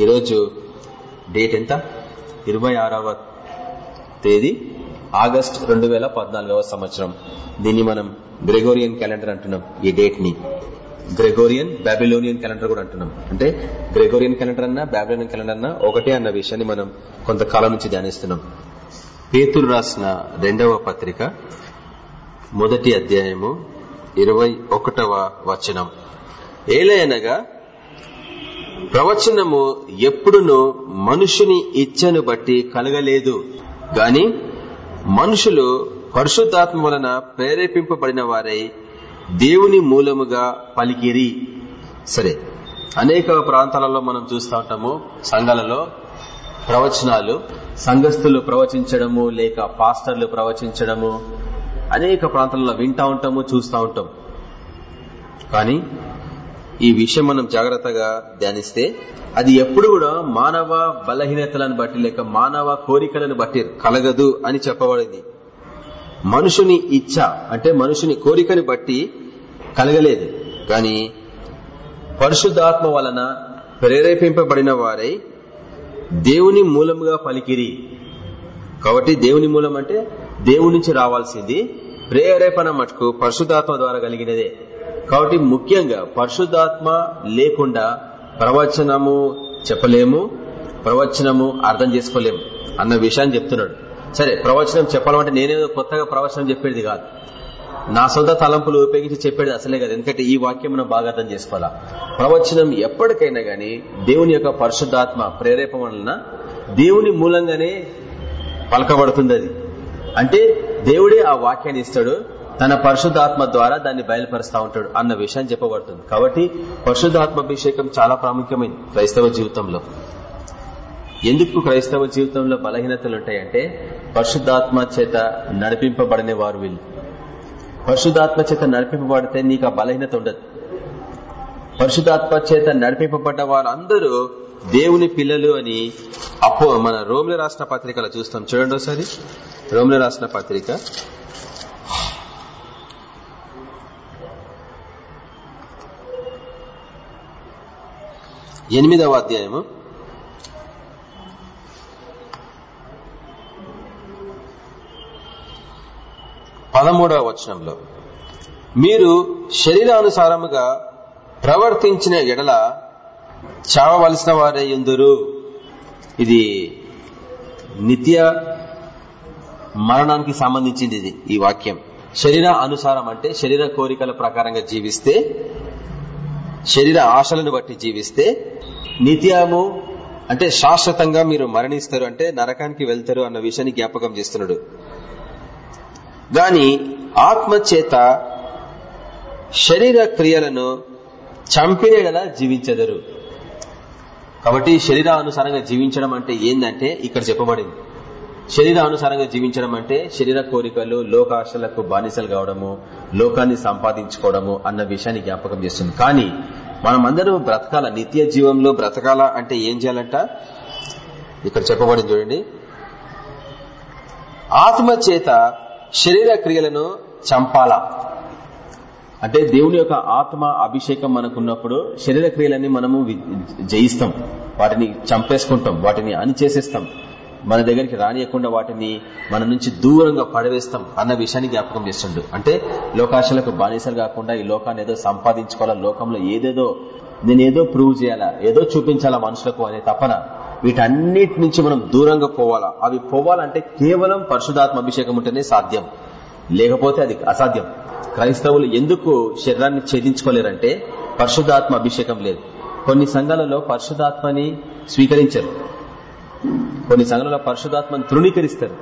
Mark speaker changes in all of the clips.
Speaker 1: ఈరోజు డేట్ ఎంత? ఇరవై ఆరవ తేదీ ఆగస్ట్ రెండు వేల పద్నాలుగవ సంవత్సరం. దీన్ని మనం గ్రెగోరియన్ క్యాలెండర్ అంటున్నాం ఈ డేట్ని గ్రెగోరియన్ బాబిలోనియన్ క్యాలెండర్ కూడా అంటున్నాం. అంటే గ్రెగోరియన్ క్యాలెండర్ అన్నా బాబిలోనియన్ క్యాలెండర్ అన్నా ఒకటే అన్న విషయాన్ని మనం కొంతకాలం నుంచి ధ్యానిస్తున్నాం. పేతులు రాసిన రెండవ పత్రిక మొదటి అధ్యాయము ఇరవై ఒకటవ వచనం. ఏలయనగా ప్రవచనము ఎప్పుడునూ మనుషుని ఇచ్చను బట్టి కలగలేదు. గాని మనుషులు పరిశుద్ధాత్మ వలన ప్రేరేపింపబడిన వారై దేవుని మూలముగా పలికిరి. సరే అనేక ప్రాంతాలలో మనం చూస్తూ ఉంటాము. సంఘాలలో ప్రవచనాలు సంఘస్థులు ప్రవచించడము లేక పాస్టర్లు ప్రవచించడము అనేక ప్రాంతాలలో వింటా ఉంటాము చూస్తూ ఉంటాం. కానీ ఈ విషయం మనం జాగ్రత్తగా ధ్యానిస్తే అది ఎప్పుడు కూడా మానవ బలహీనతలను బట్టి లేక మానవ కోరికలను బట్టి కలగదు అని చెప్పబడింది. మనుషుని ఇచ్చ అంటే మనుషుని కోరికని బట్టి కలగలేదు. కానీ పరిశుద్ధాత్మ వలన ప్రేరేపింపబడిన వారై దేవుని మూలముగా పలికిరి. కాబట్టి దేవుని మూలం అంటే దేవుని నుంచి రావాల్సింది ప్రేరేపణ మటుకు పరిశుద్ధాత్మ ద్వారా కలిగినదే. కాబట్టి ముఖ్యంగా పరిశుద్ధాత్మ లేకుండా ప్రవచనము చెప్పలేము ప్రవచనము అర్థం చేసుకోలేము అన్న విషయాన్ని చెప్తున్నాడు. సరే ప్రవచనం చెప్పాలంటే నేనేదో కొత్తగా ప్రవచనం చెప్పేది కాదు. నా సొంత తలంపులు ఉపయోగించి చెప్పేది అసలే కాదు. ఎందుకంటే ఈ వాక్యం మనం బాగా అర్థం చేసుకోవాలా? ప్రవచనం ఎప్పటికైనా గాని దేవుని యొక్క పరిశుద్ధాత్మ ప్రేరేపణ వలన దేవుని మూలంగానే పలకబడుతుంది అది అంటే దేవుడే ఆ వాక్యాన్ని ఇస్తాడు. తన పరిశుద్ధాత్మ ద్వారా దాన్ని బయలుపరుస్తా ఉంటాడు అన్న విషయాన్ని చెప్పబడుతుంది. కాబట్టి పరిశుద్ధాత్మాభిషేకం చాలా ప్రాముఖ్యమైంది క్రైస్తవ జీవితంలో. ఎందుకు క్రైస్తవ జీవితంలో బలహీనతలు ఉంటాయంటే పరిశుద్ధాత్మ చేత నడిపింపబడని వారు వీళ్ళు. పరిశుద్ధాత్మ చేత నడిపింపబడితే నీకు ఆ బలహీనత ఉండదు. పరిశుద్ధాత్మ చేత నడిపింపబడ్డ వారందరూ దేవుని పిల్లలు అని అప్పో మన రోమిల రాసిన పత్రికలో చూస్తాం. చూడండి ఒకసారి. రోమిల రాసిన పత్రిక. ఎనిమిదవ అధ్యాయము. పదమూడవ వచనంలో మీరు శరీరానుసారముగా ప్రవర్తించిన ఎడల చావవలసిన వారే ఎందురు? ఇది నిత్య మరణానికి సంబంధించింది ఇది ఈ వాక్యం. శరీర అనుసారం అంటే శరీర కోరికల ప్రకారంగా జీవిస్తే శరీర ఆశలను బట్టి జీవిస్తే నిత్యము అంటే శాశ్వతంగా మీరు మరణిస్తారు అంటే నరకానికి వెళ్తారు అన్న విషయాన్ని జ్ఞాపకం చేస్తున్నాడు. గాని ఆత్మ చేత శరీర క్రియలను చంపినలా జీవించెదరు. కాబట్టి శరీరానుసారంగా జీవించడం అంటే ఏందంటే ఇక్కడ చెప్పబడింది. శరీరానుసారంగా జీవించడం అంటే శరీర కోరికలు లోకాశలకు బానిసలు కావడము లోకాన్ని సంపాదించుకోవడము అన్న విషయాన్ని జ్ఞాపకం చేస్తుంది. కానీ మనమందరం బ్రతకాల నిత్య జీవంలో బ్రతకాల అంటే ఏం చేయాలంట? ఇక్కడ చెప్పబడింది చూడండి. ఆత్మ చేత శరీర క్రియలను చంపాలా. అంటే దేవుని యొక్క ఆత్మ అభిషేకం మనకున్నప్పుడు శరీర క్రియలన్నీ మనము జయిస్తాం. వాటిని చంపేసుకుంటాం వాటిని అణిచేసేస్తాం. మన దగ్గరికి రానియకుండా వాటిని మన నుంచి దూరంగా పడవేస్తాం అన్న విషయాన్ని జ్ఞాపకం చేస్తుండు. అంటే లోకాశలకు బానిసలు కాకుండా ఈ లోకాన్ని ఏదో సంపాదించుకోవాలా లోకంలో ఏదేదో నేను ఏదో ప్రూవ్ చేయాలా ఏదో చూపించాలా మనుషులకు అనే తపన. వీటన్నిటి నుంచి మనం దూరంగా పోవాలా. అవి పోవాలంటే కేవలం పరిశుధాత్మ అభిషేకం ఉంటేనే సాధ్యం. లేకపోతే అది అసాధ్యం. క్రైస్తవులు ఎందుకు శరీరాన్ని ఛేదించుకోలేరంటే పరిశుధాత్మ అభిషేకం లేదు. కొన్ని సంఘాలలో పరిశుధాత్మని స్వీకరించరు. కొన్ని సంఘాలలో పరిశుధాత్మను తృణీకరిస్తారు.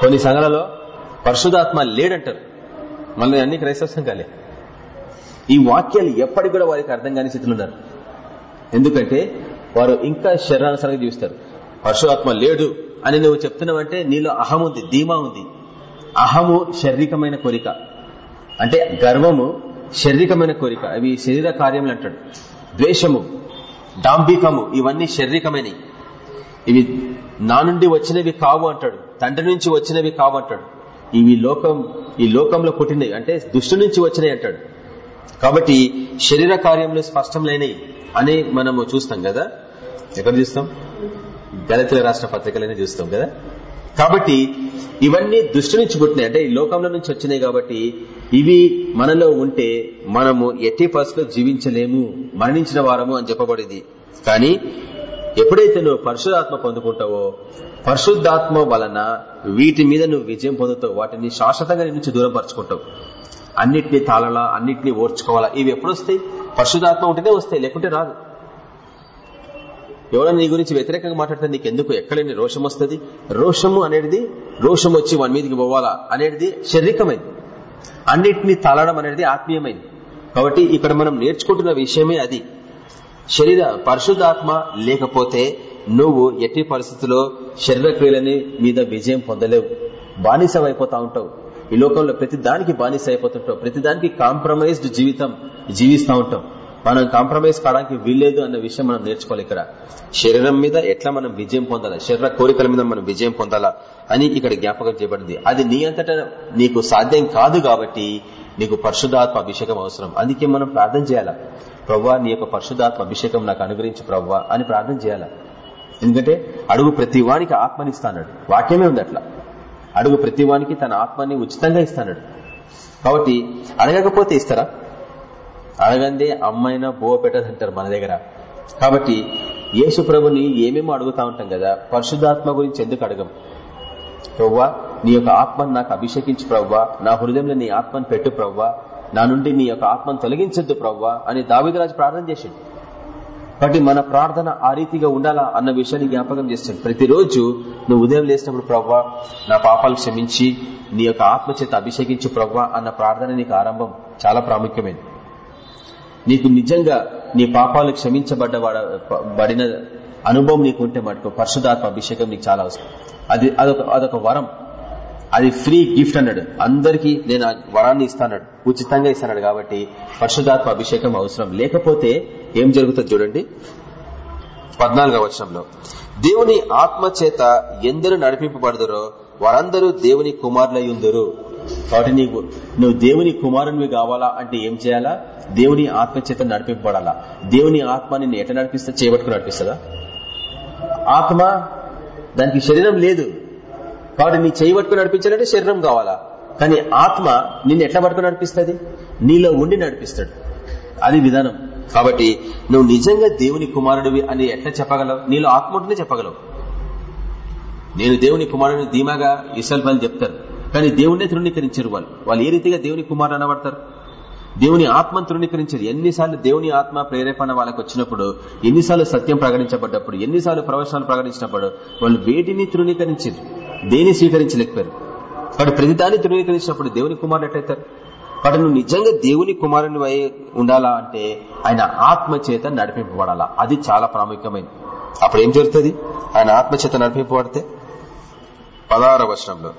Speaker 1: కొన్ని సంఘాలలో పరిశుధాత్మ లేడంటారు. మళ్ళీ అన్ని క్రైస్తవ సంఘాలే ఈ వాక్యాలు ఎప్పటికి కూడా వారికి అర్థం కాని స్థితిలో ఉన్నారు. ఎందుకంటే వారు ఇంకా శరీరానుసారంగా జీవిస్తారు. పరశురాత్మ లేడు అని నువ్వు చెప్తున్నావంటే నీలో అహం ఉంది ధీమా ఉంది. అహము శారీరకమైన కోరిక. అంటే గర్వము శారీరకమైన కోరిక. అవి శరీర కార్యములు అంటాడు. ద్వేషము డాంబికము ఇవన్నీ శారీరకమైనవి. ఇవి నా నుండి వచ్చినవి కావు అంటాడు. తండ్రి నుంచి వచ్చినవి కావు అంటాడు. ఇవి లోకం ఈ లోకంలో పుట్టినవి అంటే దుష్టు నుంచి వచ్చినాయి అంటాడు. కాబట్టి శరీర కార్యంలో స్పష్టం లేనివి అని మనము చూస్తాం కదా. ఎక్కడ చూస్తాం? దళితుల రాష్ట్ర పత్రికలనే చూస్తాం కదా. కాబట్టి ఇవన్నీ దృష్టి నుంచి పుట్టినాయి అంటే ఈ లోకంలో నుంచి వచ్చినాయి కాబట్టి ఇవి మనలో ఉంటే మనము ఎట్టి పరిస్థితిలో జీవించలేము మరణించిన వారము అని చెప్పబడింది. కానీ ఎప్పుడైతే నువ్వు పరిశుధాత్మ పొందుకుంటావో పరిశుద్ధాత్మ వలన వీటి మీద నువ్వు విజయం పొందుతావు. వాటిని శాశ్వతంగా నీ నుంచి దూరం పరుచుకుంటావు అన్నిటినీ తాళలా అన్నిటినీ ఓర్చుకోవాలా ఇవి ఎప్పుడు వస్తాయి? పరిశుధాత్మ ఉంటేనే వస్తాయి లేకుంటే రాదు. ఎవరైనా నీ గురించి వ్యతిరేకంగా మాట్లాడితే నీకు ఎందుకు ఎక్కడైనా రోషం వస్తుంది? రోషము అనేది రోషం వచ్చి వాని మీదకి పోవాలా అనేది శారీరకమైంది అన్నిటినీ తాళడం అనేది ఆత్మీయమైంది కాబట్టి ఇక్కడ మనం నేర్చుకుంటున్న విషయమే అది. శరీర పరిశుద్ధాత్మ లేకపోతే నువ్వు ఎట్టి పరిస్థితుల్లో శరీర క్రియలని మీద విజయం పొందలేవు. బానిస అయిపోతా ఉంటావు. ఈ లోకంలో ప్రతి దానికి బానిస అయిపోతుంటావు. ప్రతి దానికి కాంప్రమైజ్డ్ జీవితం జీవిస్తూ ఉంటాం మనం కాంప్రమైజ్ కావడానికి వీల్లేదు అన్న విషయం మనం నేర్చుకోవాలి ఇక్కడ. శరీరం మీద ఎట్లా మనం విజయం పొందాలా? శరీర కోరికల మీద మనం విజయం పొందాలా అని ఇక్కడ జ్ఞాపకం చేయబడింది. అది నీ అంతటా నీకు సాధ్యం కాదు కాబట్టి నీకు పరిశుధాత్మ అభిషేకం అవసరం. అందుకే మనం ప్రార్థన చేయాలా? ప్రవ్వా నీ యొక్క పరిశుధాత్మ అభిషేకం నాకు అనుగ్రహించి ప్రవ్వా అని ప్రార్థన చేయాలి. ఎందుకంటే అడుగు ప్రతి వానికి ఆత్మనిస్తాడు వాక్యమే ఉంది అట్లా. అడుగు ప్రతి వానికి తన ఆత్మని ఉచితంగా ఇస్తాడు కాబట్టి అడగకపోతే ఇస్తారా? అడగందే అమ్మాయిన బోవ పెట్టదంటారు మన దగ్గర. కాబట్టి యేసు ప్రభుని ఏమేమో అడుగుతా ఉంటాం కదా పరిశుద్ధాత్మ గురించి ఎందుకు అడగం? ప్రవ్వా నీ యొక్క ఆత్మను నాకు అభిషేకించి ప్రవ్వా నా హృదయంలో నీ ఆత్మను పెట్టు ప్రవ్వా నా నుండి నీ యొక్క ఆత్మను తొలగించొద్దు ప్రవ్వా అని దావిదరాజు ప్రార్థన చేసిండు కాబట్టి మన ప్రార్థన ఆ రీతిగా ఉండాలా అన్న విషయాన్ని జ్ఞాపకం చేస్తాడు. ప్రతిరోజు నువ్వు ఉదయం లేసినప్పుడు ప్రవ్వా నా పాపాలు క్షమించి నీ యొక్క ఆత్మ చేత అభిషేకించు ప్రవ్వా అన్న ప్రార్థన నీకు ఆరంభం చాలా ప్రాముఖ్యమైనది. నీకు నిజంగా నీ పాపాలు క్షమించబడ్డ బడిన అనుభవం నీకు ఉంటే మటుకు పరిశుధాత్మ అభిషేకం నీకు చాలా అవసరం. అది అదొక అదొక వరం. అది ఫ్రీ గిఫ్ట్ అన్నాడు. అందరికీ నేను వరాన్ని ఇస్తాడు ఉచితంగా ఇస్తాడు కాబట్టి పరిశుధాత్మ అభిషేకం అవసరం. లేకపోతే ఏం జరుగుతుంది చూడండి. పద్నాలుగవ వర్షంలో దేవుని ఆత్మ చేత ఎందరు నడిపింపబడదరో వారందరూ దేవుని కుమారులయ్యుందరు. కాబట్టి నీకు నువ్వు దేవుని కుమారునివి కావాలా అంటే ఏం చేయాలా? దేవుని ఆత్మ చేత నడిపింపబడాలా? దేవుని ఆత్మ నిన్ను ఎట్లా నడిపిస్తే? చేపట్టుకుని నడిపిస్తుందా ఆత్మ దానికి శరీరం లేదు. కాబట్టి నీ చేయి పట్టుకుని నడిపించాలంటే శరీరం కావాలా? కానీ ఆత్మ నిన్ను ఎట్లా పట్టుకుని నడిపిస్తుంది? నీలో ఉండి నడిపిస్తాడు. అది విధానం. కాబట్టి నువ్వు నిజంగా దేవుని కుమారుడివి అని ఎట్లా చెప్పగలవు? నీలో ఆత్మ ఉంటేనే చెప్పగలవు. నేను దేవుని కుమారుడిని ధీమాగా ఇసల్ వాళ్ళు చెప్తారు. కానీ దేవుణ్ణే తృణీకరించారు వాళ్ళు. వాళ్ళు ఏ రీతిగా దేవుని కుమారుడు అనబడతారు? దేవుని ఆత్మను తృణీకరించారు ఎన్నిసార్లు దేవుని ఆత్మ ప్రేరేపణ వాళ్ళకి వచ్చినప్పుడు ఎన్నిసార్లు సత్యం ప్రకటించబడ్డప్పుడు ఎన్నిసార్లు ప్రవచనాలు ప్రకటించినప్పుడు వాళ్ళు వేటిని తృణీకరించారు దేని స్వీకరించలేకపోయారు? వాడు ప్రతిదాన్ని తృణీకరించినప్పుడు దేవుని కుమారుడు ఎట్లయితారు కాబట్టి నువ్వు నిజంగా దేవుని కుమారుని వై ఉండాలా అంటే ఆయన ఆత్మ చేత నడిపింపబడాలా? అది చాలా ప్రాముఖ్యమైనది. అప్పుడు ఏం జరుగుతుంది? ఆయన ఆత్మ చేత నడిపింపబడితే పదహార వచనంలో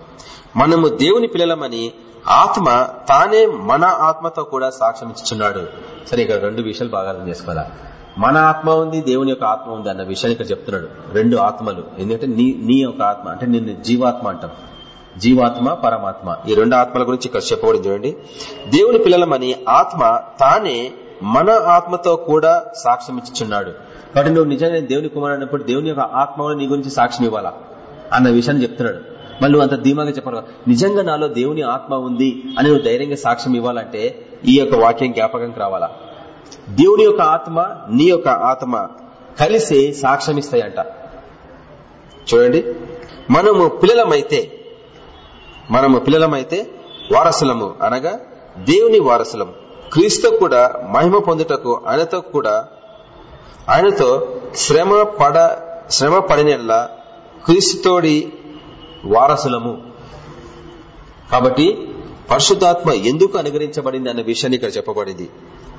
Speaker 1: మనము దేవుని పిల్లలమని ఆత్మ తానే మన ఆత్మతో కూడా సాక్ష్యం ఇచ్చుచున్నాడు. సరే ఇక్కడ రెండు విషయాలు బాగా అర్థం చేసుకోవాలా? మన ఆత్మ ఉంది దేవుని యొక్క ఆత్మ ఉంది అన్న విషయాన్ని ఇక్కడ చెప్తున్నాడు. రెండు ఆత్మలు. ఎందుకంటే నీ నీ యొక్క ఆత్మ అంటే నిన్ను జీవాత్మ అంటాం. జీవాత్మ పరమాత్మ. ఈ రెండు ఆత్మల గురించి ఇక్కడ చెప్పబడింది చూడండి. దేవుని పిల్లలమని ఆత్మ తానే మన ఆత్మతో కూడా సాక్ష్యం ఇచ్చుచున్నాడు. కాబట్టి నువ్వు నిజంగా దేవుని కుమారుడు అన్నప్పుడు దేవుని యొక్క ఆత్మ నీ గురించి సాక్ష్యం ఇవ్వాలా? అన్న విషయాన్ని చెప్తున్నాడు. మళ్ళీ అంత ధీమాగా చెప్పను నిజంగా నాలో దేవుని ఆత్మ ఉంది అని నువ్వు ధైర్యంగా సాక్ష్యం ఇవ్వాలంటే ఈ యొక్క వాక్యం జ్ఞాపకం రావాలా? దేవుని యొక్క ఆత్మ నీ యొక్క ఆత్మ కలిసి సాక్ష్యం ఇస్తాయంట. చూడండి. మనము పిల్లలమైతే మనము పిల్లలమైతే వారసులము అనగా దేవుని వారసులం క్రీస్తు కూడా మహిమ పొందుటకు ఆయనతో కూడా ఆయనతో శ్రమ పడ శ్రమ పడినలా క్రీస్తుతోడి వారసులము. కాబట్టి పరిశుద్ధాత్మ ఎందుకు అనుగ్రహించబడింది అన్న విషయాన్ని ఇక్కడ చెప్పబడింది.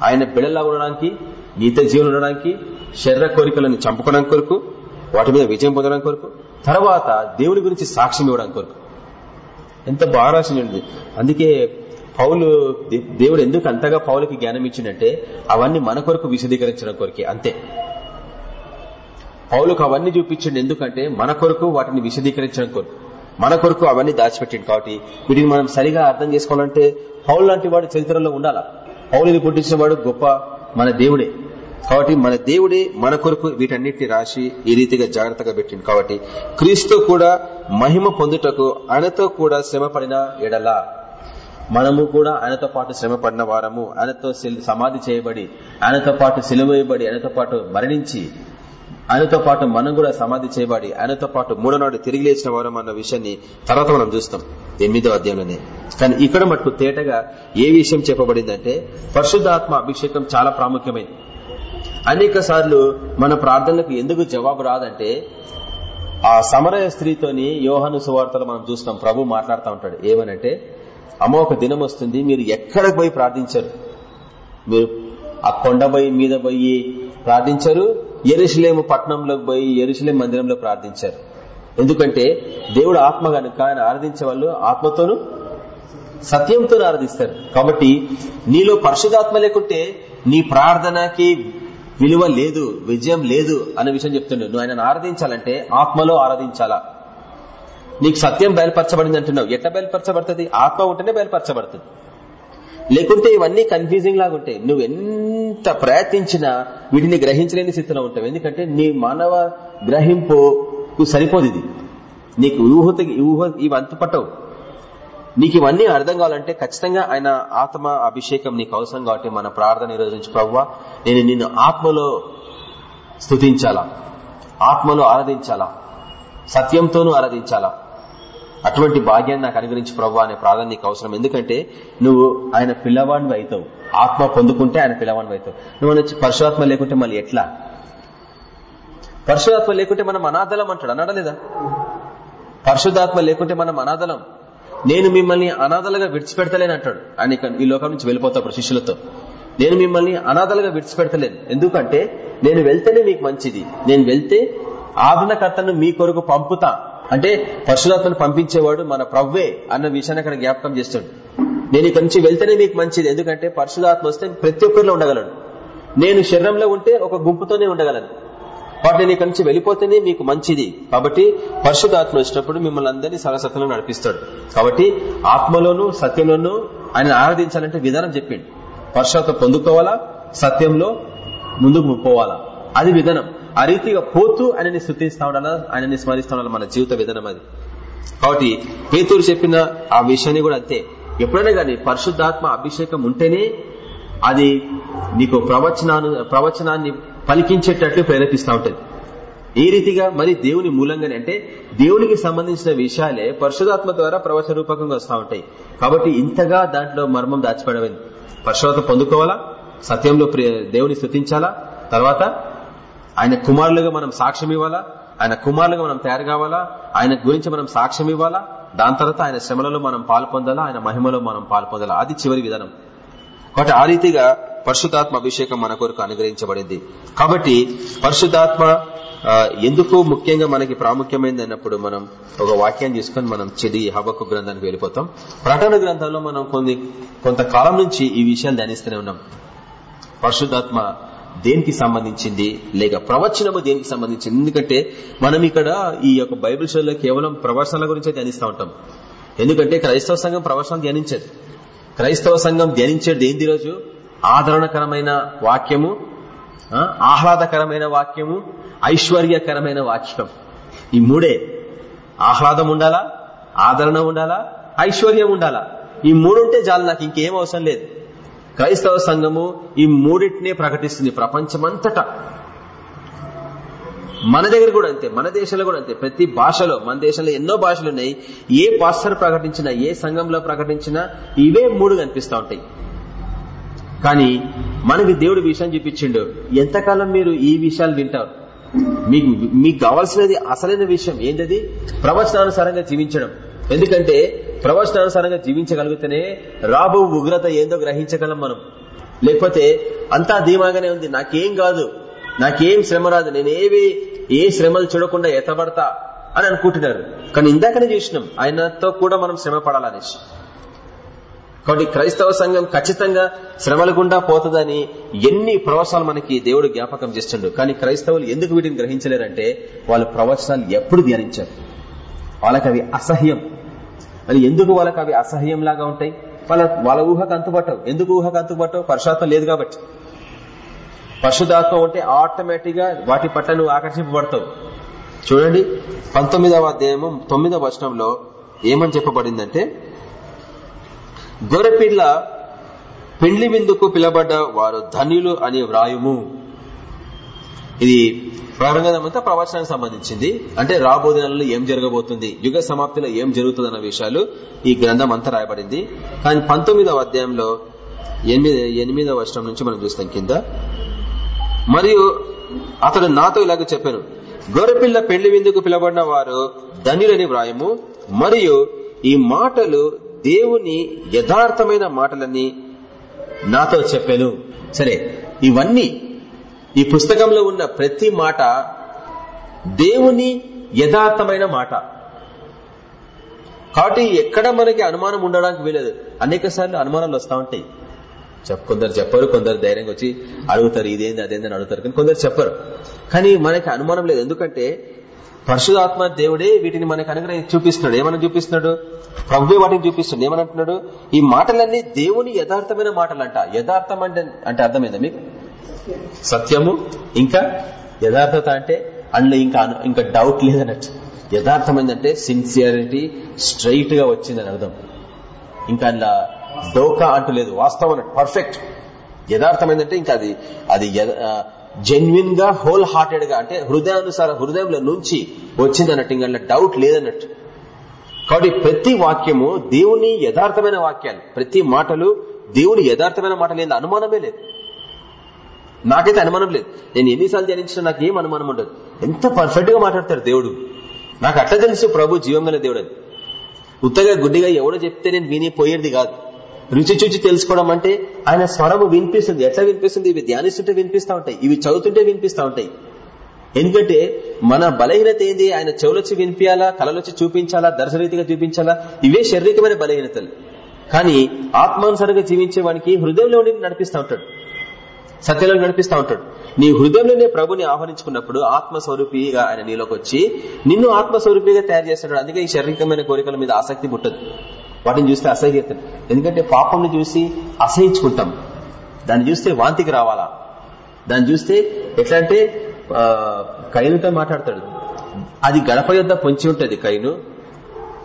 Speaker 1: ఆయన బిడల్లా ఉండడానికి నీత జీవనం ఉండడానికి శరీర కోరికలను చంపుకోవడం కొరకు వాటి మీద విజయం పొందడం కొరకు తర్వాత దేవుని గురించి సాక్ష్యం ఇవ్వడం కొరకు. ఎంత బాగా రాసింది అందుకే పౌలు దేవుడు ఎందుకు అంతగా పౌలకి జ్ఞానం ఇచ్చిందంటే అవన్నీ మన కొరకు విశదీకరించడం కొరకే అంతే. పౌలకు అవన్నీ చూపించండి ఎందుకంటే మన కొరకు వాటిని విశదీకరించడం కొరకు. మన కొరకు అవన్నీ దాచిపెట్టింది కాబట్టి వీటిని మనం సరిగా అర్థం చేసుకోవాలంటే పౌలు లాంటి వాడు చరిత్రలో ఉండాలా. హౌలిని పుట్టించిన వాడు గొప్ప మన దేవుడే. కాబట్టి మన దేవుడే మన కొరకు వీటన్నిటిని రాసి ఈ రీతిగా జాగ్రత్తగా పెట్టింది కాబట్టి క్రీస్తు కూడా మహిమ పొందుటకు ఆయనతో కూడా శ్రమ పడిన ఎడలా. మనము కూడా ఆయనతో పాటు శ్రమ పడిన వారము. ఆయనతో సమాధి చేయబడి ఆయనతో పాటు సిలువేయబడి ఆయనతో పాటు మరణించి ఆయనతో పాటు మనం కూడా సమాధి చేయబడి ఆయనతో పాటు మూడో నాడు తిరిగి లేచిన వారం అన్న విషయాన్ని తర్వాత మనం చూస్తాం. ఎనిమిదో అధ్యాయంలోనే. కానీ ఇక్కడ మటుకు తేటగా ఏ విషయం చెప్పబడిందంటే పరిశుద్ధాత్మ అభిషేకం చాలా ప్రాముఖ్యమైంది. అనేక సార్లు మన ప్రార్థనలకు ఎందుకు జవాబు రాదంటే ఆ సమరయ స్త్రీతోని యోహాను సువార్తలు మనం చూస్తాం ప్రభు మాట్లాడుతూ ఉంటాడు. ఏమనంటే అమ్మ ఒక దినం వస్తుంది మీరు ఎక్కడికి పోయి ప్రార్థించరు? మీరు ఆ కొండ పోయి మీద పోయి ప్రార్థించరు? ఎరుసలేము పట్టణంలోకి పోయి ఎరుసలేం మందిరంలో ప్రార్థించారు. ఎందుకంటే దేవుడు ఆత్మ కనుక ఆయన ఆరాధించే వాళ్ళు ఆత్మతోనూ సత్యంతో ఆరాధిస్తారు. కాబట్టి నీలో పరిశుధాత్మ లేకుంటే నీ ప్రార్థనకి విలువ లేదు విజయం లేదు అనే విషయం చెప్తుండే. నువ్వు ఆయన ఆరాధించాలంటే ఆత్మలో ఆరాధించాలా? నీకు సత్యం బయలుపరచబడింది అంటున్నావు ఎట్లా బయలుపరచబడుతుంది? ఆత్మ ఉంటేనే బయలుపరచబడుతుంది. లేకుంటే ఇవన్నీ కన్ఫ్యూజింగ్ లాగా ఉంటాయి. నువ్వు ఎంత ప్రయత్నించినా వీటిని గ్రహించలేని స్థితిలో ఉంటావు. ఎందుకంటే నీ మానవ గ్రహింపు సరిపోదు ఇది. నీకు ఊహత ఊహ ఇవి అంతు పట్టవు. నీకు ఇవన్నీ అర్థం కావాలంటే ఖచ్చితంగా ఆయన ఆత్మ అభిషేకం నీకు అవసరం కాబట్టి మన ప్రార్థన ఈ రోజు నుంచి ప్రవ్వా నేను నిన్ను ఆత్మలో స్థుతించాలా ఆత్మలో ఆరాధించాలా? సత్యంతోనూ ఆరాధించాలా? అటువంటి భాగ్యాన్ని నాకు అనుగ్రహించి ప్రభు అనే ప్రార్థన నీకు అవసరం. ఎందుకంటే నువ్వు ఆయన పిల్లవాడివి అవుతావు. ఆత్మ పొందుకుంటే ఆయన పిల్లవాడివి అవుతావు. నువ్వు పరశురాత్మ లేకుంటే మళ్ళీ ఎట్లా? పరశురాత్మ లేకుంటే మనం అనాథలం అంటాడు. అన్నాడలేదా పరిశుద్ధాత్మ లేకుంటే మనం అనాథలం. నేను మిమ్మల్ని అనాథలుగా విడిచిపెడతలేను అంటాడు. ఆయన ఈ లోకం నుంచి వెళ్ళిపోతాడు శిష్యులతో. నేను మిమ్మల్ని అనాథలుగా విడిచిపెడతలేను. ఎందుకంటే నేను వెళ్తేనే మీకు మంచిది. నేను వెళ్తే ఆదరణకర్తను మీ కొరకు పంపుతా. అంటే పరశురాత్మను పంపించేవాడు మన ప్రవ్వే అన్న విషయాన్ని అక్కడ జ్ఞాపకం చేస్తాడు. నేను ఇక్కడి నుంచి వెళ్తేనే మీకు మంచిది. ఎందుకంటే పరశురాత్మ వస్తే ప్రతి ఒక్కరిలో ఉండగలను. నేను శరీరంలో ఉంటే ఒక గుంపుతోనే ఉండగలను. వాటి నేను ఇక్కడి నుంచి వెళ్ళిపోతేనే మీకు మంచిది. కాబట్టి పరిశుధాత్మ వచ్చినప్పుడు మిమ్మల్ని అందరినీ సరసత్వంలో నడిపిస్తాడు. కాబట్టి ఆత్మలోను సత్యంలోనూ ఆయన ఆరాధించాలంటే విధానం చెప్పిండు. పరిశుభ్రత పొందుకోవాలా? సత్యంలో ముందుకు పోవాలా? అది విధానం. ఆ రీతిగా పోతూ ఆయనని స్థుతిస్తా ఉండాలా? ఆయనని స్మరిస్తా ఉండాలి మన జీవిత విధానం అది? కాబట్టి పేతూరు చెప్పిన ఆ విషయాన్ని కూడా అంతే. ఎప్పుడైనా గానీ పరిశుద్ధాత్మ అభిషేకం ఉంటేనే అది నీకు ప్రవచనాను ప్రవచనాన్ని పలికించేటట్లు ప్రేరేపిస్తూ ఉంటుంది. ఈ రీతిగా మరి దేవుని మూలంగానే అంటే దేవునికి సంబంధించిన విషయాలే పరిశుధాత్మ ద్వారా ప్రవచన రూపకంగా వస్తూ ఉంటాయి. కాబట్టి ఇంతగా దాంట్లో మర్మం దాచిపడమైంది పరిశుభ్రత పొందుకోవాలా? సత్యంలో దేవుని స్థుతించాలా తర్వాత ఆయన కుమారులుగా మనం సాక్ష్యం ఇవ్వాలా? ఆయన కుమారులుగా మనం తయారు కావాలా? ఆయన గురించి మనం సాక్ష్యం ఇవ్వాలా? దాని తర్వాత ఆయన శ్రమలలో మనం పాల్పొందాలా? ఆయన మహిమలో మనం పాల్పొందాలా? అది చివరి విధానం. కాబట్టి ఆ రీతిగా పరిశుద్ధాత్మ అభిషేకం మన కొరకు అనుగ్రహించబడింది. కాబట్టి పరిశుద్ధాత్మ ఎందుకు ముఖ్యంగా మనకి ప్రాముఖ్యమైనది అన్నప్పుడు మనం ఒక వాక్యాన్ని తీసుకొని మనం చెది హబక్కు గ్రంథానికి వెళ్ళిపోతాం. ప్రకటన గ్రంథంలో మనం కొన్ని కొంతకాలం నుంచి ఈ విషయాలు ధ్యానిస్తూనే ఉన్నాం. పరిశుద్ధాత్మ దేనికి సంబంధించింది? లేక ప్రవచనము దేనికి సంబంధించింది? ఎందుకంటే మనం ఇక్కడ ఈ యొక్క బైబిల్ షోలో కేవలం ప్రవచనాల గురించే ధ్యానిస్తూ ఉంటాం. ఎందుకంటే క్రైస్తవ సంఘం ప్రవచనం ధ్యానించదు. క్రైస్తవ సంఘం ధ్యానించేది ఏంది రోజు ఆదరణకరమైన వాక్యము ఆహ్లాదకరమైన వాక్యము ఐశ్వర్యకరమైన వాక్యం. ఈ మూడే. ఆహ్లాదం ఉండాలా? ఆదరణ ఉండాలా? ఐశ్వర్యం ఉండాలా? ఈ మూడుంటే చాలు నాకు ఇంకేం అవసరం లేదు. క్రైస్తవ సంఘము ఈ మూడింటినే ప్రకటిస్తుంది ప్రపంచమంతటా. మన దగ్గర కూడా అంతే మన దేశంలో కూడా అంతే. ప్రతి భాషలో మన దేశంలో ఎన్నో భాషలు ఉన్నాయి. ఏ పాస్టర్ ప్రకటించినా ఏ సంఘంలో ప్రకటించినా ఇవే మూడు కనిపిస్తూ ఉంటాయి. కానీ మనకి దేవుడు విషయం చూపించిండు. ఎంతకాలం మీరు ఈ విషయాలు వింటారు? మీకు మీకు కావాల్సినది అసలైన విషయం ఏంటది? ప్రవచనానుసారంగా జీవించడం. ఎందుకంటే ప్రవచనానుసారంగా జీవించగలిగితేనే రాబో ఉగ్రత ఏందో గ్రహించగలం మనం. లేకపోతే అంతా ధీమాగానే ఉంది. నాకేం కాదు. నాకేం శ్రమ రాదు. నేనేవి ఏ శ్రమలు చూడకుండా ఎత్తబడతా అని అనుకుంటున్నారు. కానీ ఇందాకనే చూసినాం. ఆయనతో కూడా మనం శ్రమ పడాలనేసి. కాబట్టి క్రైస్తవ సంఘం ఖచ్చితంగా శ్రమల గుండా పోతుందని ఎన్ని ప్రవచనాలు మనకి దేవుడు జ్ఞాపకం చేస్తుండడు కానీ క్రైస్తవులు ఎందుకు వీటిని గ్రహించలేరంటే వాళ్ళ ప్రవచనాలు ఎప్పుడు ధ్యానించారు? వాళ్ళకి అవి అసహ్యం. మరి ఎందుకు వాళ్ళకి అవి అసహ్యం లాగా ఉంటాయి? వాళ్ళ వాళ్ళ ఊహకు అంతుపట్టవు ఎందుకు ఊహకు అంతుపట్టవు పరుషాత్మ లేదు కాబట్టి. పరిశుధాత్మ ఉంటే ఆటోమేటిక్గా వాటి పట్ల నువ్వు ఆకర్షింపబడతావు. చూడండి పంతొమ్మిదవ అధ్యాయము తొమ్మిదవ వచనంలో ఏమని చెప్పబడిందంటే గొర్రెపిల్ల పెండ్లి విందుకు పిలబడ్డ వారు ధన్యులు అని వ్రాయుము. ఇది ప్రారంభమంతా ప్రవచనానికి సంబంధించింది. అంటే రాబో నెలలో ఏం జరగబోతుంది? యుగ సమాప్తిలో ఏం జరుగుతుంది అన్న విషయాలు ఈ గ్రంథం అంతా రాయబడింది. కానీ పంతొమ్మిదవ అధ్యాయంలో ఎనిమిది ఎనిమిదవ వర్షం నుంచి మనం చూస్తాం కింద. మరియు అతడు నాతో ఇలాగ చెప్పాను గొర్రెపిల్ల పెళ్ళి విందుకు పిలబడిన వారు ధన్యులని వ్రాయము. మరియు ఈ మాటలు దేవుని యథార్థమైన మాటలని నాతో చెప్పాను. సరే ఇవన్నీ ఈ పుస్తకంలో ఉన్న ప్రతి మాట దేవుని యథార్థమైన మాట. కాబట్టి ఎక్కడ మనకి అనుమానం ఉండడానికి వీలదు. అనేక సార్లు అనుమానాలు వస్తూ ఉంటాయి. చెప్ కొందరు చెప్పరు కొందరు ధైర్యంగా వచ్చి అడుగుతారు ఇదేంది అదేందని అడుగుతారు కానీ కొందరు చెప్పరు. కానీ మనకి అనుమానం లేదు. ఎందుకంటే పరిశుధాత్మ దేవుడే వీటిని మనకి అనుగ్రహం చూపిస్తున్నాడు. ఏమని చూపిస్తున్నాడు? ప్రభువే వాటిని చూపిస్తున్నాడు. ఏమని అంటున్నాడు? ఈ మాటలన్నీ దేవుని యథార్థమైన మాటలంట. యథార్థం అంటే అంటే అర్థమైందా మీకు? సత్యము ఇంకా యథార్థత అంటే అందులో ఇంకా ఇంకా డౌట్ లేదన్నట్టు. యథార్థమైందంటే సిన్సియారిటీ స్ట్రైట్గా వచ్చిందని అర్థం. ఇంకా అందులో డోకా అంటూ లేదు వాస్తవం అన్నట్టు పర్ఫెక్ట్ యథార్థమైందంటే ఇంకా అది అది జెన్యున్గా హోల్ హార్టెడ్గా అంటే హృదయానుసార హృదయంలో నుంచి వచ్చింది అన్నట్టు ఇంకా డౌట్ లేదన్నట్టు. కాబట్టి ప్రతి వాక్యము దేవుని యథార్థమైన వాక్యాలు ప్రతి మాటలు దేవుని యథార్థమైన మాటలు ఏంది అనుమానమే లేదు. నాకైతే అనుమానం లేదు. నేను ఎన్నిసార్లు ధ్యానించినా నాకు ఏం అనుమానం ఉండదు. ఎంత పర్ఫెక్ట్గా మాట్లాడతాడు దేవుడు. నాకు అట్లా తెలుసు ప్రభు జీవం గల దేవుడు అని. ఉత్తగా గుడ్డిగా ఎవడో చెప్తే నేను విని పోయేది కాదు. రుచి చూచి తెలుసుకోవడం అంటే ఆయన స్వరము వినిపిస్తుంది. ఎట్లా వినిపిస్తుంది? ఇవి ధ్యానిస్తుంటే వినిపిస్తా ఉంటాయి. ఇవి చదువుతుంటే వినిపిస్తా ఉంటాయి. ఎందుకంటే మన బలహీనత ఏంది? ఆయన చెవులొచ్చి వినిపించాలా కళలొచ్చి చూపించాలా? దర్శరీతిగా చూపించాలా? ఇవే శారీరకమైన బలహీనతలు. కానీ ఆత్మానుసారంగా జీవించే వానికి హృదయంలో ఉండి నడిపిస్తా ఉంటాడు. సత్యంలో నడిపిస్తా ఉంటాడు. నీ హృదయంలోనే ప్రభుని ఆహ్వానించుకున్నప్పుడు ఆత్మస్వరూపిగా ఆయన నీలోకి వచ్చి నిన్ను ఆత్మస్వరూపిగా తయారు చేస్తాడు అందుకే ఈ శారీరకమైన కోరికల మీద ఆసక్తి పుట్టదు. వాటిని చూస్తే అసహ్యత. ఎందుకంటే పాపంని చూసి అసహించుకుంటాం. దాన్ని చూస్తే వాంతికి రావాలా? దాన్ని చూస్తే ఎట్లా అంటే కైనుతో మాట్లాడతాడు. అది గడప యొద్ద పొంచి ఉంటది కైను.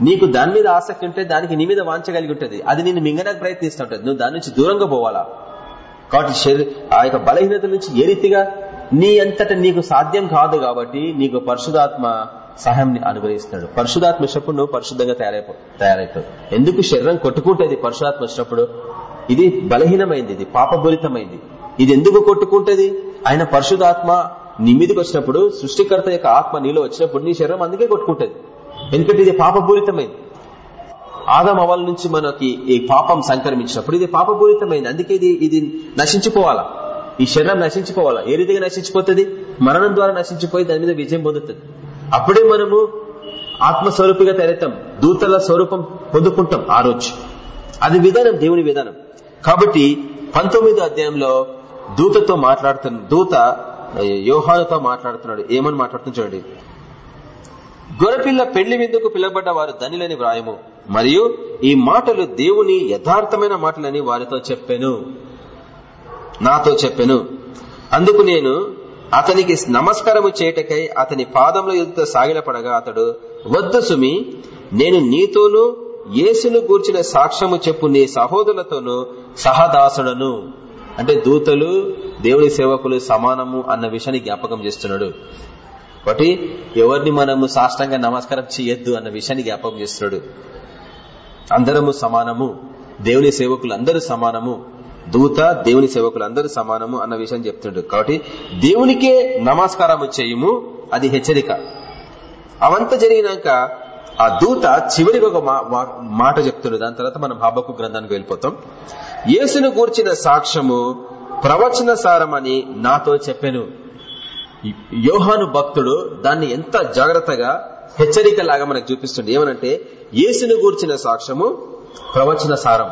Speaker 1: నీకు దాని మీద ఆసక్తి ఉంటే దానికి నీ మీద వాంచగలిగి ఉంటుంది. అది నిన్ను మింగడానికి ప్రయత్నిస్తూ ఉంటుంది. నువ్వు దాని నుంచి దూరంగా పోవాలా? కాబట్టి ఆ యొక్క బలహీనత నుంచి ఏ రీతిగా నీ అంతట నీకు సాధ్యం కాదు కాబట్టి నీకు పరిశుధాత్మ సహాయం అనుగ్రహిస్తున్నాడు. పరిశుధాత్మ ఇచ్చినప్పుడు నువ్వు పరిశుద్ధంగా తయారైపో ఎందుకు శరీరం కొట్టుకుంటేది పరిశుధాత్మ ఇచ్చినప్పుడు? ఇది బలహీనమైంది ఇది పాపభూరితమైంది ఇది ఎందుకు కొట్టుకుంటది? ఆయన పరిశుధాత్మ నీ మీదకి వచ్చినప్పుడు సృష్టికర్త యొక్క ఆత్మ నీలో వచ్చినప్పుడు నీ శరీరం అందుకే కొట్టుకుంటది. ఎందుకంటే ఇది పాపపూరితమైంది. ఆదం అవల నుంచి మనకి ఈ పాపం సంక్రమించినప్పుడు ఇది పాపపూరితమైంది. అందుకే ఇది ఇది నశించిపోవాలా? ఈ శరీరం నశించిపోవాలా? ఏ రీతిగా నశించిపోతుంది? మరణం ద్వారా నశించిపోయి దాని మీద విజయం పొందుతుంది. అప్పుడే మనము ఆత్మస్వరూపిగా తయారవుతాం దూతల స్వరూపం పొందుకుంటాం ఆ రోజు. అది విధానం దేవుని విధానం. కాబట్టి పంతొమ్మిదో అధ్యాయంలో దూతతో మాట్లాడుతున్న దూత యోహానుతో మాట్లాడుతున్నాడు. ఏమని మాట్లాడుతున్నా చూడండి. గొరపిల్ల పెళ్ళి విందుకు పిలబడ్డ వారు ధనిలని వ్రాయము. మరియు ఈ మాటలు దేవుని యథార్థమైన మాటలని వారితో చెప్పాను. నాతో చెప్పాను. అందుకు నేను అతనికి నమస్కారము చేయటకై అతని పాదంలో ఎదుట సాగిలపడగా అతడు వద్దు సుమి నేను నీతోనూ యేసును గూర్చిన సాక్ష్యము చెప్పు నీ సహోదరులతోనూ సహదాసుడను. అంటే దూతలు దేవుని సేవకులు సమానము అన్న విషయాన్ని జ్ఞాపకం చేస్తున్నాడు. కాబట్టి ఎవరిని మనము సాష్టంగా నమస్కారం చేయొద్దు అన్న విషయాన్ని జ్ఞాపకం చేస్తున్నాడు. అందరము సమానము. దేవుని సేవకులు అందరూ సమానము. దూత దేవుని సేవకులు అందరూ సమానము అన్న విషయం చెప్తుండ్రు కాబట్టి దేవునికే నమస్కారం చేయము. అది హెచ్చరిక. అవంతా జరిగినాక ఆ దూత చివరికి ఒక మాట చెప్తున్నాడు. దాని తర్వాత మనం హాబకు గ్రంథానికి వెళ్ళిపోతాం. యేసును కూర్చిన సాక్ష్యము ప్రవచన సారమని నాతో చెప్పాను. యోహాను భక్తుడు దాన్ని ఎంత జాగ్రత్తగా హెచ్చరిక లాగా మనకు చూపిస్తుంది ఏమనంటే యేసును గూర్చిన సాక్ష్యము ప్రవచన సారం.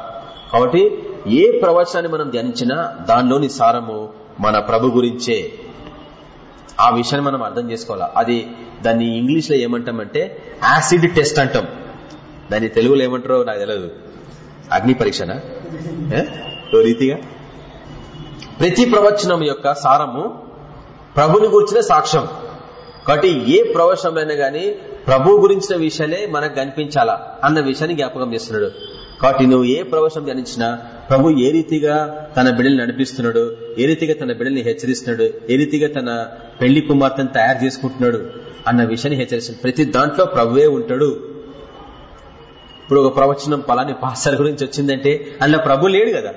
Speaker 1: కాబట్టి ఏ ప్రవచనాన్ని మనం ధ్యానించినా దానిలోని సారము మన ప్రభు గురించే. ఆ విషయాన్ని మనం అర్థం చేసుకోవాలా? అది దాన్ని ఇంగ్లీష్లో ఏమంటామంటే యాసిడ్ టెస్ట్ అంటాం. దాన్ని తెలుగులో ఏమంటారో నాకు తెలియదు అగ్ని పరీక్షనా? ఓ రీతిగా? ప్రతి ప్రవచనం యొక్క సారము ప్రభుని గురించిన సాక్ష్యం. కాబట్టి ఏ ప్రవచనమైనా గాని ప్రభు గురించిన విషయాలే మనకు కనిపించాలా అన్న విషయాన్ని జ్ఞాపకం చేస్తున్నాడు. కాబట్టి నువ్వు ఏ ప్రవచనం ధ్యానించినా ప్రభు ఏ రీతిగా తన బిడ్డల్ని నడిపిస్తున్నాడు ఏ రీతిగా తన బిడ్డల్ని హెచ్చరిస్తున్నాడు ఏ రీతిగా తన పెళ్ళి కుమార్తెను తయారు చేసుకుంటున్నాడు అన్న విషయాన్ని హెచ్చరిస్తున్నాడు. ప్రతి దాంట్లో ప్రభువే ఉంటాడు. ఇప్పుడు ఒక ప్రవచనం పలాని పాస్టర్ గురించి వచ్చిందంటే అందులో ప్రభు లేడు కదా.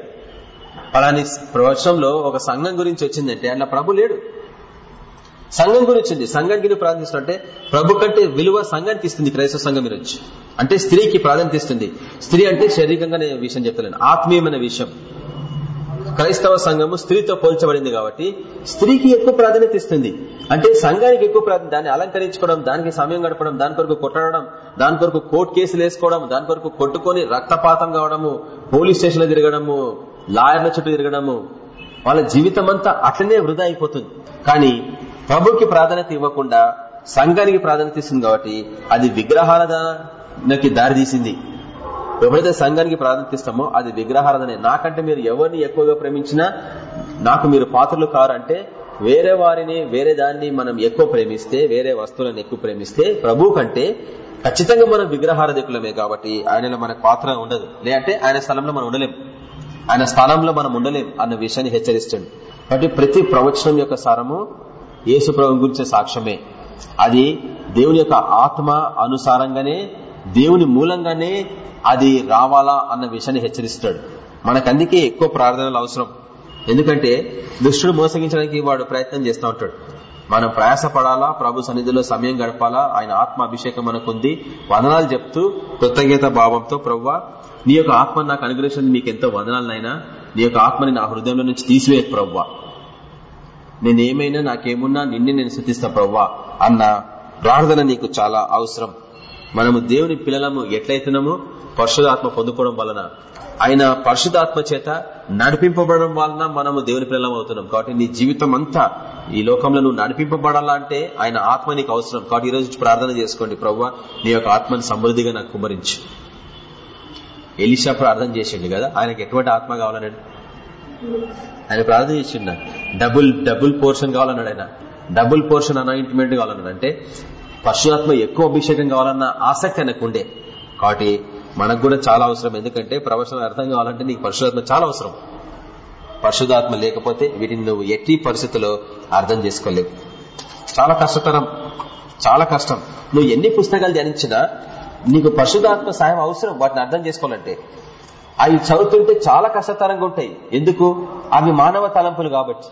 Speaker 1: పలాని ప్రవచనంలో ఒక సంఘం గురించి వచ్చిందంటే అందులో ప్రభు లేడు. సంఘం గురించి ఉంది. సంఘానికి నువ్వు ప్రార్థిస్తున్నట్టే ప్రభు కంటే విలువ సంఘానికి ఇస్తుంది క్రైస్తవ సంఘం గురించి అంటే స్త్రీకి ప్రాధాన్యత ఇస్తుంది. స్త్రీ అంటే శారీరకంగా నేను విషయం చెప్తలేను ఆత్మీయమైన విషయం. క్రైస్తవ సంఘము స్త్రీతో పోల్చబడింది కాబట్టి స్త్రీకి ఎక్కువ ప్రాధాన్యత ఇస్తుంది. అంటే సంఘానికి ఎక్కువ ప్రాధాన్యత దాన్ని అలంకరించుకోవడం దానికి సమయం గడపడం దాని కొరకు కొట్టడం దాని కొరకు కోర్టు కేసులు వేసుకోవడం దాని కొరకు కొట్టుకొని రక్తపాతం కావడము పోలీస్ స్టేషన్లో తిరగడము లాయర్ల చుట్టూ తిరగడము వాళ్ళ జీవితం అంతా అట్లనే వృధా అయిపోతుంది. కానీ ప్రభుకి ప్రాధాన్యత ఇవ్వకుండా సంఘానికి ప్రాధాన్యత ఇస్తుంది కాబట్టి అది విగ్రహారాధనకి దారితీసింది ఎప్పుడైతే సంఘానికి ప్రాధాన్యత ఇస్తామో అది విగ్రహారాధనే నాకంటే మీరు ఎవరిని ఎక్కువగా ప్రేమించినా నాకు మీరు పాత్రలు కారు అంటే వేరే వారిని వేరే దాన్ని మనం ఎక్కువ ప్రేమిస్తే వేరే వస్తువులను ఎక్కువ ప్రేమిస్తే ప్రభు కంటే ఖచ్చితంగా మనం విగ్రహారధికులమే కాబట్టి ఆయనలో మనకు పాత్ర ఉండదు. లేదంటే ఆయన స్థలంలో మనం ఉండలేం. ఆయన స్థలంలో మనం ఉండలేం అన్న విషయాన్ని హెచ్చరిస్తుంది కాబట్టి ప్రతి ప్రవచనం యొక్క సారము యేసు ప్రభు గురించిన సాక్ష్యమే. అది దేవుని యొక్క ఆత్మ అనుసారంగానే దేవుని మూలంగానే అది రావాలా అన్న విషయాన్ని హెచ్చరిస్తాడు. మనకందుకే ఎక్కువ ప్రార్థనలు అవసరం. ఎందుకంటే దుష్టుడు మోసగించడానికి వాడు ప్రయత్నం చేస్తూ ఉంటాడు. మనం ప్రయాసపడాలా ప్రభు సన్నిధిలో సమయం గడపాలా ఆయన ఆత్మ అభిషేకం మనకుంది వదనాలు చెప్తూ కృతజ్ఞత భావంతో ప్రవ్వా నీ యొక్క ఆత్మ నాకు అనుగ్రహించింది మీకు ఎంతో వదనాలనైనా నీ యొక్క ఆత్మని నా హృదయంలో నుంచి తీసివేయ ప్రవ్వా. నేనేమైనా నాకేమున్నా నిన్నే నేను శృతిస్తా ప్రవ్వా అన్న ప్రార్థన నీకు చాలా అవసరం. మనము దేవుని పిల్లలము ఎట్లయితున్నామో పరిశుధాత్మ పొందుకోవడం వలన ఆయన పరిశుధాత్మ చేత నడిపింపబడడం వలన మనము దేవుని పిల్లలం అవుతున్నాం. కాబట్టి నీ జీవితం అంతా ఈ లోకంలో నువ్వు నడిపింపబడాలంటే ఆయన ఆత్మ నీకు అవసరం. కాబట్టి ఈ రోజు ప్రార్థన చేసుకోండి ప్రవ్వ నీ యొక్క ఆత్మని సమృద్ధిగా నాకు కుమరించు ఎలిషా ప్రార్థన చేసిండు కదా ఆయనకి ఎటువంటి ఆత్మ కావాలన్నాడు ఆయన ప్రార్థన చేసిండు డబుల్ డబుల్ పోర్షన్ కావాలన్నాడు ఆయన. డబుల్ పోర్షన్ అనాయింట్మెంట్ కావాలన్నాడు. అంటే పరశురాత్మ ఎక్కువ అభిషేకం కావాలన్న ఆసక్తి ఆయనకు ఉండే. కాబట్టి మనకు కూడా చాలా అవసరం. ఎందుకంటే ప్రవచనం అర్థం కావాలంటే నీకు పరశురాత్మ చాలా అవసరం. పరిశుధాత్మ లేకపోతే వీటిని నువ్వు ఎట్టి పరిస్థితుల్లో అర్థం చేసుకోలేవు. చాలా కష్టతరం. చాలా కష్టం. నువ్వు ఎన్ని పుస్తకాలు ధ్యానించినా నీకు పరిశుధాత్మ సాయం అవసరం. వాటిని అర్థం చేసుకోవాలంటే. అవి చదువుతుంటే చాలా కష్టతరంగా ఉంటాయి. ఎందుకు? అవి మానవ తలంపులు కాబట్టి.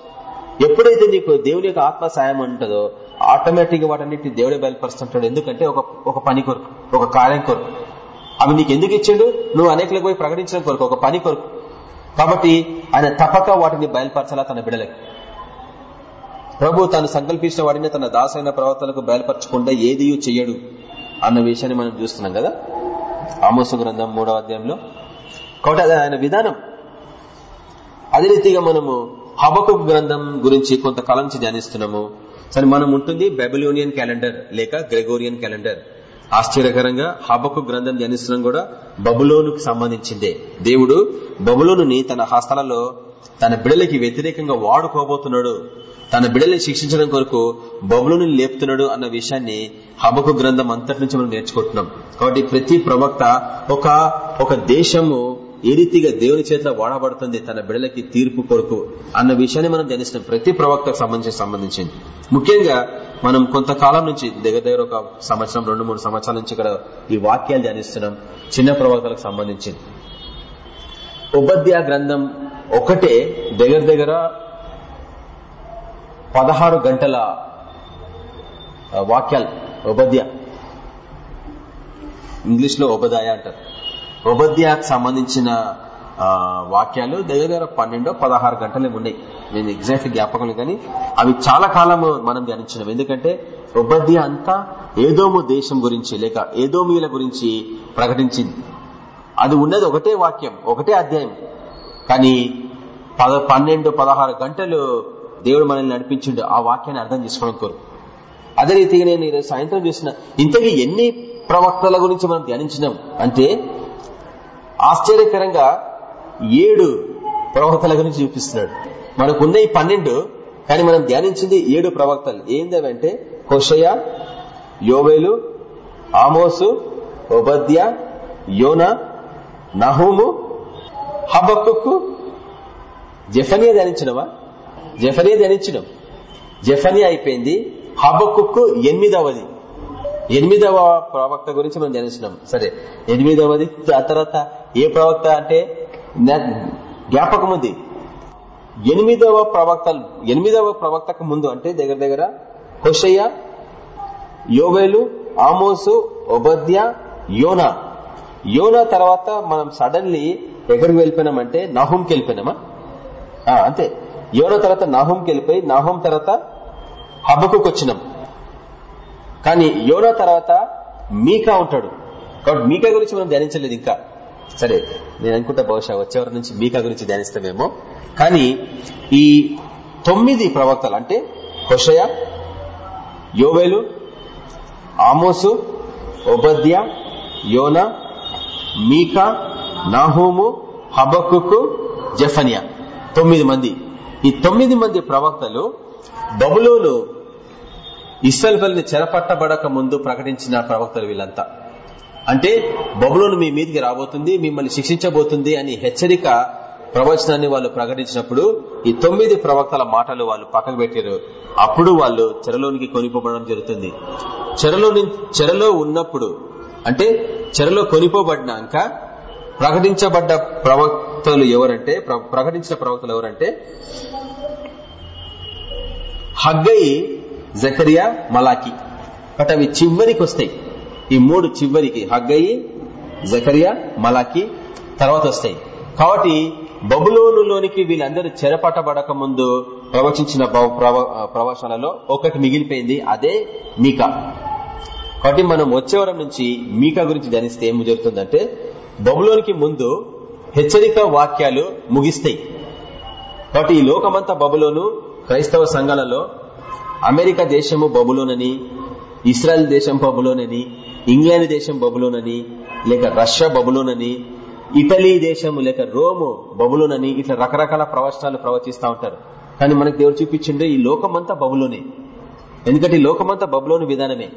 Speaker 1: ఎప్పుడైతే నీకు దేవుని యొక్క ఆత్మ సాయం ఉంటుందో ఆటోమేటిక్గా వాటన్నిటి దేవుడే బయలుపరుస్తుంటాడు. ఎందుకంటే ఒక ఒక పని కొరకు ఒక కార్యం కొరకు. అవి నీకు ఎందుకు ఇచ్చిండు? నువ్వు అనేకలకు పోయి ప్రకటించడం కొరకు ఒక పని కొరకు. కాబట్టి ఆయన తప్పక వాటిని బయలుపరచాలా తన బిడలకి. ప్రభు తాను సంకల్పించిన వాడిని తన దాసైన ప్రవర్తనకు బయలుపరచకుండా ఏది చెయ్యడు అన్న విషయాన్ని మనం చూస్తున్నాం కదా. ఆమోసు గ్రంథం మూడవ అధ్యాయంలో. కాబట్టి అది ఆయన విధానం. అదే రీతిగా మనము హబకు గ్రంథం గురించి కొంతకాలం నుంచి ధ్యానిస్తున్నాము. సరే మనం ఉంటుంది బెబిలోనియన్ క్యాలెండర్ లేక గ్రెగోరియన్ క్యాలెండర్. ఆశ్చర్యకరంగా హబకు గ్రంథం ధ్యానిస్తున్నాం కూడా బబులోనుకు సంబంధించిందే. దేవుడు బబులోనుని తన హస్తాలలో తన బిడలకి వ్యతిరేకంగా వాడుకోబోతున్నాడు. తన బిడల్ని శిక్షించడం కొరకు బబులోని లేపుతున్నాడు అన్న విషయాన్ని హబకు గ్రంథం అంతటి నుంచి మనం నేర్చుకుంటున్నాం. కాబట్టి ప్రతి ప్రవక్త ఒక ఒక దేశము ఏ రీతిగా దేవుని చేతిలో వాడబడుతుంది తన బిడలకి తీర్పు కొరకు అన్న విషయాన్ని మనం ధ్యానిస్తున్నాం. ప్రతి ప్రవక్తకు సంబంధించి సంబంధించింది. ముఖ్యంగా మనం కొంతకాలం నుంచి దగ్గర దగ్గర ఒక సంవత్సరం రెండు మూడు సంవత్సరాల నుంచి ఇక్కడ ఈ వాక్యాలు ధ్యానిస్తున్నాం. చిన్న ప్రవక్తలకు సంబంధించింది. ఉపద్యా గ్రంథం ఒకటే దగ్గర దగ్గర పదహారు గంటల వాక్యాలు. ఉపద్య. ఇంగ్లీష్లో ఉపదాయ అంటారు. ఉపధ్యాకు సంబంధించిన వాక్యాలు దగ్గర దగ్గర పన్నెండో పదహారు గంటలే ఉన్నాయి. నేను ఎగ్జాక్ట్ జ్ఞాపకం కానీ అవి చాలా కాలం మనం ధ్యానించినాం. ఎందుకంటే ఉపధ్య అంతా ఏదోము దేశం గురించి లేక ఏదోమీల గురించి ప్రకటించింది. అది ఉన్నది ఒకటే వాక్యం ఒకటే అధ్యాయం. కానీ పద పన్నెండు పదహారు గంటలు దేవుడు మనల్ని నడిపించిండు. ఆ వాక్యాన్ని అర్థం చేసుకోవడం కోరు అదే రీతిగా నేను సాయంత్రం చూసిన ఇంతకీ ఎన్ని ప్రవక్తల గురించి మనం ధ్యానించినాం? అంటే ఆశ్చర్యకరంగా ఏడు ప్రవక్తల గురించి చూపిస్తున్నాడు. మనకున్న ఈ పన్నెండు కానీ మనం ధ్యానించింది ఏడు ప్రవక్తలు. ఏందవంటే హోషయ యోవేలు ఆమోసు ఒబద్య యోన నహూము హబక్కు జఫనియా ధ్యానించినవా? జఫనియా ధ్యానించినాం. జఫనియా అయిపోయింది. హబక్కు ఎనిమిదవది. ఎనిమిదవ ప్రవక్త గురించి మనం ధ్యానించినాం సరే ఎనిమిదవది ఆ తర్వాత ఏ ప్రవక్త అంటే జ్ఞాపకం ఉంది. ఎనిమిదవ ప్రవక్త ఎనిమిదవ ప్రవక్తకు ముందు అంటే దగ్గర దగ్గర హుషయ్య యోవేలు ఆమోసు ఒబద్య యోనా. యోనా తర్వాత మనం సడన్లీ ఎక్కడికి వెళ్ళిపోయినామంటే నాహుంకి వెళ్ళిపోయినామా? అంతే. యోనా తర్వాత నాహుంకి వెళ్ళిపోయి నాహుం తర్వాత హబ్బకు వచ్చినాం కానీ యోనా తర్వాత మీకా ఉంటాడు. కాబట్టి మీకా గురించి మనం ధ్యానించలేదు ఇంకా. సరే నేను అనుకుంటా బహుశా వచ్చేవారి నుంచి మీకా గురించి ధ్యానిస్తామేమో. కానీ ఈ తొమ్మిది ప్రవక్తలు అంటే హుషయ యోవేలు ఆమోసు ఒబద్య యోన మీకా నాహూము హబక్కు జఫనియా. తొమ్మిది మంది. ఈ తొమ్మిది మంది ప్రవక్తలు బబులోను ఇస్రాయల్ చెరపట్టబడక ముందు ప్రకటించిన ప్రవక్తలు వీళ్ళంతా. అంటే బబులోను మీ మీదికి రాబోతుంది మిమ్మల్ని శిక్షించబోతుంది అని హెచ్చరిక ప్రవచనాన్ని వాళ్ళు ప్రకటించినప్పుడు ఈ తొమ్మిది ప్రవక్తల మాటలు వాళ్ళు పక్కకు పెట్టారు. అప్పుడు వాళ్ళు చెరలోనికి కొనిపోబడడం జరుగుతుంది. చెరలో చెరలో ఉన్నప్పుడు అంటే చెరలో కొనిపోబడినాక ప్రకటించబడ్డ ప్రవక్తలు ఎవరంటే ప్రకటించిన ప్రవక్తలు ఎవరంటే హగ్గయి జకరియా మలాకి. బట్ అవి చివరికి వస్తాయి. ఈ మూడు చివరికి హగ్గయి జకరియా మలాకి తర్వాత వస్తాయి. కాబట్టి బబులోనులోనికి వీళ్ళందరూ చెరపట్టబడక ముందు ప్రవచించిన ప్రవచనలో ఒకటి మిగిలిపోయింది అదే మీకా. కాబట్టి మనం వచ్చేవరం నుంచి మీకా గురించి ధ్యానిస్తే ఏం జరుగుతుందంటే బబులోనికి ముందు హెచ్చరిక వాక్యాలు ముగిస్తాయి. కాబట్టి ఈ లోకమంతా బబులోను క్రైస్తవ సంఘాలలో అమెరికా దేశము బబులోనని ఇస్రాయల్ దేశం బబులోనని ఇంగ్లాండ్ దేశం బబులోనని లేక రష్యా బబులోనని ఇటలీ దేశము లేక రోము బబులోనని ఇట్లా రకరకాల ప్రవచనాలు ప్రవచిస్తూ ఉంటారు. కానీ మనకు దేవుడు చూపించిండే ఈ లోకమంతా బబులోనే. ఎందుకంటే ఈ లోకమంతా బబులోని విధానమే.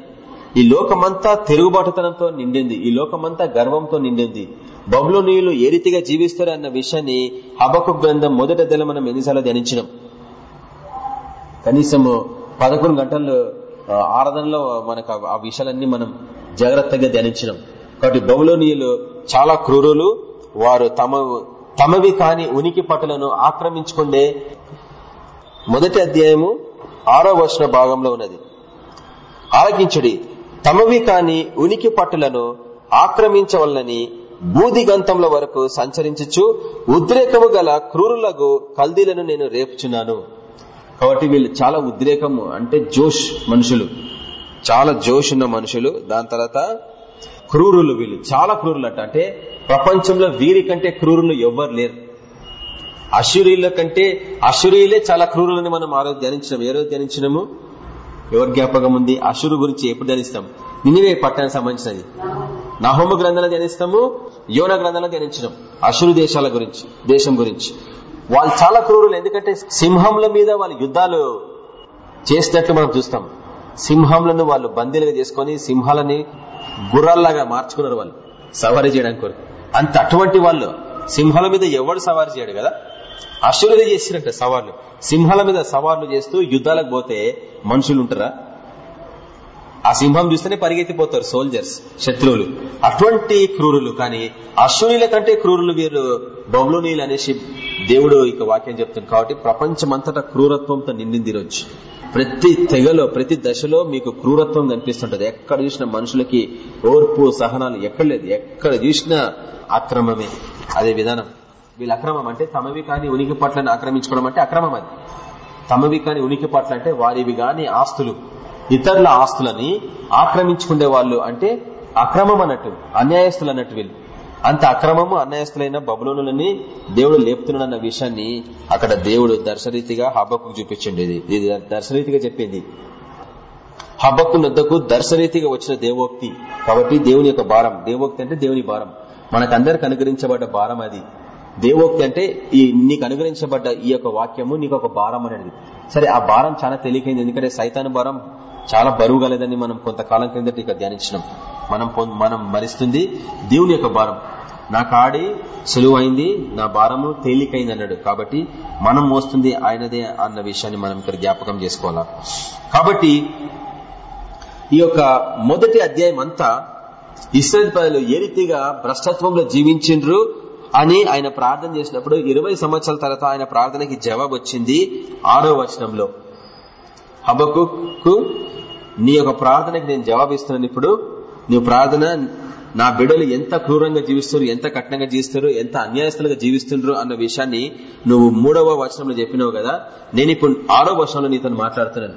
Speaker 1: ఈ లోకమంతా తిరుగుబాటుతనంతో నిండింది. ఈ లోకమంతా గర్వంతో నిండింది. బబులోనీయులు ఏ రీతిగా జీవిస్తారు అన్న విషయాన్ని హబకు గ్రంథం మొదట దెల మనం ఎన్నిసార్లు ధ్యానించినాం. కనీసము పదకొండు గంటలు ఆరాధనలో మనకు ఆ విషయాలన్నీ మనం జాగ్రత్తగా ధ్యానించినాం కాబట్టి బబులోనియులు చాలా క్రూరులు. వారు తమ తమవి కాని ఉనికి పట్టులను ఆక్రమించుకుండే మొదటి అధ్యాయము ఆరో వర్ష భాగంలో ఉన్నది. ఆలకించుడి తమవి కాని ఉనికి పట్టులను ఆక్రమించవలనని బూదిగంతంల వరకు సంచరించచ్చు ఉద్రేకము గల క్రూరులకు కల్దీలను నేను రేపుచున్నాను. కాబట్టి వీళ్ళు చాలా ఉద్రేకము అంటే జోష్ మనుషులు. చాలా జోష్ ఉన్న మనుషులు. దాని తర్వాత క్రూరులు వీళ్ళు. చాలా క్రూరులు అంట అంటే ప్రపంచంలో వీరి కంటే క్రూరులు ఎవ్వరు లేరు. అశురీల కంటే అశురీలే చాలా క్రూరులని మనం ఆ రోజు ధ్యానించినాం ఏ రోజు ధ్యానించినాము? ఎవరి జ్ఞాపకం ఉంది? అశురు గురించి ఎప్పుడు ధ్యానిస్తాం? నినివే పట్టణానికి సంబంధించినది. నహోమ గ్రంథాలు ధ్యానిస్తాము యోన గ్రంథాలు ధ్యానించినాం. అశురు దేశాల గురించి దేశం గురించి. వాళ్ళు చాలా క్రూరులు. ఎందుకంటే సింహంల మీద వాళ్ళు యుద్ధాలు చేసినట్లు మనం చూస్తాం. సింహంలను వాళ్ళు బందీలుగా చేసుకుని సింహాలని గుర్రాల్లాగా మార్చుకున్నారు వాళ్ళు. సవారీ చేయడానికి కొరకు. అంత అటువంటి వాళ్ళు సింహాల మీద ఎవడు సవారీ చేయడు కదా? అశ్వరులే చేసినట్ట సవార్లు. సింహాల మీద సవార్లు చేస్తూ యుద్ధాలకు పోతే మనుషులు ఉంటారా ఆ సింహం చూస్తేనే పరిగెత్తిపోతారు సోల్జర్స్ శత్రువులు. అటువంటి క్రూరులు కానీ అశ్వనీల కంటే క్రూరులు వీరు బబులోనీలు అనేసి దేవుడు ఇక వాక్యం చెప్తుంది. కాబట్టి ప్రపంచమంతటా క్రూరత్వంతో నిండింది రోజు ప్రతి తెగలో ప్రతి దశలో మీకు క్రూరత్వం కనిపిస్తుంటది. ఎక్కడ చూసిన మనుషులకి ఓర్పు సహనాలు ఎక్కడ లేదు. ఎక్కడ చూసినా అక్రమమే. అదే విధానం. వీళ్ళు అక్రమం అంటే తమవి కాని ఉనికి పట్లని ఆక్రమించుకోవడం అంటే అక్రమం అది. తమవి కాని ఉనికి పట్ల అంటే వారివి గాని ఆస్తులు. ఇతరుల ఆస్తులని ఆక్రమించుకునే వాళ్ళు అంటే అక్రమం అన్నట్టు అన్యాయస్తులు అన్నట్టు వీళ్ళు. అంత అక్రమము అన్యాయస్తులైన బబులోనులని దేవుడు లేపుతున్నాడన్న విషయాన్ని అక్కడ దేవుడు దర్శరీతిగా హబ్బకు చూపించండి. ఇది దర్శరీతిగా చెప్పింది. హబ్బకు నద్దకు దర్శరీతిగా వచ్చిన దేవోక్తి. కాబట్టి దేవుని యొక్క భారం. దేవోక్తి అంటే దేవుని భారం. మనకందరికి అనుగ్రహించబడ్డ భారం అది. దేవోక్తి అంటే ఈ నీకు అనుగ్రహించబడ్డ ఈ యొక్క వాక్యము నీకు ఒక భారం అనేది. సరే ఆ భారం చాలా తెలియకైంది ఎందుకంటే సైతాను భారం చాలా బరువు కలదని మనం కొంతకాలం క్రిందట ఇక ధ్యానించినాం. మనం మనం మరిస్తుంది దేవుని యొక్క భారం. నా కాడి సులువైంది నా భారము తేలికైంది అన్నాడు. కాబట్టి మనం మోస్తుంది ఆయనదే అన్న విషయాన్ని మనం ఇక్కడ జ్ఞాపకం చేసుకోవాలా? కాబట్టి ఈ యొక్క మొదటి అధ్యాయం అంతా ఇస్రాయల్ ప్రజలు ఏ రీతిగా భ్రష్టత్వంలో జీవించిండ్రు అని ఆయన ప్రార్థన చేసినప్పుడు ఇరవై సంవత్సరాల తర్వాత ఆయన ప్రార్థనకి జవాబు వచ్చింది ఆరో వచనంలో. హబకు నీ యొక్క ప్రార్థనకి నేను జవాబిస్తున్నాను ఇప్పుడు. నువ్వు ప్రార్థన నా బిడ్డలు ఎంత క్రూరంగా జీవిస్తారు ఎంత కఠినంగా జీవిస్తారు ఎంత అన్యాయస్తులుగా జీవిస్తుండ్రు అన్న విషయాన్ని నువ్వు మూడవ వచనంలో చెప్పినావు కదా. నేను ఇప్పుడు ఆరో వచనంలో నీతో మాట్లాడుతున్నాను.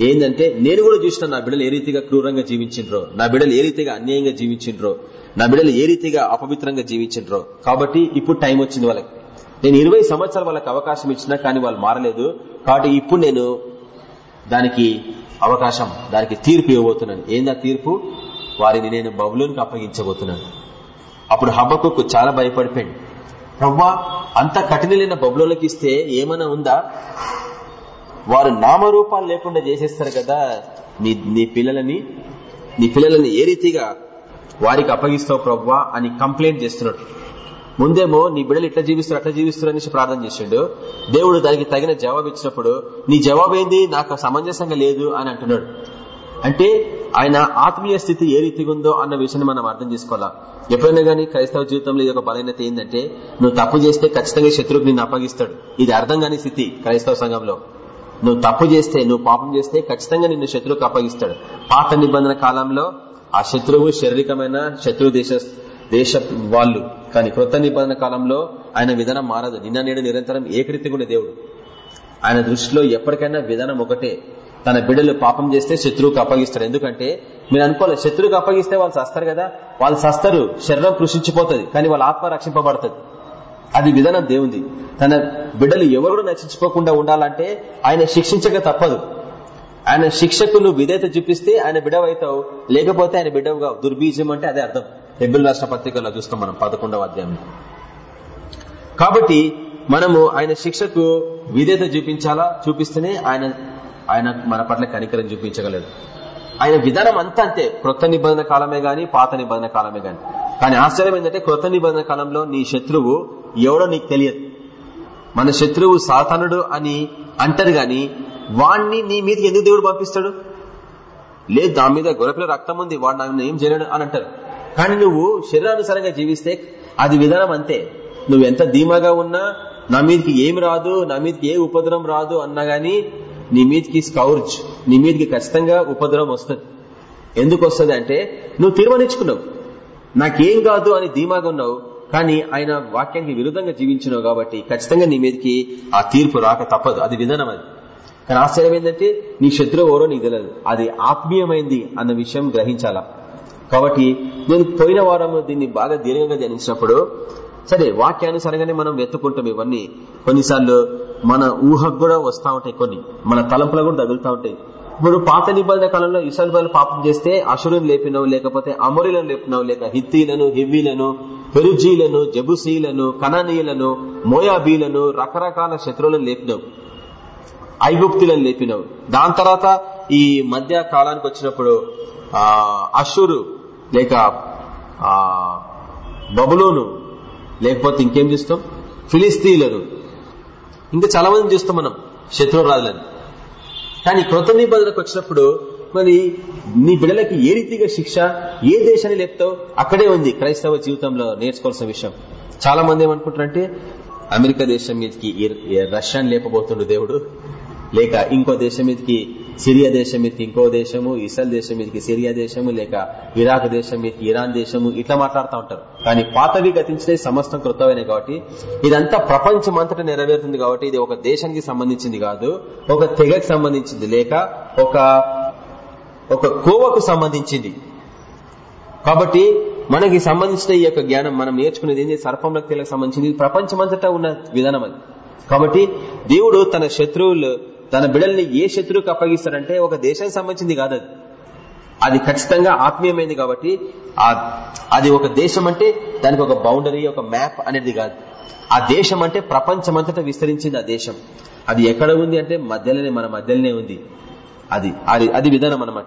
Speaker 1: ఏంటంటే నేను కూడా చూసిన నా బిడ్డలు ఏ రీతిగా క్రూరంగా జీవించిండ్రో నా బిడ్డలు ఏ రీతిగా అన్యాయంగా జీవించిండ్రో నా బిడ్డలు ఏ రీతిగా అపవిత్రంగా జీవించిండ్రో. కాబట్టి ఇప్పుడు టైం వచ్చింది వాళ్ళకి. నేను ఇరవై సంవత్సరాలు వాళ్ళకి అవకాశం ఇచ్చినా కానీ వాళ్ళు మారలేదు. కాబట్టి ఇప్పుడు నేను దానికి అవకాశం దానికి తీర్పు ఇవ్వబోతున్నాను. ఏందా తీర్పు? వారిని నేను బబులోనికి అప్పగించబోతున్నాను. అప్పుడు హబ్బకు చాలా భయపడిపోయింది ప్రవ్వా అంత కఠినలైన బబులోనికి ఇస్తే ఏమైనా ఉందా? వారు నామరూపాలు లేకుండా చేసేస్తారు కదా. నీ నీ పిల్లలని నీ పిల్లలని ఏ రీతిగా వారికి అప్పగిస్తావు ప్రవ్వా అని కంప్లైంట్ చేస్తున్నాడు. ముందేమో నీ బిడ్డలు ఇట్లా జీవిస్తారు అట్లా జీవిస్తారు అనేసి ప్రార్థన చేసిండు దేవుడు దానికి తగిన జవాబు ఇచ్చినప్పుడు నీ జవాబు ఏంది నాకు సమంజసంగా లేదు అని అంటున్నాడు. అంటే ఆయన ఆత్మీయ స్థితి ఏ రీతిగా ఉందో అన్న విషయాన్ని మనం అర్థం చేసుకోవాలా? ఎప్పుడైనా గానీ క్రైస్తవ జీవితంలో ఇది ఒక బలహీనత ఏంటంటే నువ్వు తప్పు చేస్తే ఖచ్చితంగా శత్రువుకి నిన్ను అప్పగిస్తాడు. ఇది అర్థం కాని స్థితి క్రైస్తవ సంఘంలో. నువ్వు తప్పు చేస్తే నువ్వు పాపం చేస్తే ఖచ్చితంగా నిన్ను శత్రువుకి అప్పగిస్తాడు. పాత నిబంధన కాలంలో ఆ శత్రువు శారీరకమైన శత్రు దేశ దేశ వాళ్ళు కానీ కృత నిబంధన కాలంలో ఆయన విధానం మారదు. నిన్న నేడు నిరంతరం ఏకరీతిగా దేవుడు. ఆయన దృష్టిలో ఎప్పటికైనా విధానం ఒకటే. తన బిడ్డలు పాపం చేస్తే శత్రువుకు అప్పగిస్తారు. ఎందుకంటే మీరు అనుకోవాలి శత్రువుకు అప్పగిస్తే వాళ్ళు సస్తారు కదా? వాళ్ళు సస్తారు. శరీరం కృషించిపోతుంది కానీ వాళ్ళ ఆత్మ రక్షింపబడుతుంది. అది విధానం దేవుంది. తన బిడ్డలు ఎవరు నశించుకోకుండా ఉండాలంటే ఆయన శిక్షించక తప్పదు. ఆయన శిక్షకు నువ్వు విధేత చూపిస్తే ఆయన బిడవైతావు. లేకపోతే ఆయన బిడవుగా దుర్బీజం అంటే అదే అర్థం. హెబిల్ రాష్ట్ర పత్రికలో చూస్తాం మనం పదకొండవ అధ్యాయం కాబట్టి మనము ఆయన శిక్షకు విధేత చూపించాలా? చూపిస్తేనే ఆయన ఆయన మన పట్ల కనికరం చూపించగలడు. ఆయన విధానం అంతా అంతే. క్రొత్త నిబంధన కాలమే గాని పాత నిబంధన కాలమే గాని. కానీ ఆశ్చర్యం ఏంటంటే క్రొత్త నిబంధన కాలంలో నీ శత్రువు ఎవడో నీకు తెలియదు. మన శత్రువు సాతానుడు అని అంటారు గాని వాణ్ణి నీ మీద ఎందుకు దేవుడు పంపిస్తాడు? లేదు దాని మీద గొరపిల రక్తం ఉంది వాడు నన్ను ఏం చేయలేడు అని అంటారు. కానీ నువ్వు శరీరానుసారంగా జీవిస్తే అది విధానం అంతే. నువ్వు ఎంత ధీమాగా ఉన్నా నా మీదకి ఏమి రాదు నా మీదకి ఏ ఉపద్రవం రాదు అన్నా గాని నీ మీదకి స్కౌర్జ్ నీ మీదకి ఖచ్చితంగా ఉపద్రవం వస్తుంది. ఎందుకు వస్తుంది అంటే నువ్వు తీర్మానించుకున్నావు. నాకేం కాదు అని ధీమాగా ఉన్నావు కానీ ఆయన వాక్యానికి విరుద్ధంగా జీవించినావు కాబట్టి ఖచ్చితంగా నీ మీదకి ఆ తీర్పు రాక తప్పదు. అది విధానం అది. కానీ ఆశ్చర్యం ఏంటంటే నీ శత్రువు ఎవరో నీకు తెలియదు అది ఆత్మీయమైంది అన్న విషయం గ్రహించాలా? కాబట్టి నేను పోయిన వారంలో దీన్ని బాగా దీర్ఘంగా ధ్యానించినప్పుడు సరే వాక్యానుసారంగానే మనం వెతుకుంటాం ఇవన్నీ. కొన్నిసార్లు మన ఊహకు కూడా వస్తా ఉంటాయి కొన్ని. మన తలంపులకు కూడా తగులుతా ఉంటాయి. ఇప్పుడు పాత నిబంధన కాలంలో ఇస్రాయల్ పాపం చేస్తే అసురులను లేపినావు లేకపోతే అమరులను లేపినావు లేక హిత్తీలను హివ్వీలను పెరుజీలను జబుసీలను కననీయులను మోయాబీలను రకరకాల శత్రువులను లేపినావు. ఐగుప్తులను లేపినావు. దాని తర్వాత ఈ మధ్య కాలానికి వచ్చినప్పుడు ఆ అషురు లేక ఆ బబులోను లేకపోతే ఇంకేం చూస్తాం? ఫిలిస్తీన్లను. ఇంకా చాలా మంది చూస్తాం మనం శత్రురాజులను కానీ కృత నిబంధనకు వచ్చినప్పుడు మరి నీ బిడ్డలకి ఏ రీతిగా శిక్ష ఏ దేశాన్ని లేపుతావు? అక్కడే ఉంది క్రైస్తవ జీవితంలో నేర్చుకోవాల్సిన విషయం. చాలా మంది ఏమనుకుంటారంటే అమెరికా దేశం మీదకి రష్యాని లేపబోతుండు దేవుడు లేక ఇంకో దేశం మీదకి సిరియా దేశం మీదకి ఇంకో దేశము ఇస్రాయల్ దేశం మీదకి సిరియా దేశము లేక ఇరాక్ దేశం మీదకి ఇరాన్ దేశము ఇట్లా మాట్లాడుతూ ఉంటారు. కానీ పాతవి గతించినవి సమస్తం కృతమైనవి కాబట్టి ఇదంతా ప్రపంచం అంతటా నెరవేరుతుంది కాబట్టి ఇది ఒక దేశానికి సంబంధించింది కాదు ఒక తెగకు సంబంధించింది లేక ఒక ఒక కోవకు సంబంధించింది. కాబట్టి మనకి సంబంధించిన ఈ యొక్క జ్ఞానం మనం నేర్చుకునేది ఏంటి సర్పంలకు తెలకు సంబంధించింది. ప్రపంచమంతటా ఉన్న విధానం అది. కాబట్టి దేవుడు తన శత్రువులు తన బిడల్ని ఏ శత్రువుకి అప్పగిస్తాడంటే ఒక దేశానికి సంబంధించింది కాదు అది. అది ఖచ్చితంగా ఆత్మీయమైంది కాబట్టి అది ఒక దేశం అంటే దానికి ఒక బౌండరీ ఒక మ్యాప్ అనేది కాదు. ఆ దేశం అంటే ప్రపంచమంతటా విస్తరించింది ఆ దేశం. అది ఎక్కడ ఉంది అంటే మధ్యలోనే మన మధ్యలోనే ఉంది. అది అది అది విధానం అనమాట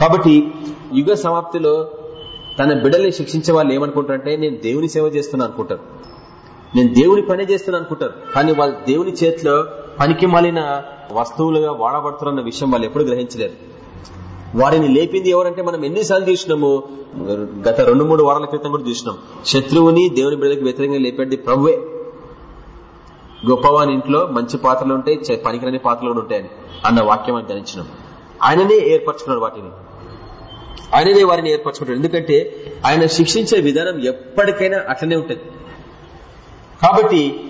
Speaker 1: కాబట్టి యుగ సమాప్తిలో తన బిడ్డల్ని శిక్షించే వాళ్ళు ఏమనుకుంటారంటే నేను దేవుని సేవ చేస్తున్నా అనుకుంటారు. నేను దేవుని పని చేస్తున్నా అనుకుంటారు. కానీ వాళ్ళు దేవుని చేతిలో పనికి మాలిన వస్తువులుగా వాడబడుతున్న విషయం వాళ్ళు ఎప్పుడు గ్రహించలేరు వారిని లేపింది ఎవరంటే మనం ఎన్నిసార్లు చూసినాము గత రెండు మూడు వారాల క్రితం కూడా చూసినాం శత్రువుని దేవుని బిడ్డలకు వ్యతిరేకంగా లేపేది ప్రభువే. గొప్పవాని ఇంట్లో మంచి పాత్రలు ఉంటాయి పనికిరని పాత్రలు కూడా ఉంటాయని అన్న వాక్యం అని ధ్యానించినాం. ఆయననే ఏర్పరచుకున్నాడు వాటిని. ఆయననే వారిని ఏర్పరచుకుంటాడు ఎందుకంటే ఆయన శిక్షించే విధానం ఎప్పటికైనా అట్లనే ఉంటుంది. కాబట్టి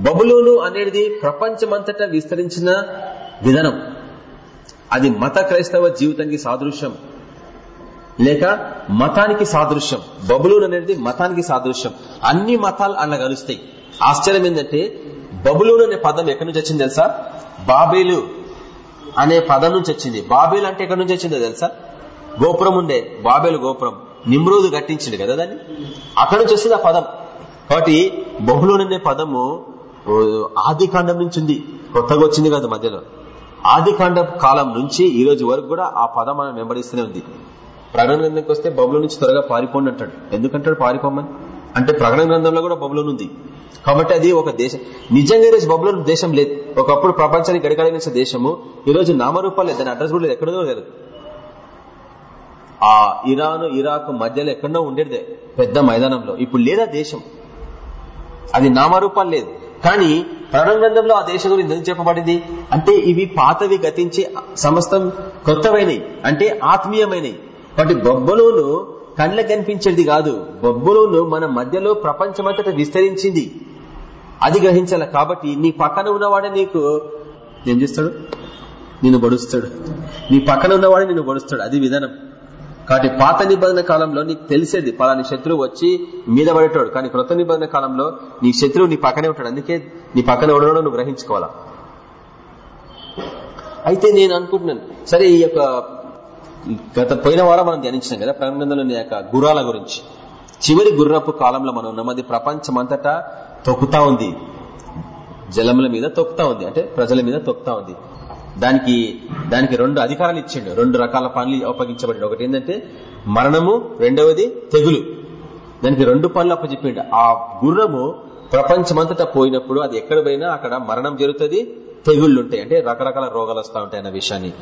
Speaker 1: బబులోను అనేది ప్రపంచమంతటా విస్తరించిన విధానం. అది మత క్రైస్తవ జీవితానికి సాదృశ్యం. లేక మతానికి సాదృశ్యం. బబులూన్ అనేది మతానికి సాదృశ్యం. అన్ని మతాలు అలా కలుస్తాయి. ఆశ్చర్యం ఏంటంటే బబులూన్ అనే పదం ఎక్కడి నుంచి వచ్చింది తెలుసా? బాబేలు అనే పదం నుంచి వచ్చింది. బాబేలు అంటే ఎక్కడి నుంచి వచ్చిందో తెలుసా? గోపురం ఉండే బాబేలు గోపురం. నిమ్రోదు కట్టించింది కదా దాన్ని? అక్కడ నుంచి వచ్చింది ఆ పదం. కాబట్టి బహుళూన్ అనే పదము ఆది కాండం నుంచి ఉంది. కొత్తగా వచ్చింది కాదు మధ్యలో. ఆది కాలం నుంచి ఈ రోజు వరకు కూడా ఆ పదం మనం వెంబడిస్తూనే ఉంది. ప్రకటన గ్రంథంకి వస్తే బబులో నుంచి త్వరగా పారిపోండి అంటాడు. ఎందుకంటాడు పారిపోమని? అంటే ప్రకటన గ్రంథంలో కూడా బబులోన్ ఉంది. కాబట్టి అది ఒక దేశం. నిజంగా ఈరోజు బబులోన్ దేశం లేదు. ఒకప్పుడు ప్రపంచానికి గడిగడిగిన దేశము. ఈ రోజు నామరూపాలు లేదు. దాని అడ్రస్ కూడా లేదు. ఎక్కడో లేదు. ఆ ఇరాన్ ఇరాక్ మధ్యలో ఎక్కడో ఉండేదే. పెద్ద మైదానంలో. ఇప్పుడు లేదా దేశం. అది నామరూపాలు లేదు. కానీ ప్రకటన గ్రంథంలో ఆ దేశం గురించి ఎందుకు చెప్పబడింది? అంటే ఇవి పాతవి గతించి సమస్తం కొత్తవైనవి అంటే ఆత్మీయమైనవి వాటి బొబ్బలోను కళ్ళకు కనిపించేది కాదు. బొబ్బలోను మన మధ్యలో ప్రపంచమంతటా విస్తరించింది. అది గ్రహించాల కాబట్టి నీ పక్కన ఉన్నవాడే నీకు ఏం చేస్తాడు? నిన్ను బడుస్తాడు నీ పక్కన ఉన్నవాడే నిన్ను బడుస్తాడు అది విధానం. కాబట్టి పాత నిబంధన కాలంలో నీకు తెలిసేది పలాని శత్రువు వచ్చి మీద పడేటోడు. కానీ కృత నిబంధన కాలంలో నీ శత్రువు నీ పక్కనే ఉంటాడు. అందుకే నీ పక్కన ఉండడం నువ్వు గ్రహించుకోవాలా? అయితే నేను అనుకుంటున్నాను. సరే ఈ యొక్క గత పోయిన వారం మనం ధ్యానించినాం కదా ప్రకటనలోని యొక్క గుర్రాల గురించి. చివరి గుర్రపు కాలంలో మనం ఉన్నాం. అది ప్రపంచమంతటా తొక్కుతా ఉంది. జలముల మీద తొక్కుతా ఉంది. అంటే ప్రజల మీద తొక్కుతా ఉంది. దానికి దానికి రెండు అధికారాలు ఇచ్చిండు. రెండు రకాల పనులు అప్పగించబడి ఒకటి ఏంటంటే మరణము రెండవది తెగులు. దానికి రెండు పనులు అప్పచెప్పిండు. ఆ గుర్రము ప్రపంచమంతటా పోయినప్పుడు అది ఎక్కడ పోయినా అక్కడ మరణం జరుగుతుంది తెగుళ్ళు ఉంటాయి. అంటే రకరకాల రోగాలు వస్తూ ఉంటాయి అన్న విషయాన్ని.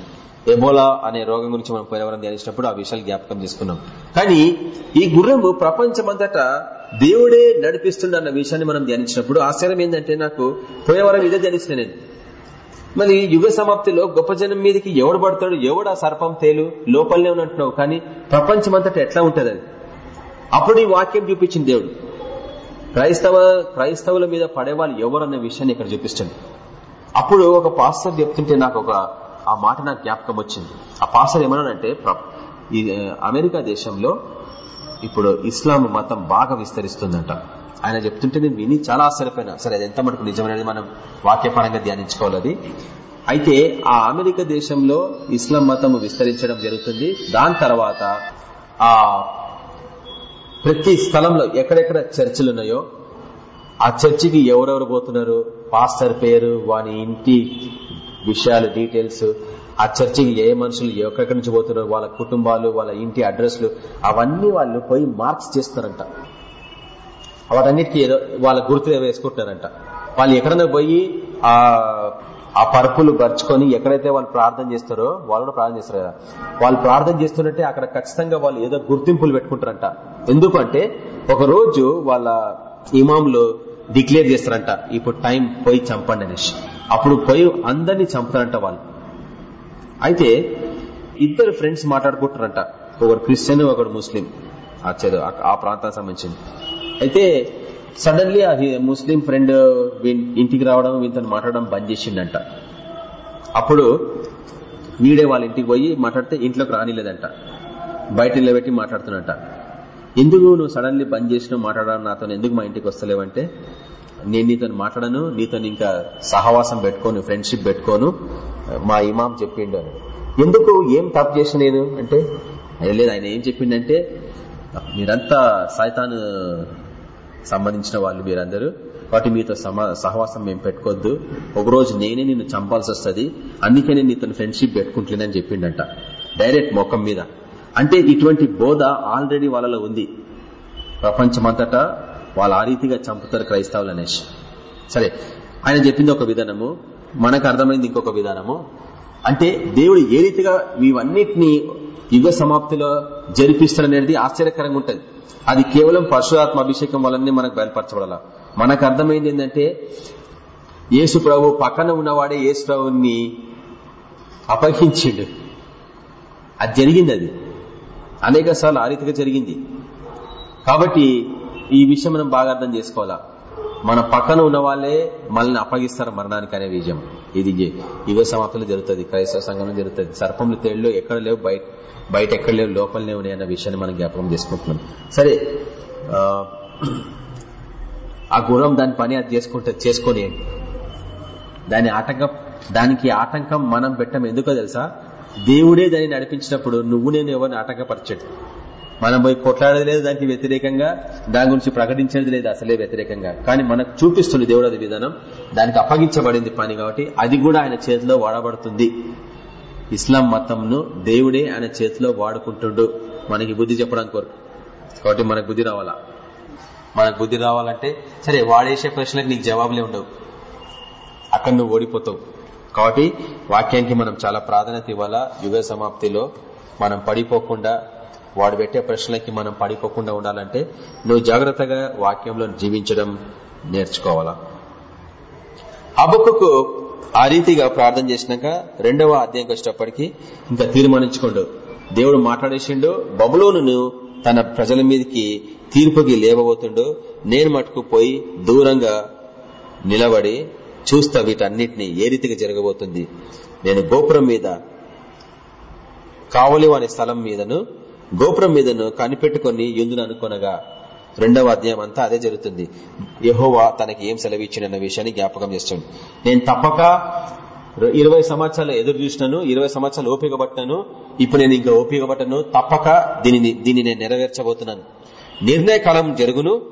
Speaker 1: ఎబోలా అనే రోగం గురించి మనం పోయినవరం ధ్యానించినప్పుడు ఆ విషయాలు జ్ఞాపకం చేసుకున్నాం. కానీ ఈ గుర్రము ప్రపంచమంతటా దేవుడే నడిపిస్తుండ అన్న విషయాన్ని మనం ధ్యానించినప్పుడు ఆశ్చర్యం ఏంటంటే నాకు పోయేవారం ఇదే ధ్యానించిన నేను. మరి యుగ సమాప్తిలో గొప్ప జనం మీదకి ఎవడు పడతాడు? ఎవడు ఆ సర్పం తేలు? లోపలనే ఉన్నట్టున్నావు కానీ ప్రపంచమంతటా ఎట్లా ఉంటుంది అది అప్పుడు ఈ వాక్యం చూపించింది దేవుడు. క్రైస్తవ క్రైస్తవుల మీద పడేవాళ్ళు ఎవరు విషయాన్ని ఇక్కడ చూపిస్తుంది. అప్పుడు ఒక పాస్టర్ చెప్తుంటే నాకు ఒక ఆ మాట నాకు జ్ఞాపకం వచ్చింది. ఆ పాస్టర్ ఏమన్నానంటే అమెరికా దేశంలో ఇప్పుడు ఇస్లాం మతం బాగా విస్తరిస్తుందంట. ఆయన చెప్తుంటే నేను విని చాలా ఆశ్చర్యపోయినా. సరే అది ఎంత మటుకు నిజమనేది మనం వాక్యపరంగా ధ్యానించుకోవాలి అయితే ఆ అమెరికా దేశంలో ఇస్లాం మతం విస్తరించడం జరుగుతుంది. దాని తర్వాత ఆ ప్రతి స్థలంలో ఎక్కడెక్కడ చర్చిలు ఉన్నాయో ఆ చర్చికి ఎవరెవరు పోతున్నారు? పాస్టర్ పేరు వాని ఇంటి విషయాలు డీటెయిల్స్. ఆ చర్చికి ఏ మనుషులు ఎక్కడెక్కడి నుంచి పోతున్నారు? వాళ్ళ కుటుంబాలు వాళ్ళ ఇంటి అడ్రస్లు. అవన్నీ వాళ్ళు పోయి మార్క్స్ చేస్తారంట. వాటన్నిటికీ ఏదో వాళ్ళ గుర్తులు వేసుకుంటున్నారంట వాళ్ళు ఎక్కడైనా పోయి ఆ ఆ పరుపులు గడుచుకొని ఎక్కడైతే వాళ్ళు ప్రార్థన చేస్తారో వాళ్ళు కూడా ప్రార్థన చేస్తారు కదా. వాళ్ళు ప్రార్థన చేస్తున్నట్టే అక్కడ ఖచ్చితంగా వాళ్ళు ఏదో గుర్తింపులు పెట్టుకుంటారంట. ఎందుకంటే ఒక రోజు వాళ్ళ ఇమాంలు డిక్లేర్ చేస్తారంట ఇప్పుడు టైం పోయి చంపండి అనేసి. అప్పుడు పోయి అందరినీ చంపుతారంట వాళ్ళు. అయితే ఇద్దరు ఫ్రెండ్స్ మాట్లాడుకుంటారంట ఒకరు క్రిస్టియన్ ఒకడు ముస్లిం. ఆ చదువు ఆ ప్రాంతానికి సంబంధించింది. అయితే సడన్లీ ఆ ముస్లిం ఫ్రెండ్ ఇంటికి రావడం వీళ్ళతో మాట్లాడడం బంద్ చేసిండంట. అప్పుడు వీడే వాళ్ళ ఇంటికి పోయి మాట్లాడితే ఇంట్లోకి రానిలేదంట. బయట నిలబెట్టి మాట్లాడుతున్నట్ట ఎందుకు నువ్వు సడన్లీ బంద్ చేసినా మాట్లాడడం నాతో ఎందుకు మా ఇంటికి వస్తలేవంటే నేను నీతో మాట్లాడను నీతో ఇంకా సహవాసం పెట్టుకోను ఫ్రెండ్షిప్ పెట్టుకోను మా ఇమాం చెప్పిండు ఎందుకు ఏం తప్పు చేసిన నేను? అంటే లేదు ఆయన ఏం చెప్పిండంటే మీరంతా సైతాను సంబంధించిన వాళ్ళు మీరందరూ. వాటి మీతో సమా సహవాసం మేము పెట్టుకోవద్దు. ఒకరోజు నేనే నిన్ను చంపాల్సి వస్తుంది. అందుకే నేను నీతో ఫ్రెండ్షిప్ పెట్టుకుంటున్నానని చెప్పిండంట. డైరెక్ట్ ముఖం మీద. అంటే ఇటువంటి బోధ ఆల్రెడీ వాళ్ళలో ఉంది. ప్రపంచమంతటా వాళ్ళు ఆ రీతిగా చంపుతారు క్రైస్తవులు అనేసి సరే ఆయన చెప్పింది ఒక విధానము. మనకు అర్థమైంది ఇంకొక విధానము. అంటే దేవుడు ఏ రీతిగా ఇవన్నిటిని యుగ సమాప్తిలో జరిపిస్తారనేది ఆశ్చర్యకరంగా ఉంటుంది. అది కేవలం పరశురాత్మ అభిషేకం వల్లనే మనకు బయలుపరచబడాల? మనకు అర్థమైంది ఏంటంటే యేసు ప్రభు పక్కన ఉన్నవాడే యేసు ప్రభుని అపహరించిండు అది జరిగింది అది. అనేక సార్లు ఆ రీతిగా జరిగింది. కాబట్టి ఈ విషయం మనం బాగా అర్థం చేసుకోవాలా? మన పక్కన ఉన్న వాళ్ళే మనల్ని అప్పగిస్తారు మరణానికి అనే విజయం. ఇది యుగ సమాప్తిలో జరుగుతుంది. క్రైస్తవ సంఘంలో జరుగుతుంది. సర్పములు తేళ్ళు ఎక్కడ లేవు బయట బయట ఎక్కడ లేవు లోపలనే ఉన్నాయి అన్న విషయాన్ని మనం జ్ఞాపకం చేసుకుంటున్నాం. సరే ఆ, ఆ గుర్రం దాని పని అది చేసుకుంటే చేసుకొని దాని ఆటంకం దానికి ఆటంకం మనం పెట్టం. ఎందుకో తెలుసా? దేవుడే దాన్ని నడిపించినప్పుడు నువ్వు నేను ఎవరిని ఆటంకపరచడు. మనం పోయి కొట్లాడేది లేదు దానికి వ్యతిరేకంగా దాని గురించి ప్రకటించేది లేదు అసలే వ్యతిరేకంగా. కానీ మనకు చూపిస్తుంది దేవుడు అది విధానం దానికి అప్పగించబడింది పని కాబట్టి అది కూడా ఆయన చేతిలో వాడబడుతుంది. ఇస్లాం మతంను దేవుడే ఆయన చేతిలో వాడుకుంటుండు. మనకి బుద్ధి చెప్పడం కోరు కాబట్టి మనకు బుద్ధి రావాలా? మనకు బుద్ధి రావాలంటే సరే వాడేసే ప్రశ్నలకు నీకు జవాబులే ఉండవు. అక్కడ నువ్వు ఓడిపోతావు. కాబట్టి వాక్యానికి మనం చాలా ప్రాధాన్యత ఇవ్వాలా? యుగ సమాప్తిలో మనం పడిపోకుండా వాడు పెట్టే ప్రశ్నలకి మనం పడిపోకుండా ఉండాలంటే నువ్వు జాగ్రత్తగా వాక్యంలో జీవించడం నేర్చుకోవాలా? అబుక్కు ఆ రీతిగా ప్రార్థన చేసినాక రెండవ అధ్యాయంకి వచ్చేటప్పటికి ఇంకా తీర్మానించుకోండు. దేవుడు మాట్లాడేసిండు బబులోను తన ప్రజల మీదకి తీర్పుకి లేవబోతుండు. నేను మటుకు పోయి దూరంగా నిలబడి చూస్తా వీటన్నిటిని ఏ రీతిగా జరగబోతుంది. నేను గోపురం మీద కావలి అనే స్థలం మీదను గోపురం మీదను కనిపెట్టుకుని ఎందును అనుకొనగా రెండవ అధ్యాయం అంతా అదే జరుగుతుంది. యహోవా తనకి ఏం సెలవిచ్చిండన్న విషయాన్ని జ్ఞాపకం చేస్తాడు. నేను తప్పక ఇరవై సంవత్సరాలు ఎదురు చూసినాను ఇరవై సంవత్సరాలు ఓపిక పట్టినాను ఇప్పుడు నేను ఇంకా ఓపిక పట్టను తప్పక దీనిని దీన్ని నేను నెరవేర్చబోతున్నాను. నిర్ణయ కాలం జరుగును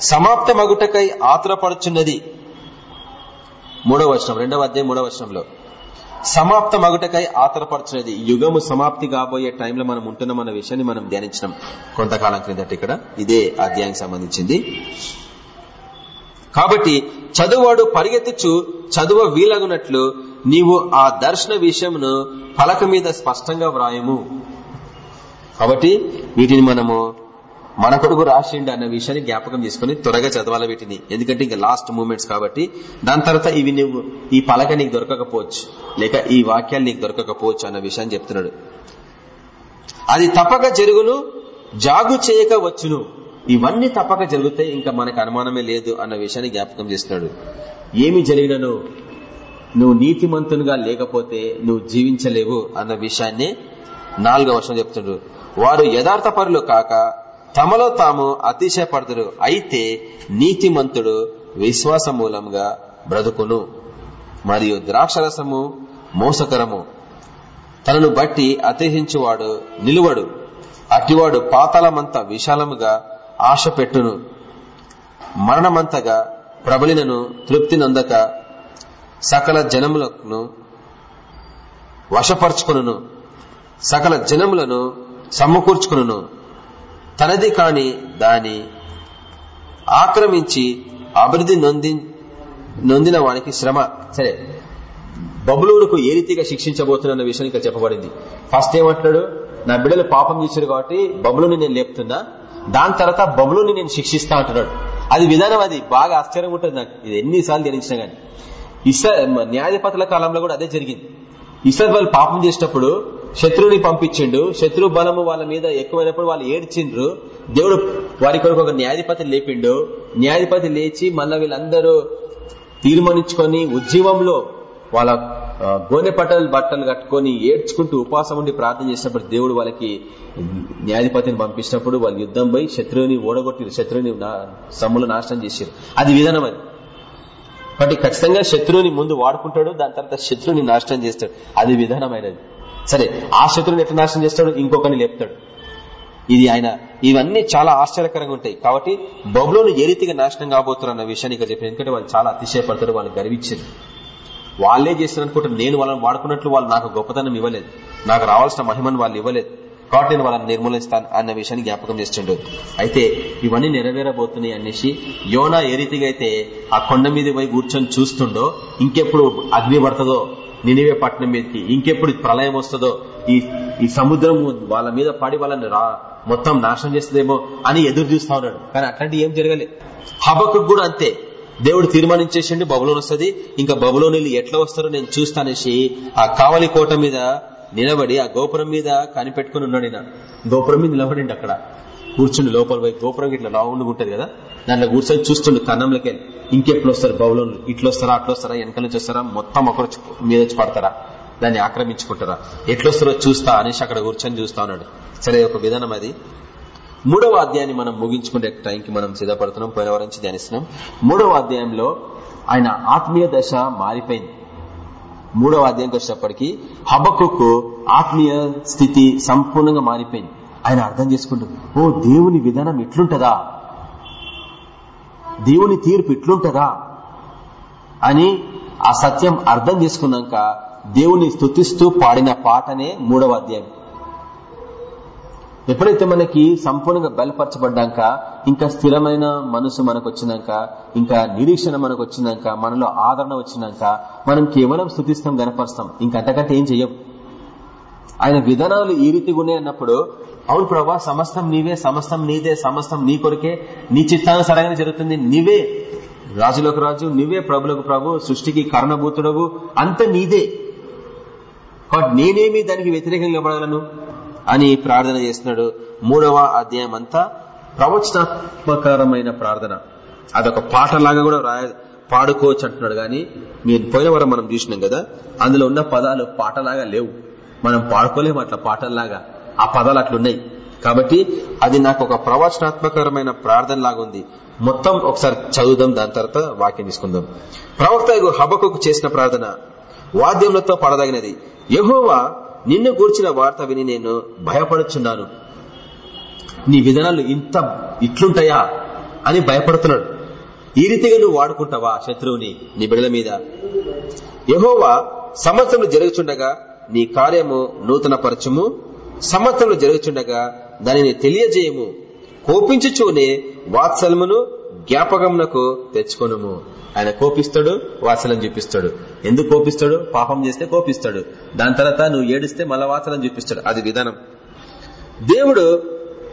Speaker 1: సమాప్త మగుటకై ఆతురపడుచున్నది. మూడవ వచనం రెండవ అధ్యాయం మూడవ వచనంలో. సమాప్త మగుటకై ఆతరపరచినది యుగము సమాప్తి కాబోయే టైంలో మనం ఉంటున్నాం అన్న విషయాన్ని మనం ధ్యానించినాం. కొంతకాలం క్రిందట ఇక్కడ ఇదే అధ్యాయానికి సంబంధించింది. కాబట్టి చదువాడు పరిగెత్తుచు చదువు వీలగునట్లు నీవు ఆ దర్శన విషయంను పలక మీద స్పష్టంగా వ్రాయము. కాబట్టి వీటిని మనము మన కొడుకు రాసిండు అన్న విషయాన్ని జ్ఞాపకం చేసుకుని త్వరగా చదవాలి వీటిని. ఎందుకంటే ఇంకా లాస్ట్ మూమెంట్స్ కాబట్టి. దాని తర్వాత ఇవి నువ్వు ఈ పలక నీకు దొరకకపోవచ్చు. లేక ఈ వాక్యాలు నీకు దొరకకపోవచ్చు అన్న విషయాన్ని చెప్తున్నాడు. అది తప్పక జరుగును జాగు చేయక వచ్చును. ఇవన్నీ తప్పక జరుగుతాయి ఇంకా మనకు అనుమానమే లేదు అన్న విషయాన్ని జ్ఞాపకం చేస్తున్నాడు. ఏమి జరిగినను? నువ్వు నీతిమంతునిగా లేకపోతే నువ్వు జీవించలేవు అన్న విషయాన్ని నాలుగో వర్షం చెప్తున్నాడు. వారు యథార్థ పరులు కాక తమలో తాము అతిశయపడతారు అయితే నీతిమంతుడు విశ్వాస మూలంగా బ్రతుకును. మరియు ద్రాక్షరసము మోసకరము. తనను బట్టి అతిహించువాడు నిలువడు. అటివాడు పాతాళమంత విశాలముగా ఆశ పెట్టును. మరణమంతగా ప్రబలినను తృప్తి నందక సకల జనములను వశపరుచుకును సకల జనములను సమకూర్చుకును తనది కాని దాని ఆక్రమించి అభివృద్ధి నొంది నొందిన వానికి శ్రమ. సరే బబులూరుకు ఏ రీతిగా శిక్షించబోతున్న విషయం ఇక్కడ చెప్పబడింది. ఫస్ట్ ఏమంటున్నాడు నా బిడ్డలు పాపం చేశారు కాబట్టి బబులుని నేను లేపుతున్నా. దాని తర్వాత బబులుని నేను శిక్షిస్తా అంటున్నాడు. అది విధానం అది. బాగా ఆశ్చర్యం ఉంటుంది నాకు. ఇది ఎన్నిసార్లు ధ్యానించినా గానీ. ఇస న్యాయపతుల కాలంలో కూడా అదే జరిగింది. ఇసర్ వాళ్ళు పాపం చేసినప్పుడు శత్రువుని పంపించిండు. శత్రు బలము వాళ్ళ మీద ఎక్కువైనప్పుడు వాళ్ళు ఏడ్చిండ్రు. దేవుడు వారి కొరకు ఒక న్యాయాధిపతి లేపిండు. న్యాయాధిపతి లేచి మళ్ళా వీళ్ళందరూ తీర్మానించుకొని ఉద్యమంలో వాళ్ళ గోనె పట్టలు బట్టలు కట్టుకొని ఏడ్చుకుంటూ ఉపాసం ఉండి ప్రార్థన చేసినప్పుడు దేవుడు వాళ్ళకి న్యాయాధిపతిని పంపించినప్పుడు వాళ్ళు యుద్ధం పోయి శత్రువుని ఓడగొట్టిరు. శత్రువుని నా- సమ్ములు నాశనం చేసారు. అది విధానం అది. కాబట్టి ఖచ్చితంగా శత్రువుని ముందు వాడుకుంటాడు. దాని తర్వాత శత్రువుని నాశనం చేస్తాడు. అది విధానమైనది. సరే ఆ శత్రువుని ఎట్లా నాశనం చేస్తాడు? ఇంకొకరిని లేపుతాడు. ఇది ఆయన ఇవన్నీ చాలా ఆశ్చర్యకరంగా ఉంటాయి. కాబట్టి బబులోను ఏ రీతిగా నాశనం కాబోతున్నారు అన్న విషయాన్ని ఇక్కడ చెప్పాను ఎందుకంటే వాళ్ళు చాలా అతిశయపడతారు వాళ్ళు గర్వించింది. వాళ్ళే చేస్తారు అనుకుంటారు నేను వాళ్ళని వాడుకున్నట్లు వాళ్ళు నాకు గొప్పతనం ఇవ్వలేదు. నాకు రావాల్సిన మహిమను వాళ్ళు ఇవ్వలేదు. కాబట్టి నేను వాళ్ళని నిర్మూలిస్తాను అన్న విషయాన్ని జ్ఞాపకం చేస్తుండు. అయితే ఇవన్నీ నెరవేరబోతున్నాయి అనేసి యోనా ఏ రీతిగా అయితే ఆ కొండ మీద పోయి కూర్చొని చూస్తుండో ఇంకెప్పుడు అగ్ని పడుతుందో నినివే పట్టణం మీదకి ఇంకెప్పుడు ప్రళయం వస్తుందో ఈ ఈ సముద్రం వాళ్ళ మీద పడి వాళ్ళని రా మొత్తం నాశనం చేస్తుందేమో అని ఎదురు చూస్తా ఉన్నాడు. కానీ అట్లాంటి ఏం జరగలే. హబకు కూడా అంతే. దేవుడు తీర్మానించేసిండి బబులోని వస్తుంది. ఇంకా బబులోని ఎట్లా వస్తారో నేను చూస్తానేసి ఆ కావలి కోట మీద నిలబడి ఆ గోపురం మీద కనిపెట్టుకుని ఉన్నాడు గోపురం మీద నిలబడి అక్కడ. కూర్చుండి లోపల పోయి గోపురం ఇట్లా రౌండ్ ఉంటది కదా? దాంట్లో కూర్చొని చూస్తుండు కన్నంలోకి ఇంకెప్పుడు వస్తారు బౌలం ఇట్లా వస్తారా అట్లా వస్తారా వెనక నుంచి వస్తారా? మొత్తం ఒకరు మీద వచ్చి పడతారా? దాన్ని ఆక్రమించుకుంటారా? ఎట్లొస్తారో చూస్తా అనేసి అక్కడ కూర్చొని చూస్తా ఉన్నాడు. సరే ఒక విధానం అది. మూడవ అధ్యాయాన్ని మనం ముగించుకునే టైంకి మనం సిద్ధపడుతున్నాం. పోయిన వారి నుంచి ధ్యానిస్తున్నాం. మూడవ అధ్యాయంలో ఆయన ఆత్మీయ దశ మారిపోయింది. మూడవ అధ్యాయంకి వచ్చేటప్పటికి హబకుకు ఆత్మీయ స్థితి సంపూర్ణంగా మారిపోయింది. ఆయన అర్థం చేసుకుంటుంది. ఓ దేవుని విధానం ఇట్లుంటదా? దేవుని తీర్పు ఇట్లుంటదా? అని ఆ సత్యం అర్థం చేసుకున్నాక దేవుని స్థుతిస్తూ పాడిన పాటనే మూడవ అధ్యాయం. ఎప్పుడైతే మనకి సంపూర్ణంగా బలపరచబడ్డాక ఇంకా స్థిరమైన మనసు మనకు వచ్చినాక ఇంకా నిరీక్షణ మనకు వచ్చినాక మనలో ఆదరణ వచ్చినాక మనం కేవలం స్థుతిస్తాం గనపరుస్తాం ఇంకా అంతకంటే ఏం చెయ్యం? ఆయన విధానాలు ఈ రీతిగా ఉన్నాయి అన్నప్పుడు అవును ప్రభా సమస్తం నీవే సమస్తం నీదే సమస్తం నీ కొరికే నీ చిత్తానుసారంగా జరుగుతుంది. నీవే రాజులకు రాజు నీవే ప్రభులకు ప్రభు సృష్టికి కారణభూతుడవు అంత నీదే. కాబట్టి నేనేమి దానికి వ్యతిరేకంగా పడగలను అని ప్రార్థన చేస్తున్నాడు. మూడవ అధ్యాయం అంతా ప్రవచనాత్మకరమైన ప్రార్థన. అదొక పాటలాగా కూడా రాయ పాడుకోవచ్చు అంటున్నాడు. కానీ మీరు పోయిన వరం మనం చూసినాం కదా అందులో ఉన్న పదాలు పాటలాగా లేవు. మనం పాడుకోలేము అట్లా పాటల్లాగా. ఆ పదాలు అట్లున్నాయి. కాబట్టి అది నాకు ఒక ప్రవచనాత్మకరమైన ప్రార్థన లాగుంది మొత్తం ఒకసారి చదువుదాం దాని తర్వాత వాక్యం తీసుకుందాం. ప్రవక్త హబకు చేసిన ప్రార్థన వాద్యములతో పడదగినది. యహోవా నిన్ను గూర్చిన వార్త విని నేను భయపడుచున్నాను. నీ విధానాలు ఇంత ఇట్లుంటాయా అని భయపడుతున్నాడు. ఈ రీతిగా నువ్వు వాడుకుంటావా శత్రువుని నీ బిడల మీద? యహోవా సంవత్సరం జరుగుచుండగా నీ కార్యము నూతన పరచుము సంవత్సరంలో జరుగుచుండగా దానిని తెలియజేయము. కోపించుచూనే వాత్సలమును జ్ఞాపకమునకు తెచ్చుకొనుము. ఆయన కోపిస్తాడు వాత్సలం చూపిస్తాడు. ఎందుకు కోపిస్తాడు? పాపం చేస్తే కోపిస్తాడు. దాని తర్వాత నువ్వు ఏడిస్తే మళ్ళా వాత్సలం చూపిస్తాడు. అది విధానం. దేవుడు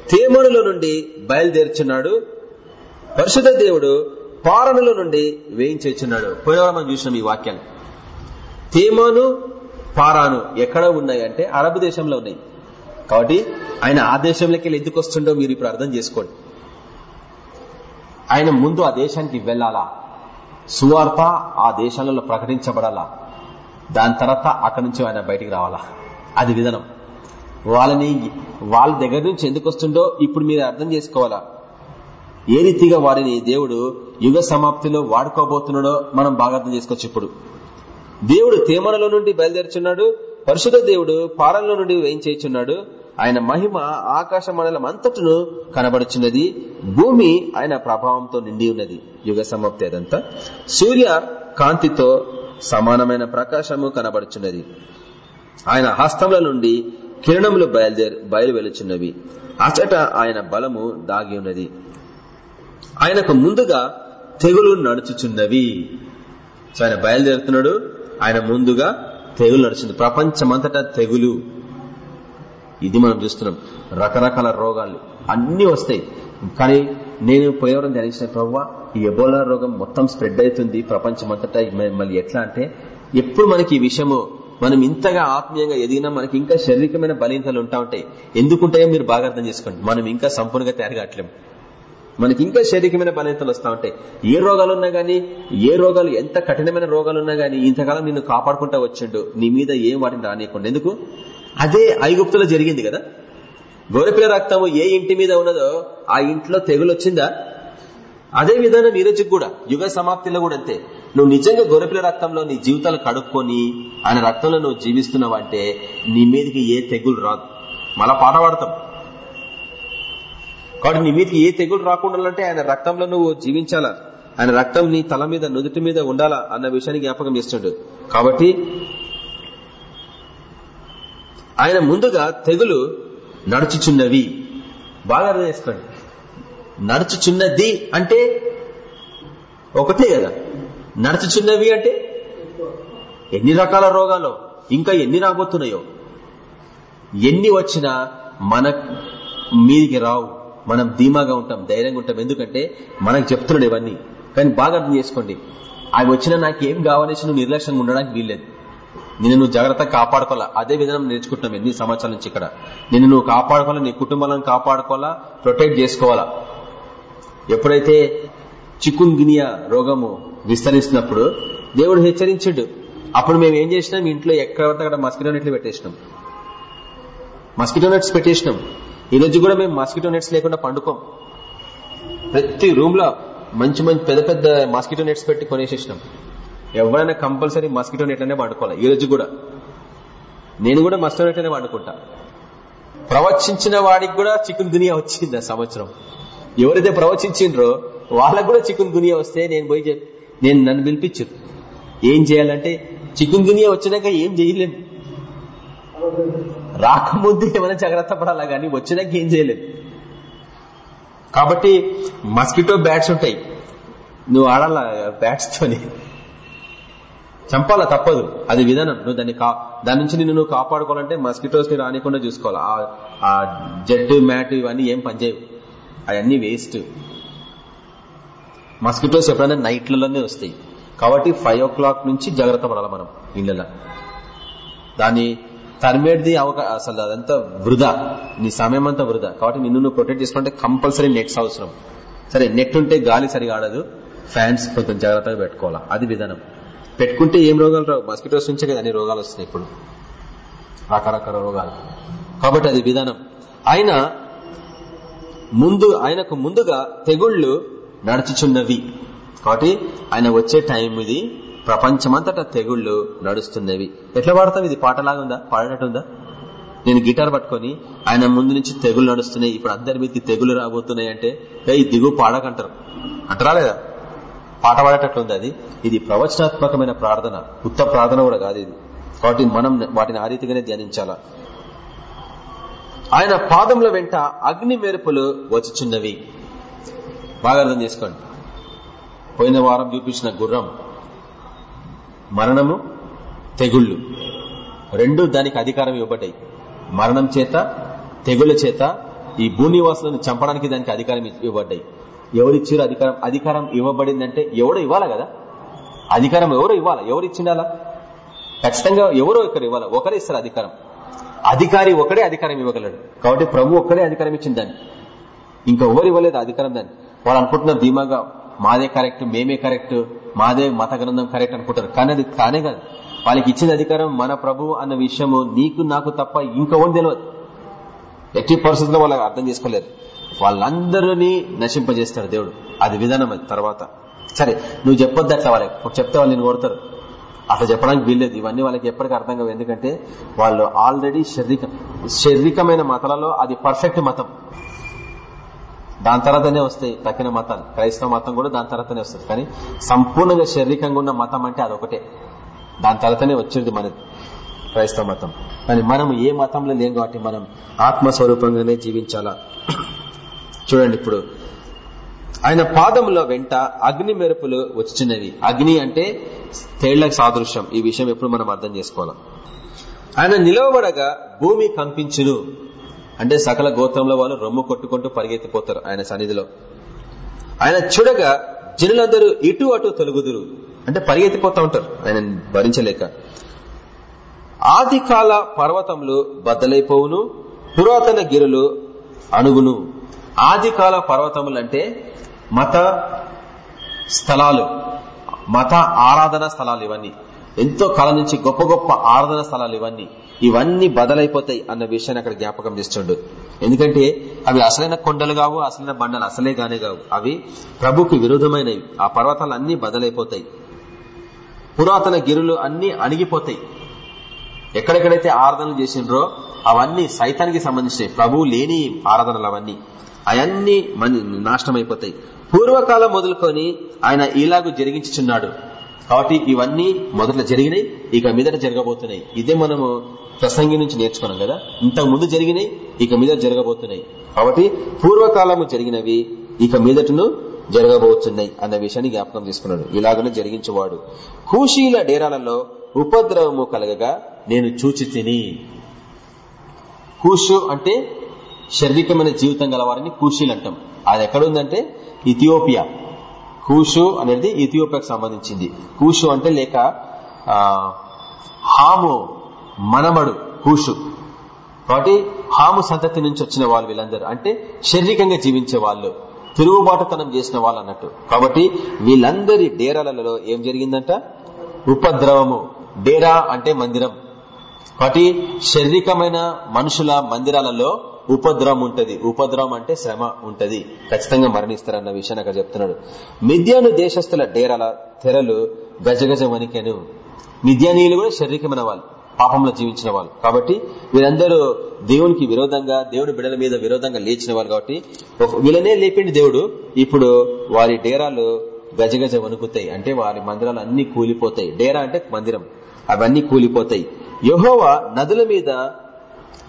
Speaker 1: తేమనుల నుండి బయలుదేరుచున్నాడు. పరిశుద్ధ దేవుడు పారణుల నుండి వేయించున్నాడు పోయేవారు మనం చూసినాం ఈ వాక్యాన్ని. తేమాను పారాను ఎక్కడ ఉన్నాయంటే అరబ్ దేశంలో ఉన్నాయి. కాబట్టి ఆయన ఆ దేశంలోకి వెళ్ళి ఎందుకు వస్తుండో మీరు ఇప్పుడు అర్థం చేసుకోండి. ఆయన ముందు ఆ దేశానికి వెళ్ళాలా సువార్త ఆ దేశాలలో ప్రకటించబడాలా? దాని తర్వాత అక్కడి నుంచి ఆయన బయటికి రావాలా? అది విధానం. వాళ్ళని వాళ్ళ దగ్గర నుంచి ఎందుకు వస్తుండో ఇప్పుడు మీరు అర్థం చేసుకోవాలా? ఏ రీతిగా వారిని దేవుడు యుగ సమాప్తిలో వాడుకోబోతున్నాడో మనం బాగా అర్థం చేసుకోవచ్చు ఇప్పుడు. దేవుడు తేమనలో నుండి బయలుదేరుచున్నాడు పరిశుధ దేవుడు పారంలో నుండి వేయించేయుచున్నాడు ఆయన మహిమ ఆకాశ మండలం అంతటును కనబడుచున్నది. భూమి ఆయన ప్రభావంతో నిండి ఉన్నది. యుగ సమాప్తి అదంతా. సూర్య కాంతితో సమానమైన ప్రకాశము కనబడుచున్నది. ఆయన హస్తముల నుండి కిరణములు బయలుదేరు బయలు వెలుచున్నవి అచట ఆయన బలము దాగి ఉన్నది. ఆయనకు ముందుగా తెగులు నడుచుచున్నవి. సో ఆయన బయలుదేరుతున్నాడు. ఆయన ముందుగా తెగులు నడిచింది ప్రపంచమంతటా తెగులు. ఇది మనం చూస్తున్నాం. రకరకాల రోగాలు అన్ని వస్తాయి. కానీ నేను పోయేవరం ధ్యానించిన ప్రవ్వా ఈ ఎబోలా రోగం మొత్తం స్ప్రెడ్ అవుతుంది ప్రపంచమంతటా. మళ్ళీ ఎట్లా అంటే ఎప్పుడు మనకి ఈ విషయము మనం ఇంతగా ఆత్మీయంగా ఎదిగినా మనకి ఇంకా శారీరకమైన బలీనతలు ఉంటా ఉంటాయి. ఎందుకుంటాయో మీరు బాగా అర్థం చేసుకోండి. మనం ఇంకా సంపూర్ణంగా తయారు కావట్లేము. మనకి ఇంకా శారీరకమైన బలహీనతలు వస్తూ ఉంటాయి. ఏ రోగాలు ఉన్నా గానీ ఏ రోగాలు ఎంత కఠినమైన రోగాలు ఉన్నా గానీ ఇంతకాలం నిన్ను కాపాడుకుంటా వచ్చిండు. నీ మీద ఏం వాటిని రానియకుండా. ఎందుకు? అదే ఐగుప్తులో జరిగింది కదా. గోరపిల్ల రక్తము ఏ ఇంటి మీద ఉన్నదో ఆ ఇంట్లో తెగులు వచ్చిందా అదే విధానం ఈరోజు కూడా యుగ సమాప్తిలో కూడా అంతే. నువ్వు నిజంగా గొరపిల రక్తంలో నీ జీవితాలు కడుక్కొని ఆయన రక్తంలో నువ్వు జీవిస్తున్నావు అంటే నీ మీదకి ఏ తెగులు రాదు. మళ్ళా పాట పాడతాం. కాబట్టి నీ మీదకి ఏ తెగులు రాకుండా అంటే ఆయన రక్తంలో నువ్వు జీవించాలా? ఆయన రక్తం నీ తల మీద నుదుటి మీద ఉండాలా? అన్న విషయాన్ని జ్ఞాపకం చేస్తుండు కాబట్టి ఆయన ముందుగా తెగులు నడుచుచున్నవి. బాగా అర్థం చేసుకోండి. నడుచుచున్నది అంటే ఒకటే కదా. నడుచుచున్నవి అంటే ఎన్ని రకాల రోగాలు? ఇంకా ఎన్ని రాబోతున్నాయో? ఎన్ని వచ్చినా మన మీదికి రావు. మనం ధీమాగా ఉంటాం ధైర్యంగా ఉంటాం. ఎందుకంటే మనకు చెప్తున్నాడు ఇవన్నీ. కానీ బాగా అర్థం చేసుకోండి. అవి వచ్చినా నాకు ఏం కావాలేసి నువ్వు నిర్లక్ష్యంగా ఉండడానికి వీల్లేదు. నిన్ను నువ్వు జాగ్రత్తగా కాపాడుకోవాలా? అదే విధానం నేర్చుకుంటున్నాం ఎన్ని సంవత్సరాల నుంచి ఇక్కడ. నిన్ను నువ్వు కాపాడుకోవాలా? నీ కుటుంబాలను కాపాడుకోవాలా? ప్రొటెక్ట్ చేసుకోవాలా? ఎప్పుడైతే చికున్ గినియా రోగము విస్తరిస్తున్నప్పుడు దేవుడు హెచ్చరించాడు. అప్పుడు మేము ఏం చేసినాం? ఇంట్లో ఎక్కడ అక్కడ మస్కిటో నెట్లు పెట్టేసినాం. Mosquito nets పెట్టేసినాం. ఈ రోజు కూడా మేము మాస్కిటో నెట్స్ లేకుండా పండుకోం. ప్రతి రూమ్లో మంచి మంచి పెద్ద పెద్ద మాస్కిటో నెట్స్ పెట్టి కొనేసేసినాం. ఎవరైనా కంపల్సరీ మస్కిటో నెట్ అనే పండుకోవాలి ఈ రోజు కూడా. నేను కూడా మస్కిటో నెట్ అనే పండుకుంటా ప్రవచించిన వాడికి కూడా చికెన్ దునియా వచ్చింది ఆ సంవత్సరం. ఎవరైతే ప్రవచించిండ్రో వాళ్ళకు కూడా చికెన్ దునియా వస్తే నేను పోయి నేను నన్ను పిలిపించు. ఏం చేయాలంటే చికెన్ దునియా వచ్చినాక ఏం చేయలేము రాకముందు ఏమైనా జాగ్రత్త పడాలా కానీ వచ్చినాక ఏం చేయలేదు కాబట్టి మస్కిటో బ్యాట్స్ ఉంటాయి. నువ్వు ఆడాల బ్యాట్స్ తోని? చంపాలా? తప్పదు. అది విధానం. నువ్వు దాన్ని దాని నుంచి నిన్ను నువ్వు కాపాడుకోవాలంటే మస్కిటోస్ని రానికుండా చూసుకోవాలి. ఆ జెడ్ మ్యాట్ ఇవన్నీ ఏం పనిచేయవు. అవన్నీ వేస్ట్. మస్కిటోస్ ఎప్పుడైనా నైట్లలోనే వస్తాయి. కాబట్టి ఫైవ్ ఓ క్లాక్ నుంచి జాగ్రత్త పడాలి మనం ఇళ్ళలో. దాన్ని తరిమేది అవకాశం అసలు అదంతా వృధా. నీ సమయం అంతా వృధా. కాబట్టి నిన్ను నువ్వు ప్రొటెక్ట్ చేసుకుంటే కంపల్సరీ నెట్స్ అవసరం. సరే నెట్ ఉంటే గాలి సరిగా ఆడదు. ఫ్యాన్స్ కొంచెం జాగ్రత్తగా పెట్టుకోవాలా? అది విధానం. పెట్టుకుంటే ఏం రోగాలు రావు? మస్కిటోస్ నుంచే కదా అన్ని రోగాలు వస్తున్నాయి ఇప్పుడు. రకరకాల రోగాలు. కాబట్టి అది విధానం. ఆయన ముందు ఆయనకు ముందుగా తెగుళ్ళు నడుచుచున్నవి. కాబట్టి ఆయన వచ్చే టైం ఇది ప్రపంచమంతటా తెగుళ్ళు నడుస్తున్నవి. ఎట్లా పాడతాం ఇది పాటలాగా ఉందా? పాడేటట్టుందా? నేను గిటార్ పట్టుకొని ఆయన ముందు నుంచి తెగులు నడుస్తున్నాయి. ఇప్పుడు అందరి మీదకి తెగులు రాబోతున్నాయి అంటే ఈ దిగు పాడకంటారు. అంటారా లేదా పాట పాడేటట్లుంది అది? ఇది ప్రవచనాత్మకమైన ప్రార్థన. ఉత్త ప్రార్థన కూడా కాదు ఇది. కాబట్టి మనం వాటిని ఆ రీతిగానే ధ్యానించాలా. ఆయన పాదముల వెంట అగ్ని మెరుపులు వచ్చుచున్నవి. బాగా అర్థం చేసుకోండి. పోయిన వారం చూపించిన గుర్రం. మరణము తెగుళ్ళు. రెండు దానికి అధికారం ఇవ్వబడ్డాయి. మరణం చేత తెగుళ్ళ చేత ఈ భూనివాసులను చంపడానికి దానికి అధికారం ఇవ్వబడ్డాయి. ఎవరిచ్చారు అధికారం అధికారం ఇవ్వబడిందంటే ఎవడో ఇవ్వాలా కదా? అధికారం ఎవరో ఇవ్వాలా? ఎవరు ఇచ్చిండాలా ఖచ్చితంగా ఎవరో ఇక్కడ ఇవ్వాలి? ఒకరే ఇస్తారు అధికారం. అధికారి ఒకడే అధికారం ఇవ్వగలడు. కాబట్టి ప్రభు ఒక్కడే అధికారం ఇచ్చింది దాన్ని. ఇంకా ఎవరు ఇవ్వలేదు అధికారం దాన్ని. వాళ్ళు అనుకుంటున్నారు ధీమాగా మాదే కరెక్ట్ మేమే కరెక్ట్ మాదే మత గ్రంథం కరెక్ట్ అనుకుంటారు. కానీ అది కానే కాదు. వాళ్ళకి ఇచ్చిన అధికారం మన ప్రభు అన్న విషయము నీకు నాకు తప్ప ఇంకోని తెలియదు ఎట్టి పరిస్థితుల్లో వాళ్ళకి అర్థం చేసుకోలేదు. వాళ్ళందరినీ నశింపజేస్తాడు దేవుడు. అది విధానం అది తర్వాత. సరే నువ్వు చెప్పొద్దు అట్లా వాళ్ళకి. చెప్తే వాళ్ళు నేను కొడతారు. అట్లా చెప్పడానికి వీల్లేదు. ఇవన్నీ వాళ్ళకి ఎప్పటికీ అర్థం కావు. ఎందుకంటే వాళ్ళు ఆల్రెడీ శారీరక శారీరకమైన మతాలలో అది పర్ఫెక్ట్ మతం. దాని తర్వాతనే వస్తాయి తక్కిన మతాలు. క్రైస్తవ మతం కూడా దాని తర్వాతనే వస్తుంది. కానీ సంపూర్ణంగా శారీరకంగా ఉన్న మతం అంటే అదొకటే దాని తర్వాతనే వచ్చేది మన క్రైస్తవ మతం. కానీ మనం ఏ మతంలో లేం కాబట్టి మనం ఆత్మస్వరూపంగానే జీవించాలా? చూడండి ఇప్పుడు. ఆయన పాదంలో వెంట అగ్ని మెరుపులు వచ్చినవి. అగ్ని అంటే తేళ్ళకు సాదృశ్యం. ఈ విషయం ఎప్పుడు మనం అర్థం చేసుకోవాలి? ఆయన నిలవబడగా భూమి కంపించును. అంటే సకల గోత్రంలో వాళ్ళు రొమ్ము కొట్టుకుంటూ పరిగెత్తిపోతారు ఆయన సన్నిధిలో. ఆయన చూడగా జనులందరూ ఇటు అటు తొలుగుదురు. అంటే పరిగెత్తిపోతా ఉంటారు. ఆయన భరించలేక. ఆదికాల పర్వతములు బద్దలైపోవును పురాతన గిరులు అణుగును ఆదికాల పర్వతములు అంటే మత స్థలాలు. మత ఆరాధన స్థలాలు ఇవన్నీ. ఎంతో కాలం నుంచి గొప్ప గొప్ప ఆరాధన స్థలాలు ఇవన్నీ. ఇవన్నీ బదలైపోతాయి అన్న విషయాన్ని అక్కడ జ్ఞాపకం చేస్తుండు. ఎందుకంటే అవి అసలైన కొండలు కావు అసలైన బండలు అసలే గానే కావు. అవి ప్రభుకి విరుద్ధమైనవి. ఆ పర్వతాలు అన్ని బదలైపోతాయి. పురాతన గిరులు అన్ని అణిగిపోతాయి. ఎక్కడెక్కడైతే ఆరాధనలు చేసిండ్రో అవన్నీ సైతానికి సంబంధించినవి. ప్రభువు లేని ఆరాధనలు అవన్నీ. అవన్నీ నాశనం అయిపోతాయి పూర్వకాలం మొదలుకొని ఆయన ఇలాగూ జరిగించుచున్నాడు. కాబట్టి ఇవన్నీ మొదట జరిగినాయి ఇక మీదట జరగబోతున్నాయి. ఇదే మనము ప్రసంగి నుంచి నేర్చుకున్నాం కదా? ఇంతకు ముందు జరిగినాయి ఇక మీద జరగబోతున్నాయి. కాబట్టి పూర్వకాలము జరిగినవి ఇక మీదటను జరగబోతున్నాయి అన్న విషయాన్ని జ్ఞాపకం చేసుకున్నాడు. ఇలాగనే జరిగించేవాడు. కూషీల డేరాలలో ఉపద్రవము కలగగా నేను చూచి తిని కూషు అంటే శారీరకమైన జీవితం గలవారిని కూషీలు అంటాం. అది ఎక్కడుందంటే ఇథియోపియా. కూషు అనేది ఇథియోపియాకు సంబంధించింది. కూషు అంటే లేక హాము మనమడు కూషు కాబట్టి హాము సంతతి నుంచి వచ్చిన వాళ్ళు వీళ్ళందరూ. అంటే శారీరకంగా జీవించే వాళ్ళు తిరుగుబాటుతనం చేసిన వాళ్ళు అన్నట్టు. కాబట్టి వీళ్ళందరి డేరాలలో ఏం జరిగిందంట? ఉపద్రవము. డేరా అంటే మందిరం. కాబట్టి శారీరకమైన మనుషుల మందిరాలలో ఉపద్రవం ఉంటది. ఉపద్రవం అంటే శ్రమ ఉంటది. ఖచ్చితంగా మరణిస్తారన్న విషయాన్ని అక్కడ చెప్తున్నాడు. మిథ్యాను దేశస్తుల డేరాల తెరలు గజగజ వణికెను. మిథ్యానీయులు కూడా శరీరమైన వాళ్ళు పాపంలో జీవించిన వాళ్ళు. కాబట్టి వీరందరూ దేవునికి విరోధంగా దేవుడు బిడల మీద విరోధంగా లేచిన వాళ్ళు కాబట్టి వీళ్ళనే లేపిండి దేవుడు. ఇప్పుడు వారి డేరాలు గజగజ వణుకుతాయి. అంటే వారి మందిరాలు అన్ని కూలిపోతాయి. డేరా అంటే మందిరం. అవన్నీ కూలిపోతాయి. యహోవా నదుల మీద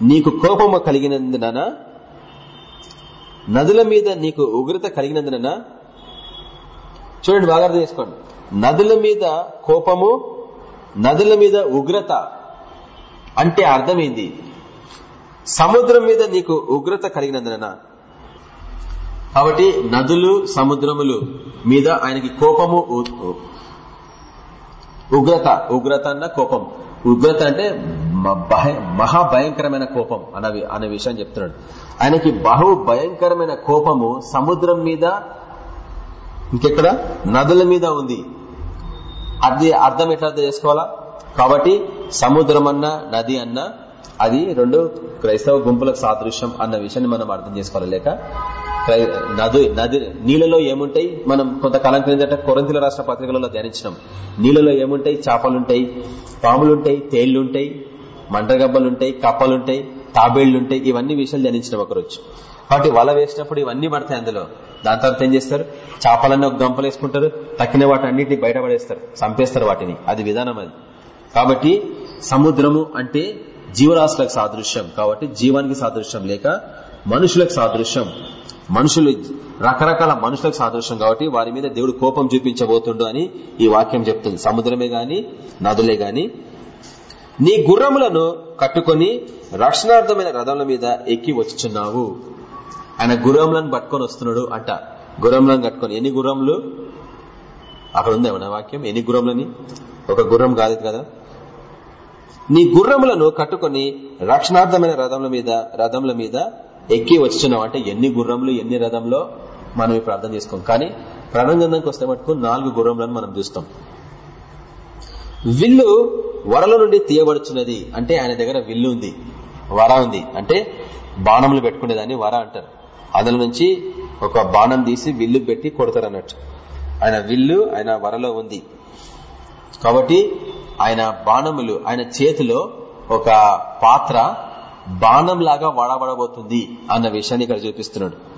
Speaker 1: నీకు కోపము కలిగినందున నదుల మీద నీకు ఉగ్రత కలిగినందున చూడండి బాగా అర్థం చేసుకోండి. నదుల మీద కోపము నదుల మీద ఉగ్రత అంటే అర్థమైంది. సముద్రం మీద నీకు ఉగ్రత కలిగినందున కాబట్టి నదులు సముద్రములు మీద ఆయనకి కోపము ఉగ్రత ఉగ్రత అన్న కోపం. ఉగ్రత అంటే మహాభయంకరమైన కోపం అనవి అనే విషయం చెప్తున్నాడు. ఆయనకి బహు భయంకరమైన కోపము సముద్రం మీద ఇంకెక్కడ? నదుల మీద ఉంది. అది అర్థం ఎట్లా చేసుకోవాలా? కాబట్టి సముద్రం అన్నా నది అన్నా అది రెండు క్రైస్తవ గుంపులకు సాదృశ్యం అన్న విషయాన్ని మనం అర్థం చేసుకోవాలి. లేక నది నది నీళ్ళలో ఏముంటాయి? మనం కొంతకాలం క్రిందట కొరంతిల రాష్ట్ర పత్రికలలో ధ్యానించినాం. నీళ్ళలో ఏముంటాయి? చేపలుంటాయి పాములుంటాయి తేళ్ళుంటాయి. మండ్రగబ్బలుంటాయి కప్పలుంటాయి తాబేళ్ళుంటాయి ఇవన్నీ విషయాలు ధ్యానించిన ఒకరోజు కాబట్టి వల వేసినప్పుడు ఇవన్నీ పడతాయి అందులో. దాని తర్వాత ఏం చేస్తారు? చేపలన్నీ ఒక గంపలు వేసుకుంటారు తక్కిన వాటి అన్నింటినీ బయటపడేస్తారు చంపేస్తారు వాటిని. అది విధానం అది. కాబట్టి సముద్రము అంటే జీవరాశులకు సాదృశ్యం. కాబట్టి జీవానికి సాదృశ్యం లేక మనుషులకు సాదృశ్యం. మనుషులు రకరకాల మనుషులకు సాదృశ్యం కాబట్టి వారి మీద దేవుడు కోపం చూపించబోతుండు అని ఈ వాక్యం చెప్తుంది. సముద్రమే గాని నదులే గాని నీ గుర్రములను కట్టుకొని రక్షణార్థమైన రథముల మీద ఎక్కి వచ్చుచున్నావు. ఆయన గుర్రములను పట్టుకొని వస్తున్నాడు అంట. గుర్రములను కట్టుకొని ఎన్ని గుర్రములు? అక్కడ ఉందేమన్నా వాక్యం? ఎన్ని గుర్రములని? ఒక గుర్రం కాదు కదా? నీ గుర్రములను కట్టుకొని రక్షణార్థమైన రథముల మీద రథముల మీద ఎక్కి వచ్చుచున్నావు అంటే ఎన్ని గుర్రములు ఎన్ని రథంలో మనం ప్రార్థన చేసుకోం కానీ ప్రణంగంధంకి వస్తే మటుకు నాలుగు గుర్రములను మనం చూస్తాం. విల్లు వరల నుండి తీయబడుచున్నది. అంటే ఆయన దగ్గర విల్లు ఉంది వర ఉంది. అంటే బాణములు పెట్టుకునేదాన్ని వర అంటారు. అందులో నుంచి ఒక బాణం తీసి విల్లు పెట్టి కొడతారు అన్నట్టు ఆయన విల్లు ఆయన వరలో ఉంది. కాబట్టి ఆయన బాణములు ఆయన చేతిలో ఒక పాత్ర బాణం లాగా వాడబడబోతుంది అన్న విషయాన్ని ఇక్కడ చూపిస్తున్నాడు.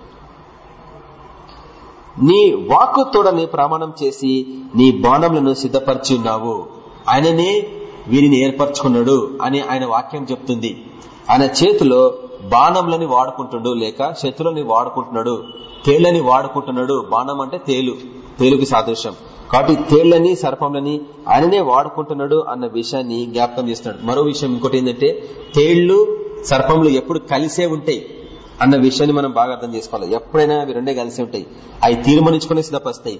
Speaker 1: నీ వాక్కు తోడని ప్రమాణం చేసి నీ బాణములను సిద్ధపరిచి ఉన్నావు ఆయననే వీరిని ఏర్పరచుకున్నాడు అని ఆయన వాక్యం చెప్తుంది. ఆయన చేతిలో బాణంలని వాడుకుంటున్నాడు లేక శత్రులని వాడుకుంటున్నాడు. తేళ్ళని వాడుకుంటున్నాడు. బాణం అంటే తేలు. తేలుకి సాదృశ్యం. కాబట్టి తేళ్ళని సర్పంలని ఆయననే వాడుకుంటున్నాడు అన్న విషయాన్ని జ్ఞాపకం చేస్తున్నాడు. మరో విషయం ఇంకోటి ఏంటంటే తేళ్ళు సర్పంలు ఎప్పుడు కలిసే ఉంటాయి అన్న విషయాన్ని మనం బాగా అర్థం చేసుకోవాలి. ఎప్పుడైనా అవి రెండే కలిసి ఉంటాయి. అవి తీర్మానించుకునే సిద్ధపస్తాయి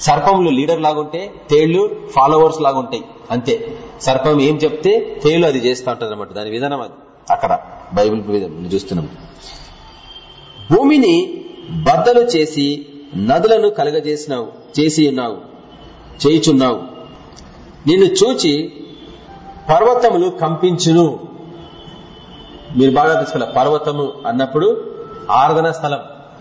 Speaker 1: సర్పములు లీడర్ లాగుంటే తేళ్ళు ఫాలోవర్స్ లాగుంటాయి అంతే. సర్పం ఏం చెప్తే తేళ్ళు అది చేస్తూ ఉంటుంది అనమాట దాని విధానం అది. అక్కడ బైబిల్ చూస్తున్నాం. భూమిని బద్దలు చేసి నదులను కలగజేసినావు చేసి ఉన్నావు చేయుచున్నావు. నిన్ను చూచి పర్వతములు కంపించును. మీరు బాగా తెలుసుకోవాలి పర్వతము అన్నప్పుడు ఆరాధన స్థలం.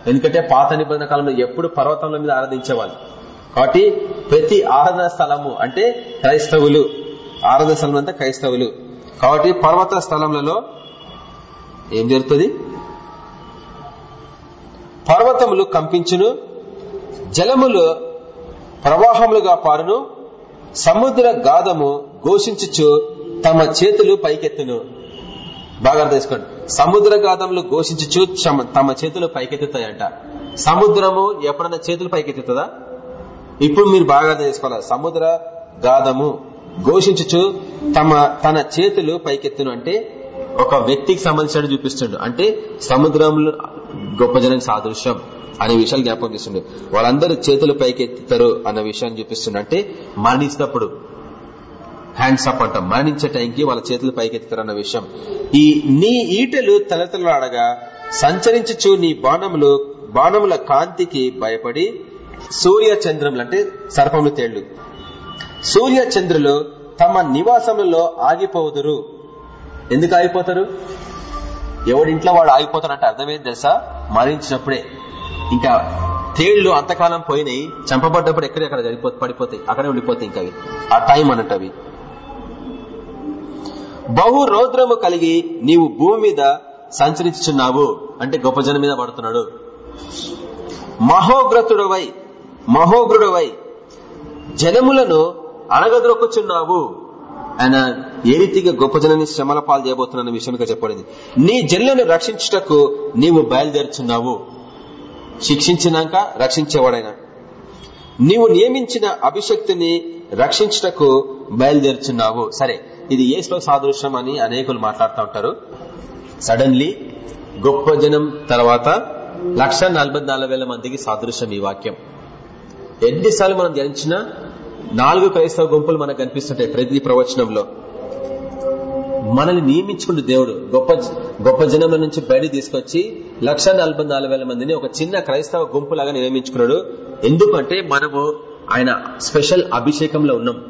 Speaker 1: ఎందుకంటే పాత నిబంధన కాలంలో ఎప్పుడు పర్వతముల మీద ఆరాధించేవాళ్ళు. కాబట్టి ప్రతి ఆరాధన స్థలము అంటే క్రైస్తవులు. ఆరాధన స్థలం అంతా క్రైస్తవులు. కాబట్టి పర్వత స్థలములలో ఏం జరుగుతుంది? పర్వతములు కంపించును జలములు ప్రవాహములుగా పారును సముద్ర గాధము ఘోషించుచు తమ చేతులు పైకెత్తును. బాగా తెలుసుకోండి సముద్ర గాధములు ఘోషించుచు తమ చేతులు పైకెత్తుతాయంట. సముద్రము ఎప్పుడన్నా చేతులు పైకెత్తుతుందా? ఇప్పుడు మీరు బాగా అర్థం చేసుకోవాలి. సముద్ర గాధము ఘోషించుచు తమ తన చేతులు పైకెత్తును. అంటే ఒక వ్యక్తికి సంబంధించిన చూపిస్తుండు. అంటే సముద్రంలో గొప్ప జనానికి సాదృశ్యం అనే విషయాలు జ్ఞాపకం చేస్తుండే. వాళ్ళందరూ చేతులు పైకెత్తుతారు అన్న విషయాన్ని చూపిస్తుండే. అంటే మరణించినప్పుడు హ్యాండ్స్ అప్ అంట. మరణించే టైంకి వాళ్ళ చేతులు పైకెత్తుతారు అన్న విషయం. ఈ నీ ఈటలు తలతలాడగా సంచరించుచు నీ బాణములు బాణముల కాంతికి భయపడి సూర్య చంద్రములు అంటే సర్పములు తేళ్ళు. సూర్య చంద్రులు తమ నివాసములలో ఆగిపోదురు. ఎందుకు ఆగిపోతారు? ఎవడింట్లో వాడు ఆగిపోతారంటే అర్థమేంటి తెలుసా? మరణించినప్పుడే. ఇంకా తేళ్ళు అంతకాలం పోయినాయి చంపబడ్డప్పుడు ఎక్కడెక్కడ జరిపో పడిపోతాయి. అక్కడే ఉండిపోతాయి ఇంకా ఆ టైం అన్నట్టు అవి బహు రౌద్రము కలిగి నీవు భూమి మీద సంచరించుచున్నావు. అంటే గొప్ప జనం మీద పడుతున్నాడు. మహోగ్రతుడవై మహోగ్రుడవై జనములను అణగద్రొక్కుచున్నావు ఆయన ఏ రీతిగా గొప్ప జనాన్ని శ్రమల పాలు చేయబోతున్న విషయం చెప్పబడింది. నీ జనులను రక్షించుటకు నీవు బయలుదేరుచున్నావు. శిక్షించినాక రక్షించేవాడైనా. నీవు నియమించిన అభిషక్తిని రక్షించుటకు బయలుదేరుచున్నావు. సరే ఇది ఏసులో సాదృశ్యం అని అనేకులు మాట్లాడుతూ ఉంటారు. సడన్లీ గొప్ప జనం తర్వాత లక్ష మందికి సాదృశ్యం ఈ వాక్యం. ఎన్నిసార్లు మనం ధ్యానించినా నాలుగు క్రైస్తవ గుంపులు మనకు కనిపిస్తుంటాయి ప్రతి ప్రవచనంలో. మనల్ని నియమించుకుంటూ దేవుడు గొప్ప గొప్ప జనముల నుంచి బయట తీసుకొచ్చి లక్ష మందిని ఒక చిన్న క్రైస్తవ గుంపులాగా నియమించుకున్నాడు. ఎందుకంటే మనము ఆయన స్పెషల్ అభిషేకంలో ఉన్నాం.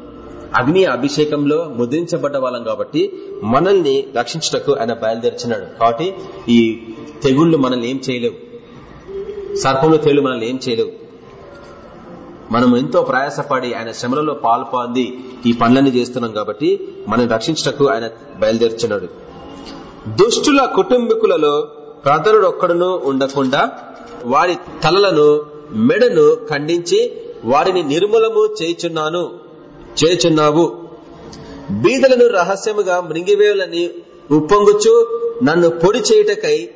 Speaker 1: అగ్ని అభిషేకంలో ముద్రించబడ్డ వాళ్ళం కాబట్టి మనల్ని రక్షించటకు ఆయన బయలుదేరుచున్నాడు. కాబట్టి ఈ తెగుళ్ళు మనల్ని ఏం చేయలేవు. సర్పంలో తెగులు మనల్ని ఏం చేయలేవు. మనం ఎంతో ప్రయాసపడి ఆయన శ్రమలలో పాల్పొంది ఈ పనులన్నీ చేస్తున్నాం కాబట్టి మనం రక్షించటకు ఆయన బయలుదేరుచున్నాడు దుష్టుల కుటుంబీకులలో ప్రధనుడు ఒక్కడును ఉండకుండా వారి తలలను మెడను ఖండించి వారిని నిర్మూలము చేయుచున్నాను చేయుచున్నావు. బీదలను రహస్యముగా మృంగివేయులని ఉప్పొంగుచు నన్ను పొడి చేయుటకై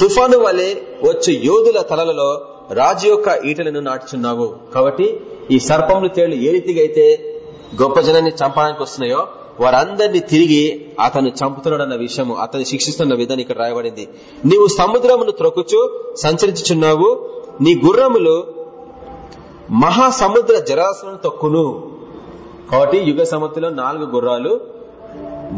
Speaker 1: తుఫాను వలె వచ్చి యోధుల తలలలో రాజు యొక్క ఈటలను నాటుచున్నావు. కాబట్టి ఈ సర్పములు తేళ్ళు ఏ రీతిగా అయితే గొప్ప జనాన్ని చంపడానికి వస్తున్నాయో వారందరినీ తిరిగి అతను చంపుతున్నాడన్న విషయము అతను శిక్షిస్తున్న విధానం ఇక్కడ రాయబడింది. నీవు సముద్రమును త్రొక్కుచు సంచరించుచున్నావు. నీ గుర్రములు మహాసముద్ర జరాసులను తొక్కును. కాబట్టి యుగ సమతిలో నాలుగు గుర్రాలు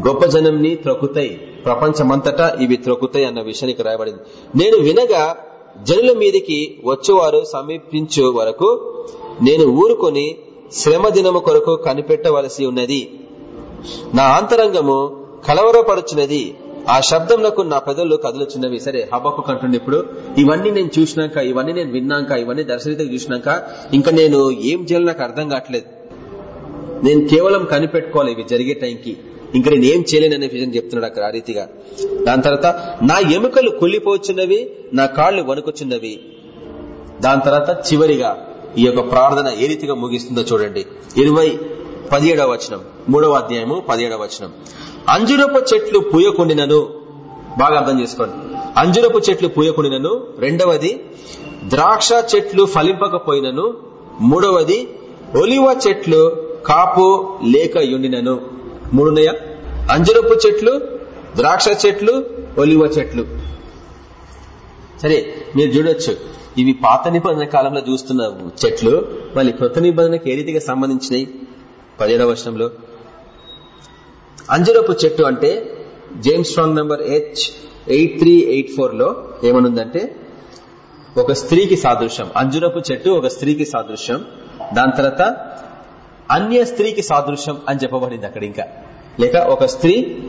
Speaker 1: గొప్ప జనంని త్రొక్కుతాయి. ప్రపంచమంతటా ఇవి త్రొక్కుతాయి అన్న విషయానికి రాయబడింది. నేను వినగా జనుల మీదికి వచ్చేవారు సమీపించు వరకు నేను ఊరుకొని శ్రమ దినము కొరకు కనిపెట్టవలసి ఉన్నది. నా అంతరంగము కలవరపడుచున్నది. ఆ శబ్దంలకు నా పెదవులు కదులుచున్నవి. సరే హబ్బకు కంటుండే ఇప్పుడు. ఇవన్నీ నేను చూసినాక ఇవన్నీ నేను విన్నాక ఇవన్నీ దర్శనీతగా చూసినాక ఇంకా నేను ఏం చేయాలో నాకు అర్థం కావట్లేదు. నేను కేవలం కనిపెట్టుకోవాలి ఇవి జరిగే టైంకి. ఇంకా నేను ఏం చేయలేననే విషయం చెప్తున్నాడు అక్కడ ఆ రీతిగా. దాని తర్వాత నా ఎముకలు కుళ్ళిపోచున్నవి నా కాళ్ళు వణుకుచున్నవి. దాని తర్వాత చివరిగా ఈ యొక్క ప్రార్థన ఏ రీతిగా ముగిస్తుందో చూడండి. ఇరవై పదిహేడవ వచనం మూడవ అధ్యాయము పదిహేడవ వచనం. అంజురపు చెట్లు పూయకుండినను బాగా అర్థం చేసుకోండి. అంజురపు చెట్లు పూయకుండినను రెండవది ద్రాక్ష చెట్లు ఫలింపకపోయినను మూడవది ఒలివ చెట్లు కాపు లేక యుండినను. మూడున్నాయా అంజరపు చెట్లు ద్రాక్ష చెట్లు ఒలివ చెట్లు. సరే మీరు చూడొచ్చు. ఇవి పాత నిబంధన కాలంలో చూస్తున్న చెట్లు మళ్ళీ కొత్త నిబంధనకి ఏ రీతిగా సంబంధించినవి పదిహేడవ వర్షంలో. అంజరపు చెట్టు అంటే James Strong number H eight three eight ఫోర్లో ఏమనుందంటే ఒక స్త్రీకి సాదృశ్యం. అంజురపు చెట్టు ఒక స్త్రీకి సాదృశ్యం. దాని తర్వాత అన్య స్త్రీకి సాదృశ్యం అని చెప్పబడింది అక్కడ ఇంకా. లేక ఒక స్త్రీ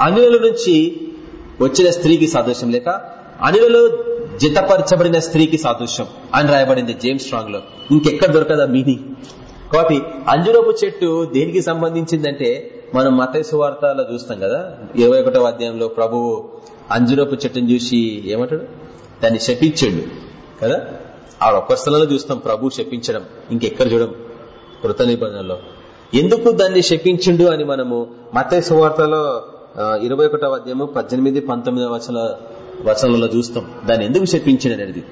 Speaker 1: అనిల నుంచి వచ్చిన స్త్రీకి సాదృశ్యం లేక అనిలలో జితపరచబడిన స్త్రీకి సాదృశ్యం అని రాయబడింది జేమ్స్ స్ట్రాంగ్లో ఇంకెక్కడ దొరకదా మీనింగ్. కాబట్టి అంజురపు చెట్టు దేనికి సంబంధించిందంటే మనం మత సువార్తలో చూస్తాం కదా ఇరవై ఒకటో అధ్యాయంలో ప్రభువు అంజురపు చెట్టును చూసి ఏమంటాడు? దాన్ని శపించాడు కదా? ఆ ఒక్క స్థలంలో చూస్తాం ప్రభు శపించడం. ఇంకెక్కడ చూడం? కృత నిబంధనలో ఎందుకు దాన్ని శపించిండు అని మనము మత సువార్తలో ఇరవై ఒకటవ అధ్యాయము పద్దెనిమిది పంతొమ్మిదవ వచన వచనంలో చూస్తాం. దాన్ని ఎందుకు శపించింది అనేది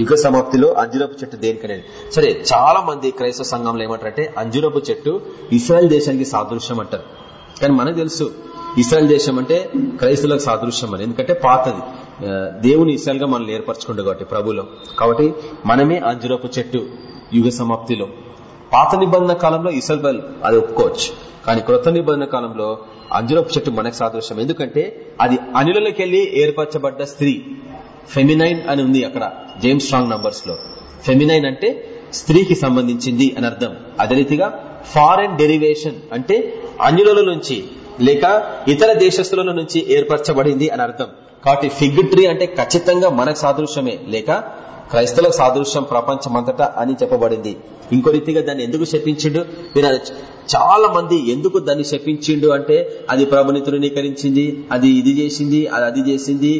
Speaker 1: యుగ సమాప్తిలో అంజురపు చెట్టు దేనికనేది. సరే చాలా మంది క్రైస్తవ సంఘంలో ఏమంటారంటే అంజురపు చెట్టు ఇస్రాయల్ దేశానికి సాదృశ్యం అంటారు. కానీ మనకు తెలుసు ఇస్రాయల్ దేశం అంటే క్రైస్తవులకు సాదృశ్యం అని. ఎందుకంటే పాతది. దేవుని ఇస్రాయల్గా మనల్ని ఏర్పరచుకుంటు కాబట్టి ప్రభులో. కాబట్టి మనమే అంజురపు చెట్టు యుగ సమాప్తిలో. పాత నిబంధన కాలంలో ఇసల్బల్ అది ఒప్పుకోవచ్చు. కానీ క్రొత్త నిబంధన కాలంలో అంజురపు చెట్టు మనకు సాదృశ్యం. ఎందుకంటే అది అనిలలోకి వెళ్ళి ఏర్పరచబడ్డ స్త్రీ. ఫెమినైన్ అని ఉంది అక్కడ జేమ్స్ స్ట్రాంగ్ నంబర్స్లో. ఫెమినైన్ అంటే స్త్రీకి సంబంధించింది అని అర్థం. అదే రీతిగా ఫారెన్ డెరివేషన్ అంటే అన్యుల నుంచి లేక ఇతర దేశస్తుల నుంచి ఏర్పరచబడింది అని అర్థం. కాబట్టి ఫిగ్ ట్రీ అంటే ఖచ్చితంగా మనకు సాదృశ్యమే. లేక క్రైస్తవులకు సాదృశ్యం ప్రపంచమంతటా అని చెప్పబడింది. ఇంకో రీతిగా దాన్ని ఎందుకు శపించిండు? మీరు చాలా మంది ఎందుకు దాన్ని శపించిండు అంటే అది ప్రభుని తృణీకరించింది అది ఇది చేసింది అది అది చేసింది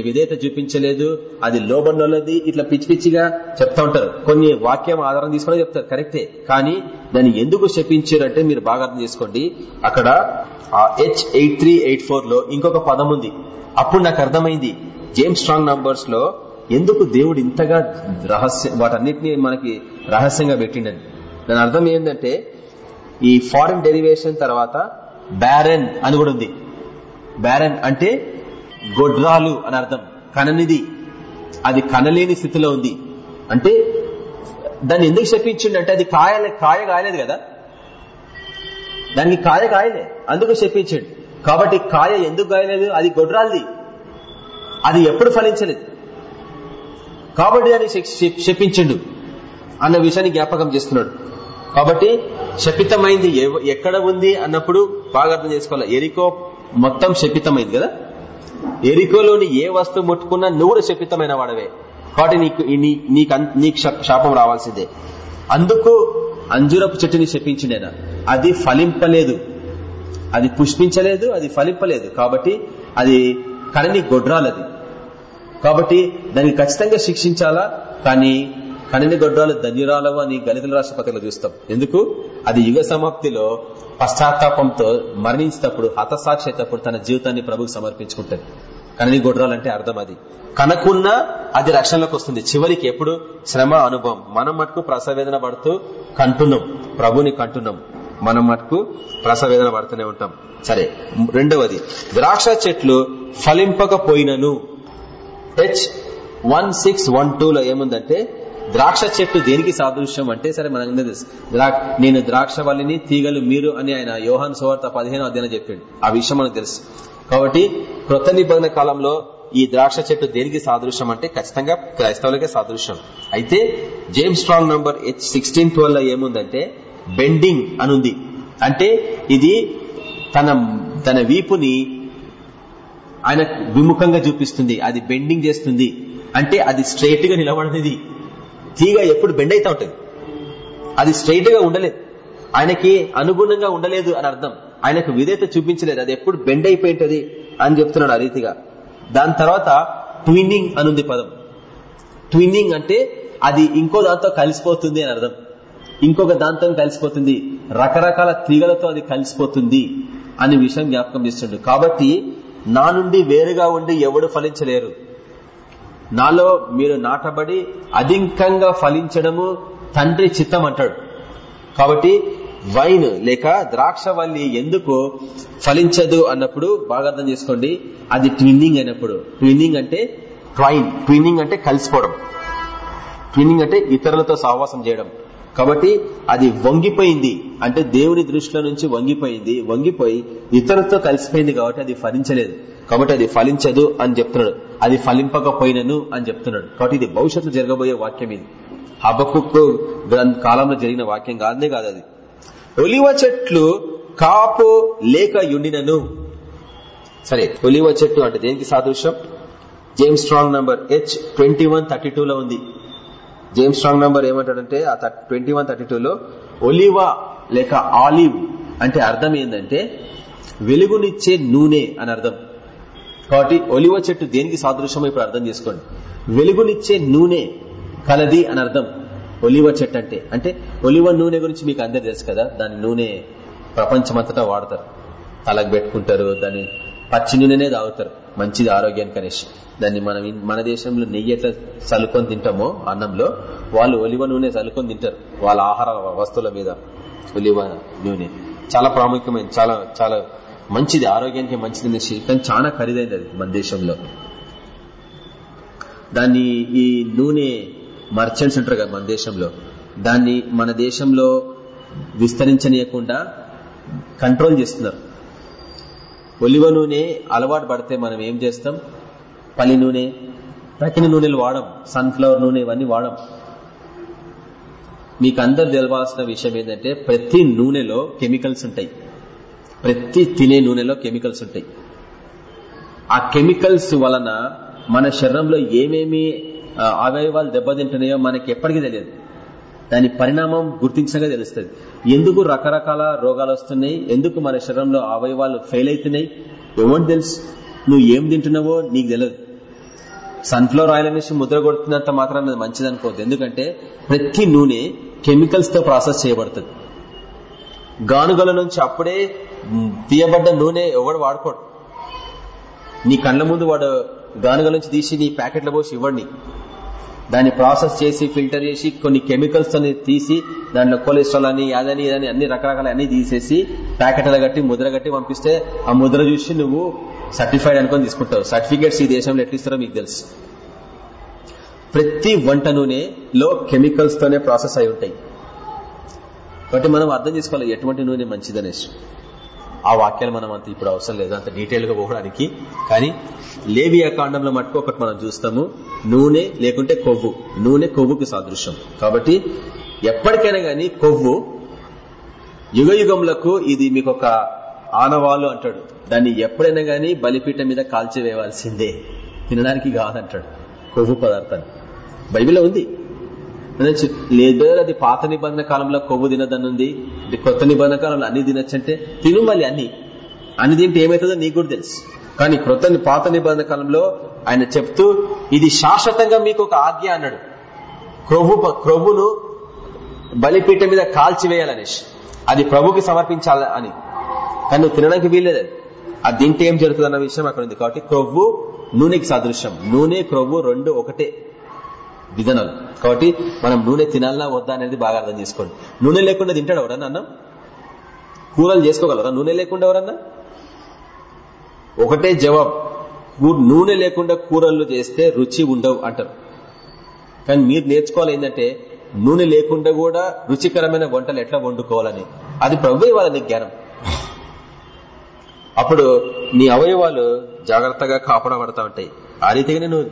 Speaker 1: విధేత చూపించలేదు అది లోబన్నోళ్ళది ఇట్లా పిచ్చి పిచ్చిగా చెప్తా ఉంటారు. కొన్ని వాక్యం ఆధారం తీసుకుని చెప్తారు కరెక్టే. కానీ దాన్ని ఎందుకు శపించారు అంటే మీరు బాగా అర్థం చేసుకోండి. అక్కడ హెచ్ ఎయిట్ త్రీ ఎయిట్లో ఇంకొక పదం ఉంది. అప్పుడు నాకు అర్థమైంది. జేమ్స్ స్ట్రాంగ్ నంబర్స్లో ఎందుకు దేవుడు ఇంతగా రహస్యం వాటన్నిటిని మనకి రహస్యంగా పెట్టిండని. దాని అర్థం ఏంటంటే ఈ ఫారెన్ డెరివేషన్ తర్వాత బ్యారెన్ అని కూడా ఉంది. బ్యారెన్ అంటే గొడ్రాలు అని అర్థం. కననిది అది కనలేని స్థితిలో ఉంది. అంటే దాన్ని ఎందుకు చెప్పించిండు అంటే అది కాయ కాయ కాయలేదు కదా. దానికి కాయ కాయలే. అందుకు చెప్పించాడు. కాబట్టి కాయ ఎందుకు కాయలేదు? అది గొడ్రాలది. అది ఎప్పుడు ఫలించలేదు. కాబట్టి అని శపించిండు. అన్న విషయాన్ని జ్ఞాపకం చేస్తున్నాడు. కాబట్టి శపితమైంది ఎక్కడ ఉంది అన్నప్పుడు బాగా అర్థం చేసుకోవాలి. ఎరికో మొత్తం శపితమైంది కదా? ఎరికోలోని ఏ వస్తువు ముట్టుకున్నా నువ్వు శపితమైన వాడవే. కాబట్టి నీకు నీకు నీకు శాపం రావాల్సిందే. అందుకు అంజురపు చెట్టుని శపించిండేనా. అది ఫలింపలేదు. అది పుష్పించలేదు అది ఫలింపలేదు. కాబట్టి అది కరణి గొడ్రాలది. కాబట్టి దాన్ని ఖచ్చితంగా శిక్షించాలా? కానీ కణిని గొడ్రాలు ధన్యురాలవు అని గణితుల రాష్ట్రపతిలో చూస్తాం. ఎందుకు? అది యుగ సమాప్తిలో పశ్చాత్తాపంతో మరణించినప్పుడు హతసాక్షి అయినప్పుడు తన జీవితాన్ని ప్రభుకు సమర్పించుకుంటుంది. కణని గొడ్రాలంటే అర్థం అది. కనకున్నా అది రక్షణలోకి వస్తుంది. చివరికి ఎప్పుడు? శ్రమ అనుభవం. మనం మటుకు ప్రసవేదన పడుతూ కంటున్నాం. ప్రభుని కంటున్నాం. మనం మటుకు ప్రసవేదన పడుతూనే ఉంటాం. సరే రెండవది. ద్రాక్ష చెట్లు ఫలింపకపోయినను. హెచ్ వన్ సిక్స్ వన్ టూలో ఏముందంటే ద్రాక్ష చెట్టు దేనికి సాదృశ్యం అంటే సరే మనకు తెలుసు. నేను ద్రాక్ష వల్లిని తీగలు మీరు అని ఆయన యోహాన్ సువార్త పదిహేను అధ్యయనం చెప్పాడు. ఆ విషయం మనకు తెలుసు. కాబట్టి కృత నిబంధన కాలంలో ఈ ద్రాక్ష చెట్టు దేనికి సాదృశ్యం అంటే ఖచ్చితంగా క్రైస్తవులకే సాదృశ్యం. అయితే James Strong number H sixteen ట్వెల్వ్లో ఏముందంటే బెండింగ్ అనుంది. అంటే ఇది తన తన వీపుని ఆయన విముఖంగా చూపిస్తుంది అది బెండింగ్ చేస్తుంది. అంటే అది స్ట్రైట్గా నిలబడినది. తీగ ఎప్పుడు బెండ్ అవుతా ఉంటుంది. అది స్ట్రైట్గా ఉండలేదు. ఆయనకి అనుగుణంగా ఉండలేదు అని అర్థం. ఆయనకు విధేత చూపించలేదు. అది ఎప్పుడు బెండ్ అయిపోయింటది అని చెప్తున్నాడు ఆ రీతిగా. దాని తర్వాత ట్విన్నింగ్ అనుంది పదం. ట్విన్నింగ్ అంటే అది ఇంకో దాంతో కలిసిపోతుంది అని అర్థం. ఇంకొక దాంతో కలిసిపోతుంది. రకరకాల తీగలతో అది కలిసిపోతుంది అనే విషయం జ్ఞాపకం చేస్తుండ్రు కాబట్టి నా నుండి వేరుగా ఉండి ఎవడు ఫలించలేరు. నాలో మీరు నాటబడి అధికంగా ఫలించడము తండ్రి చిత్తం అంటాడు. కాబట్టి వైన్ లేక ద్రాక్షవల్లి ఎందుకు ఫలించదు అన్నప్పుడు బాగా అర్థం చేసుకోండి. అది ట్విన్నింగ్ అయినప్పుడు. ట్విన్నింగ్ అంటే ట్వైన్. ట్విన్నింగ్ అంటే కలిసిపోవడం. ట్విన్నింగ్ అంటే ఇతరులతో సహవాసం చేయడం. కాబట్టి అది వంగిపోయింది. అంటే దేవుని దృష్టిలో నుంచి వంగిపోయింది. వంగిపోయి ఇతరులతో కలిసిపోయింది కాబట్టి అది ఫలించలేదు. కాబట్టి అది ఫలించదు అని చెప్తున్నాడు. అది ఫలింపకపోయినను అని చెప్తున్నాడు. కాబట్టి ఇది భవిష్యత్తు జరగబోయే వాక్యం ఇది. హబకుక్కు కాలంలో జరిగిన వాక్యం కాదనే కాదు అది. ఒలివ చెట్లు కాపు లేక యుండినను. సరే ఒలివ చెట్టు అంటే దేనికి సాదృశ్యం? James Strong number H twenty one thirty two లో ఉంది. జేమ్స్ స్ట్రాంగ్ నంబర్ ఏమంటాడంటే ఆ ట్వంటీ వన్ థర్టీ టూలో ఒలివా లేక ఆలివ్ అంటే అర్థం ఏంటంటే వెలుగునిచ్చే నూనె అని అర్థం. కాబట్టి ఒలివ చెట్టు దేనికి సాదృశ్యమో ఇప్పుడు అర్థం చేసుకోండి. వెలుగునిచ్చే నూనె కలది అని అర్థం. ఒలివ చెట్టు అంటే అంటే ఒలివ నూనె గురించి మీకు అందరు తెలుసు కదా దాని నూనె ప్రపంచమంతటా వాడతారు. తలకు పెట్టుకుంటారు దాన్ని పచ్చి నూనెనే తాగుతారు. మంచిది ఆరోగ్యానికి అనేసి. దాన్ని మనం మన దేశంలో నెయ్యి ఎట్లా చల్లుకొని తింటామో అన్నంలో వాళ్ళు ఒలివ నూనె చల్లుకొని తింటారు వాళ్ళ ఆహార వస్తువుల మీద ఒలివ నూనె. చాలా ప్రాముఖ్యమైనది చాలా చాలా మంచిది ఆరోగ్యానికి మంచిది అనేసి. కానీ చాలా ఖరీదైంది అది మన దేశంలో. దాన్ని ఈ నూనె మర్చెంట్స్ ఉంటారు కదా మన దేశంలో. దాన్ని మన దేశంలో విస్తరించనీయకుండా కంట్రోల్ చేస్తున్నారు. ఒలివ నూనె అలవాటు పడితే మనం ఏం చేస్తాం? పల్లి నూనె రకిన నూనెలు వాడం. సన్ఫ్లవర్ నూనె ఇవన్నీ వాడం. మీకు అందరు తెలవాల్సిన విషయం ఏంటంటే ప్రతి నూనెలో కెమికల్స్ ఉంటాయి. ప్రతి తినే నూనెలో కెమికల్స్ ఉంటాయి. ఆ కెమికల్స్ వలన మన శరీరంలో ఏమేమి అవయవాలు దెబ్బతింటున్నాయో మనకి ఎప్పటికీ తెలియదు. దాని పరిణామం గుర్తించగా తెలుస్తుంది. ఎందుకు రకరకాల రోగాలు వస్తున్నాయి? ఎందుకు మన శరీరంలో అవయవాలు ఫెయిల్ అవుతున్నాయి? ఎవరు తెలుసు? నువ్వు ఏం తింటున్నావో నీకు తెలియదు సన్ఫ్లవర్ ఆయిల్ అనేసి ముద్ర కొడుతున్నంత మాత్రం అది మంచిది అనుకోవద్దు ఎందుకంటే ప్రతి నూనె కెమికల్స్తో ప్రాసెస్ చేయబడుతుంది. గానుగల నుంచి అప్పుడే తీయబడ్డ నూనె ఎవడు వాడుకోడు. నీ కళ్ళ ముందు వాడు గానుగల నుంచి తీసి నీ ప్యాకెట్లో పోసి ఇవ్వండి దాన్ని ప్రాసెస్ చేసి ఫిల్టర్ చేసి కొన్ని కెమికల్స్తో తీసి దాంట్లో కొలెస్ట్రాల్ అని అదని ఇదని అన్ని రకరకాల అన్ని తీసేసి ప్యాకెట్ల కట్టి ముద్ర కట్టి పంపిస్తే ఆ ముద్ర చూసి నువ్వు సర్టిఫైడ్ అనుకొని తీసుకుంటావు. సర్టిఫికేట్స్ ఈ దేశంలో ఎట్లిస్తారో మీకు తెలుసు. ప్రతి వంట నూనెలో కెమికల్స్ తోనే ప్రాసెస్ అయి ఉంటాయి. కాబట్టి మనం అర్థం చేసుకోవాలి ఎటువంటి నూనె మంచిదనేసి ఆ వాక్యాలు మనం అంత ఇప్పుడు అవసరం లేదు. అంత డీటెయిల్గా పోవడానికి. కానీ లేవి కాండంలో మట్టుకు ఒకటి మనం చూస్తాము. నూనె లేకుంటే కొవ్వు. నూనె కొవ్వుకి సాదృశ్యం. కాబట్టి ఎప్పటికైనా గానీ కొవ్వు యుగ యుగములకు ఇది మీకు ఒక ఆనవాళ్ళు అంటాడు. దాన్ని ఎప్పుడైనా గానీ బలిపీఠం మీద కాల్చివేయవలసిందే తినడానికి కాదంటాడు. కొవ్వు పదార్థాన్ని. బైబిల్లో ఉంది. లేదు అది పాత నిబంధన కాలంలో కొవ్వు తినదనుంది కొత్త నిబంధన కాలంలో అన్ని తినొచ్చంటే తిను మళ్ళీ అన్ని. అన్ని తింటే ఏమవుతుందో నీకు కూడా తెలుసు. కానీ క్రొత్త పాత నిబంధన కాలంలో ఆయన చెప్తూ ఇది శాశ్వతంగా మీకు ఒక ఆజ్ఞ అన్నాడు. క్రొవ్వు క్రొవ్వును బలిపీఠం మీద కాల్చివేయాలనేసి. అది ప్రభుకి సమర్పించాలి అని. కానీ నువ్వు తినడానికి వీల్లేదు అది. అది తింటే ఏం జరుగుతుంది అన్న విషయం అక్కడ ఉంది. కాబట్టి క్రొవ్వు నూనెకి సదృశ్యం. నూనె క్రొవ్వు రెండు ఒకటే. విధానాలు. కాబట్టి మనం నూనె తినాలన్నా వద్దా అనేది బాగా అర్థం చేసుకోండి. నూనె లేకుండా తింటాడు ఎవరన్నా అన్నం? కూరలు చేసుకోగలరా? నూనె లేకుండా ఎవరన్నా? ఒకటే జవాబు. నూనె లేకుండా కూరలు చేస్తే రుచి ఉండవు అంటారు. కానీ మీరు నేర్చుకోవాలి ఏంటంటే నూనె లేకుండా కూడా రుచికరమైన వంటలు ఎట్లా వండుకోవాలని. అది ప్రభు ఇవ్వాలని జ్ఞానం అప్పుడు నీ అవయవాలు జాగ్రత్తగా కాపాడబడతా ఉంటాయి. ఆ రీతిగానే నువ్వు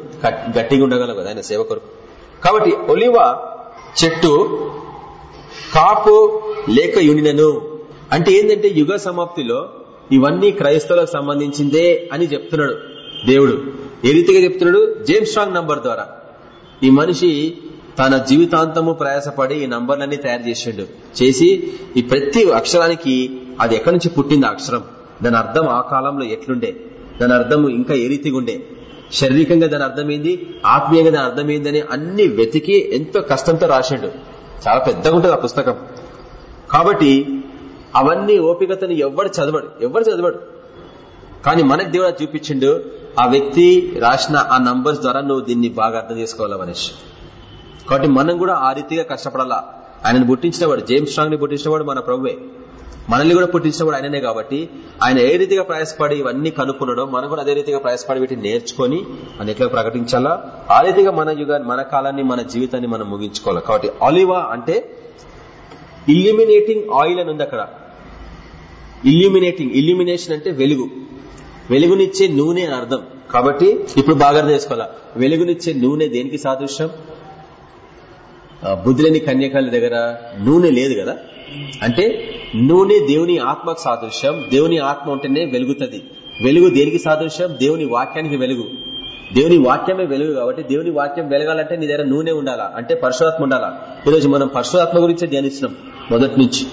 Speaker 1: గట్టిగా ఉండగలవు కదా ఆయన సేవ కొరకు. కాబట్టి ఒలివ చెట్టు కాపు లేక యునినను అంటే ఏంటంటే యుగ సమాప్తిలో ఇవన్నీ క్రైస్తవులకు సంబంధించిందే అని చెప్తున్నాడు దేవుడు. ఏ రీతిగా చెప్తున్నాడు? జేమ్స్ స్ట్రాంగ్ నంబర్ ద్వారా. ఈ మనిషి తన జీవితాంతము ప్రయాసపడి ఈ నంబర్లన్నీ తయారు చేసిండు. చేసి ఈ ప్రతి అక్షరానికి అది ఎక్కడి నుంచి పుట్టింది అక్షరం? దాని అర్థం ఆ కాలంలో ఎట్లుండే? దాని అర్థం ఇంకా ఏ రీతిగా ఉండే? శారీరకంగా దాని అర్థమైంది? ఆత్మీయంగా దాని అర్థమైందని అన్ని వెతికి ఎంతో కష్టంతో రాసిండు. చాలా పెద్దగా ఉంటుంది ఆ పుస్తకం. కాబట్టి అవన్నీ ఓపికతను ఎవడు చదవడు. ఎవరు చదవడు. కానీ మనకు దేవుడు చూపించిండు ఆ వ్యక్తి రాసిన ఆ నంబర్స్ ద్వారా నువ్వు దీన్ని బాగా అర్థం చేసుకోవాలా మనిషి? కాబట్టి మనం కూడా ఆ రీతిగా కష్టపడాలా? ఆయనను పుట్టించినవాడు జేమ్స్ స్ట్రాంగ్ని పుట్టించినవాడు మన ప్రభువే. మనల్ని కూడా పుట్టించినప్పుడు ఆయననే కాబట్టి ఆయన ఏ రీతిగా ప్రయాసపడి ఇవన్నీ కనుక్కున్నాడో మనం కూడా అదే రీతిగా ప్రయాసపడి వీటిని నేర్చుకొని అని ఎట్లా ప్రకటించాలా? ఆ రీతిగా మన యుగాన్ని మన కాలాన్ని మన జీవితాన్ని మనం ముగించుకోవాలి? కాబట్టి ఆలివా అంటే ఇల్యూమినేటింగ్ ఆయిల్ అని ఉంది అక్కడ. ఇల్యూమినేటింగ్ ఇల్యూమినేషన్ అంటే వెలుగు. వెలుగునిచ్చే నూనె అని అర్థం. కాబట్టి ఇప్పుడు బాగా చేసుకోవాలా? వెలుగునిచ్చే నూనె దేనికి సాదృశ్యం? బుద్ధులేని కన్యకాల దగ్గర నూనె లేదు కదా? అంటే నూనె దేవుని ఆత్మకు సాదృశ్యం. దేవుని ఆత్మ ఉంటేనే వెలుగుతుంది. వెలుగు దేనికి సాదృశ్యం? దేవుని వాక్యానికి వెలుగు. దేవుని వాక్యమే వెలుగు కాబట్టి దేవుని వాక్యం వెలగాలంటే నీ దగ్గర నూనె ఉండాలా? అంటే పరశురాత్మ ఉండాలా? ఈరోజు మనం పరశురాత్మ గురించే ధ్యానించినాం మొదటి నుంచి.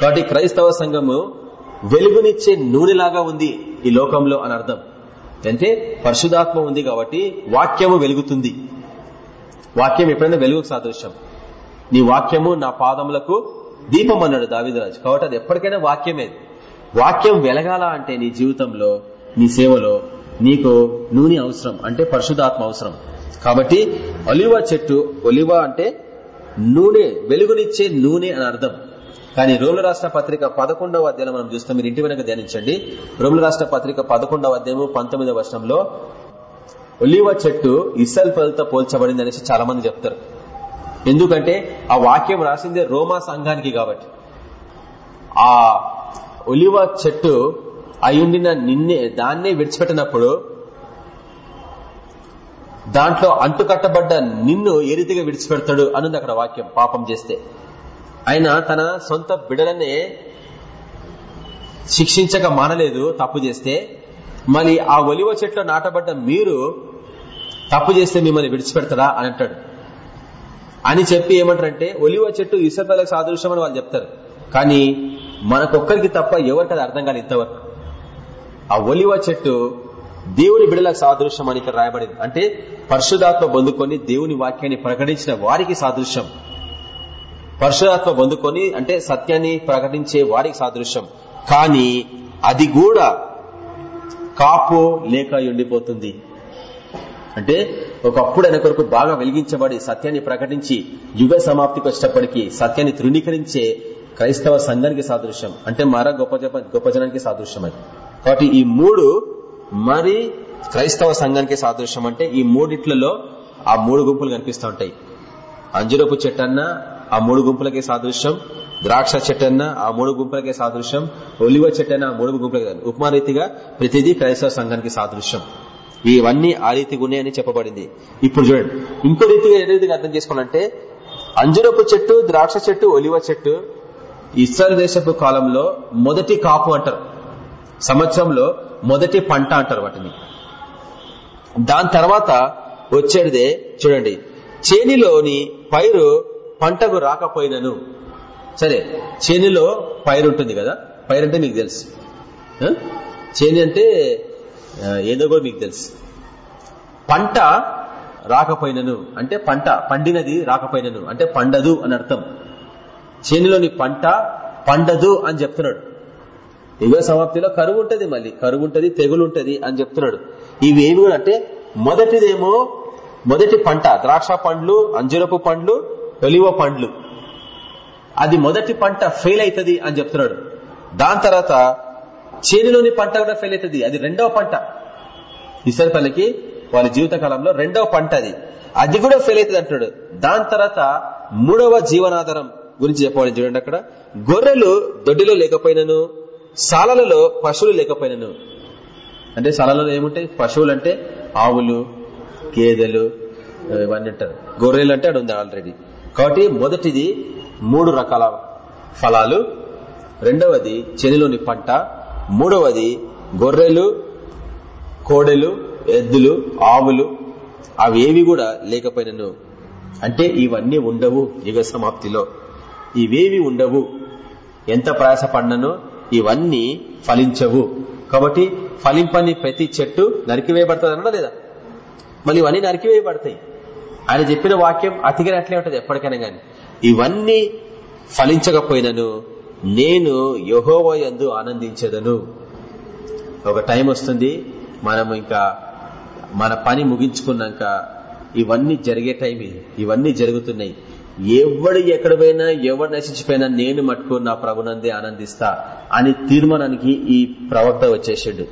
Speaker 1: కాబట్టి క్రైస్తవ సంఘము వెలుగునిచ్చే నూనెలాగా ఉంది ఈ లోకంలో అని అర్థం. అంటే పరిశుధాత్మ ఉంది కాబట్టి వాక్యము వెలుగుతుంది. వాక్యం ఎప్పుడైనా వెలుగుకు సాదృశ్యం. నీ వాక్యము నా పాదములకు దీపం అన్నాడు దావిదరాజు. కాబట్టి అది ఎప్పటికైనా వాక్యమే వాక్యం వెలగాల అంటే నీ జీవితంలో నీ సేవలో నీకు నూనె అవసరం అంటే పరిశుధాత్మ అవసరం. కాబట్టి ఒలివ చెట్టు ఒలివ అంటే నూనె వెలుగునిచ్చే నూనె అని అర్థం. కానీ రోముల రాష్ట్ర పత్రిక పదకొండవ అధ్యాయం మనం చూస్తాం మీరు ఇంటి వెనక ధ్యానించండి. రోముల రాష్ట్ర పత్రిక పదకొండవ అధ్యాయము పంతొమ్మిదవ వర్షంలో ఒలివ చెట్టు ఇసల్ పదతో పోల్చబడింది అనేసి చాలా మంది చెప్తారు. ఎందుకంటే ఆ వాక్యం రాసిందే రోమా సంఘానికి కాబట్టి. ఆ ఒలివ చెట్టు అయ్యుండిన నిన్నే దాన్నే విడిచిపెట్టినప్పుడు దాంట్లో అంటుకట్టబడ్డ నిన్ను ఏ రీతిగా విడిచిపెడతాడు అన్నది అక్కడ వాక్యం పాపం చేస్తే. ఆయన తన సొంత బిడలనే శిక్షించక మానలేదు తప్పు చేస్తే మళ్ళీ ఆ ఒలివ చెట్లో నాటబడ్డ మీరు తప్పు చేస్తే మిమ్మల్ని విడిచిపెడతాడా అని అంటాడు. అని చెప్పి ఏమంటారంటే ఒలివ చెట్టు ఇసతలకు సాదృశ్యం అని వాళ్ళు చెప్తారు. కానీ మనకొక్కరికి తప్ప ఎవరికి అది అర్థం కాదు ఇంతవరకు. ఆ ఒలివ చెట్టు దేవుని బిడలకు సాదృశ్యం అని ఇక్కడ రాయబడింది. అంటే పరిశుధాత్మ పొందుకొని దేవుని వాక్యాన్ని ప్రకటించిన వారికి సాదృశ్యం. పరశురాత్మ పొందుకొని అంటే సత్యాన్ని ప్రకటించే వారికి సాదృశ్యం. కానీ అది కూడా కాపు లేక ఉండిపోతుంది అంటే ఒకప్పుడు ఆయన కొరకు బాగా వెలిగించబడి సత్యాన్ని ప్రకటించి యుగ సమాప్తికి వచ్చేటప్పటికి సత్యాన్ని తృణీకరించే క్రైస్తవ సంఘానికి సాదృశ్యం. అంటే మర గొప్ప గొప్ప జనానికి సాదృశ్యం అది. కాబట్టి ఈ మూడు మరి క్రైస్తవ సంఘానికి సాదృశ్యం అంటే ఈ మూడిట్లలో ఆ మూడు గుంపులు కనిపిస్తూ ఉంటాయి. అంజురపు చెట్టన్న ఆ మూడు గుంపులకే సాదృశ్యం. ద్రాక్ష చెట్టన్న ఆ మూడు గుంపులకే సాదృశ్యం. ఒలివ చెట్టన్న ఆ మూడు గుంపులకే ఉపమా రీతిగా ప్రతిదీ క్రైస్తవ సంఘానికి సాదృశ్యం. ఇవన్నీ ఆ రీతిగా ఉన్నాయని చెప్పబడింది. ఇప్పుడు చూడండి ఇంకో రీతిగా ఏ రీతిగా అర్థం చేసుకోవాలంటే అంజురపు చెట్టు ద్రాక్ష చెట్టు ఒలివ చెట్టు ఇస్రాయల్ దేశపు కాలంలో మొదటి కాపు అంటారు. సంవత్సరంలో మొదటి పంట అంటారు వాటిని. దాని తర్వాత వచ్చేదే చూడండి చేనిలోని పైరు పంటకు రాకపోయినను. సరే చేనిలో పైరు ఉంటుంది కదా? పైరు అంటే మీకు తెలుసు. చేని అంటే ఏదో కూడా మీకు తెలుసు. పంట రాకపోయినను అంటే పంట పండినది రాకపోయినను అంటే పండదు అని అర్థం. చేనులోని పంట పండదు అని చెప్తున్నాడు. యుగ సమాప్తిలో కరువు ఉంటుంది మళ్ళీ కరువు ఉంటుంది తెగులు ఉంటుంది అని చెప్తున్నాడు. ఇవేమి కూడా అంటే మొదటిదేమో మొదటి పంట ద్రాక్ష పండ్లు అంజురపు పండ్లు ఒలివ పండ్లు. అది మొదటి పంట ఫెయిల్ అవుతుంది అని చెప్తున్నాడు. దాని తర్వాత చేనులోని పంట కూడా ఫెయిల్ అవుతుంది. అది రెండవ పంట. ఇసరిపల్లికి వాళ్ళ జీవిత కాలంలో రెండవ పంట అది. అది కూడా ఫెయిల్ అవుతుంది అంటున్నాడు. దాని తర్వాత మూడవ జీవనాధారం గురించి చెప్పవాలి చూడండి అక్కడ. గొర్రెలు దొడ్డిలో లేకపోయినను సాలలలో పశువులు లేకపోయినను. అంటే సాలలో ఏముంటాయి? పశువులు అంటే ఆవులు గేదెలు ఇవన్నీ అంటారు గొర్రెలు అంటే అది ఉంది ఆల్రెడీ కాబట్టి మొదటిది మూడు రకాల ఫలాలు. రెండవది చెనిలోని పంట. మూడవది గొర్రెలు కోడెలు ఎద్దులు ఆవులు. అవేవి కూడా లేకపోయినను. అంటే ఇవన్నీ ఉండవు యుగ సమాప్తిలో. ఇవేవి ఉండవు. ఎంత ప్రయాసపడినను ఇవన్నీ ఫలించవు. కాబట్టి ఫలింపని ప్రతి చెట్టు నరికివేయబడుతుంది అన్నా లేదా? మళ్ళీ ఇవన్నీ నరికివేయబడతాయి. ఆయన చెప్పిన వాక్యం అతికినట్లే ఉంటుంది ఎప్పటికైనా కానీ ఇవన్నీ ఫలించకపోయినను నేను యహోవయందు ఆనందించదను. ఒక టైం వస్తుంది మనం ఇంకా మన పని ముగించుకున్నాక ఇవన్నీ జరిగే టైం ఇవన్నీ జరుగుతున్నాయి. ఎవడు ఎక్కడ పోయినా ఎవడు నశించిపోయినా నేను మట్టుకు నా ప్రభునందే ఆనందిస్తా అని తీర్మానానికి ఈ ప్రవక్త వచ్చేసాడు.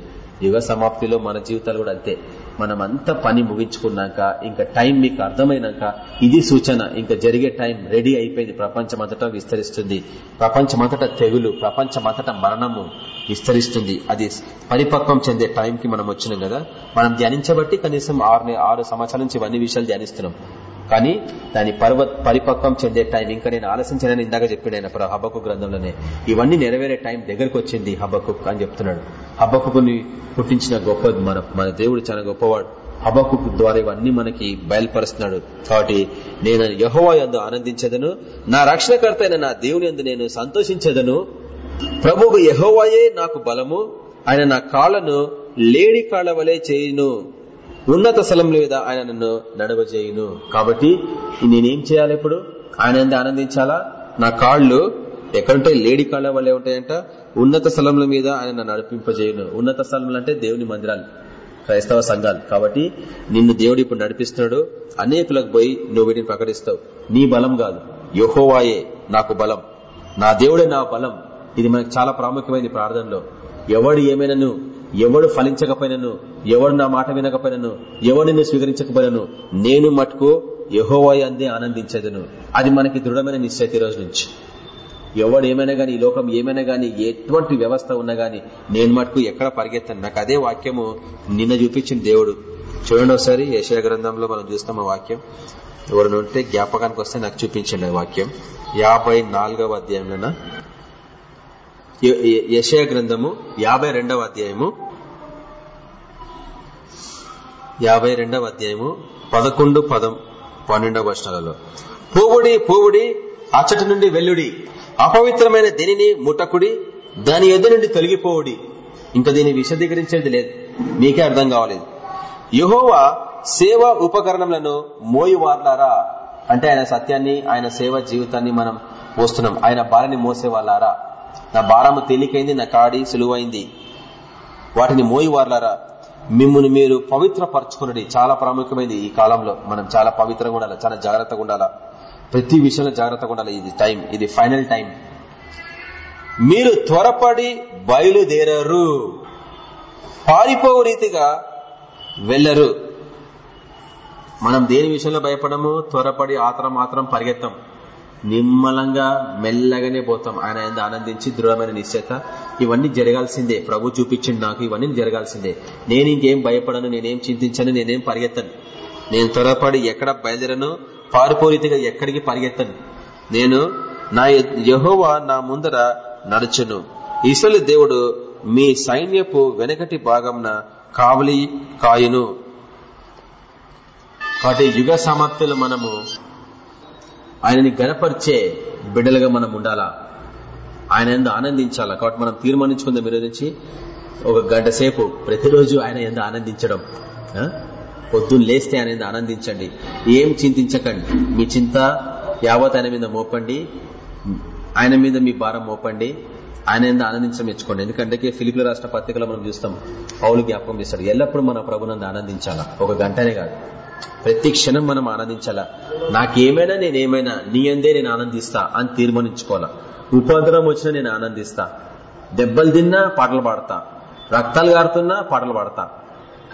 Speaker 1: యుగ సమాప్తిలో మన జీవితాలు కూడా అంతే. మనమంతా పని ముగించుకున్నాక ఇంకా టైం మీకు అర్థమైనాక ఇది సూచన. ఇంకా జరిగే టైం రెడీ అయిపోయింది. ప్రపంచమంతటా విస్తరిస్తుంది. ప్రపంచమంతటా తెగులు ప్రపంచమంతటా మరణము విస్తరిస్తుంది. అది పరిపక్వం చెందే టైంకి మనం వచ్చినాం కదా. మనం ధ్యానించబట్టి కనీసం ఆరు ఆరు సంవత్సరాల నుంచి ఇవన్నీ విషయాలు ధ్యానిస్తున్నాం. కానీ దాని పర్వ పరిపక్వం చెందే టైం. ఇంకా నేను ఆలోచించానని ఇందాక చెప్పాడు ఆయన హబ్బకు గ్రంథంలోనే. ఇవన్నీ నెరవేరే టైం దగ్గరకు వచ్చింది హబ్బకు అని చెప్తున్నాడు. హబ్బకుని పుట్టించిన గొప్ప మన మన దేవుడు చాలా గొప్పవాడు. హబకు ద్వారా ఇవన్నీ మనకి బయలుపరుస్తున్నాడు. కాబట్టి నేను యహోవా యందు ఆనందించదను నా రక్షణకర్త అయిన నా దేవుని ఎందు నేను సంతోషించదను. ప్రభువు యహోవాయే నాకు బలము ఆయన నా కాళ్ళను లేడి కాళ్ళ వలె చేయును. ఉన్నత స్థలం మీద ఆయన నన్ను నడవజేయును. కాబట్టి నేనేం చేయాలి ఇప్పుడు? ఆయన ఆనందించాలా? నా కాళ్ళు ఎక్కడుంటే లేడి కాళ్ళ వల్లే ఉంటాయంట. ఉన్నత స్థలముల మీద ఆయన నన్ను నడిపింపజేయును. ఉన్నత స్థలములు అంటే దేవుని మందిరాలు క్రైస్తవ సంఘాలు. కాబట్టి నిన్ను దేవుడు ఇప్పుడు నడిపిస్తున్నాడు. అనేకులకు పోయి నువ్వు వీటిని ప్రకటిస్తావు. నీ బలం కాదు. యహోవాయే నాకు బలం. నా దేవుడే నా బలం. ఇది మనకు చాలా ప్రాముఖ్యమైనది ప్రార్థనలో. ఎవడు ఏమైనాను ఎవడు ఫలించకపోయినను ఎవడు నా మాట వినకపోయినను ఎవడు నిన్ను స్వీకరించకపోయినను నేను మటుకు యహోవాయి అందే ఆనందించదును. అది మనకి దృఢమైన నిశ్చయిత రోజు నుంచి. ఎవడు ఏమైనా గానీ ఈ లోకం ఏమైనా గానీ ఎటువంటి వ్యవస్థ ఉన్నా గానీ నేను మటుకు ఎక్కడ పరిగెత్తాను. నాకు అదే వాక్యము నిన్న చూపించిన దేవుడు. చూడండి ఒకసారి యశయ గ్రంథంలో మనం చూస్తాం ఆ వాక్యం. ఎవరు ఉంటే జ్ఞాపకానికి వస్తే నాకు చూపించండి ఆ వాక్యం. యాభై నాలుగవ అధ్యాయంలో యశయ గ్రంథము యాభై రెండవ అధ్యాయము. యాభై రెండవ అధ్యాయము పదకొండు పదం పన్నెండవ వర్షాలలో పూవుడి పూవుడి అచ్చటి నుండి వెల్లుడి అపవిత్రమైన దేనిని ముట్టకుడి. దాని ఎద్దు నుండి తొలగిపోవుడి. ఇంకా దీన్ని విశదీకరించేది లేదు. మీకే అర్థం కావలేదు. యహోవా సేవ ఉపకరణములను మోయువార్లారా? అంటే ఆయన సత్యాన్ని ఆయన సేవ జీవితాన్ని మనం పోస్తున్నాం ఆయన భారాన్ని మోసేవాళ్ళారా? నా భారము తేలికైంది నా కాడి సులువైంది. వాటిని మోయి వార్లరా మిమ్మల్ని మీరు పవిత్ర పరచుకున్నది చాలా ప్రాముఖ్యమైనది ఈ కాలంలో. మనం చాలా పవిత్రంగా ఉండాలి చాలా జాగ్రత్తగా ఉండాలా. ప్రతి విషయంలో జాగ్రత్తగా ఉండాలి ఇది టైం ఇది ఫైనల్ టైం. మీరు త్వరపడి బయలుదేరరు. పారిపోవు రీతిగా వెళ్ళరు. మనం దేని విషయంలో భయపడము? త్వరపడి ఆతరం మాత్రం పరిగెత్తాం. నిమ్మలంగా మెల్లగానే పోతాం. ఆయన ఆనందించి దృఢమైన నిశ్చయత. ఇవన్నీ జరగాల్సిందే. ప్రభు చూపించింది నాకు ఇవన్నీ జరగాల్సిందే. నేను ఇంకేం భయపడను నేనేం చింతించను నేనేం పరిగెత్తను. నేను త్వరపడి ఎక్కడ బయలుదేరను పారిపోరీతిగా ఎక్కడికి పరిగెత్తను. నేను నా యహోవా నా ముందర నడుచును. ఇసలు దేవుడు మీ సైన్యపు వెనకటి భాగంన కావలి కాయును. కాబట్టి యుగ సమాప్తులు మనము ఆయనని గనపరిచే బిడ్డలుగా మనం ఉండాలా? ఆయన ఎందు ఆనందించాలా? కాబట్టి మనం తీర్మానించుకుందాం మీరు నుంచి. ఒక గంట సేపు ప్రతిరోజు ఆయన ఎందు ఆనందించడం పొద్దున్న లేస్తే ఆయన ఎందు ఆనందించండి. ఏం చింతించకండి. మీ చింత యావత్ ఆయన మీద మోపండి. ఆయన మీద మీ భారం మోపండి. ఆయన ఎంత ఆనందించడం మెచ్చుకోండి ఎందుకంటే ఫిలిపిల రాష్ట్ర పత్రికలో మనం చూస్తాం పౌలు జ్ఞాపకం చేస్తాడు ఎల్లప్పుడూ మన ప్రభునందు ఆనందించాలా? ఒక గంటనే కాదు. ప్రతి క్షణం మనం ఆనందించాలా? నాకేమైనా నేనేమైనా నీ అందే నేను ఆనందిస్తా అని తీర్మానించుకోవాలా? ఉపద్రవం వచ్చినా నేను ఆనందిస్తా. దెబ్బలు తిన్నా పాటలు పాడతా. రక్తాలు గారుతున్నా పాటలు పాడతా.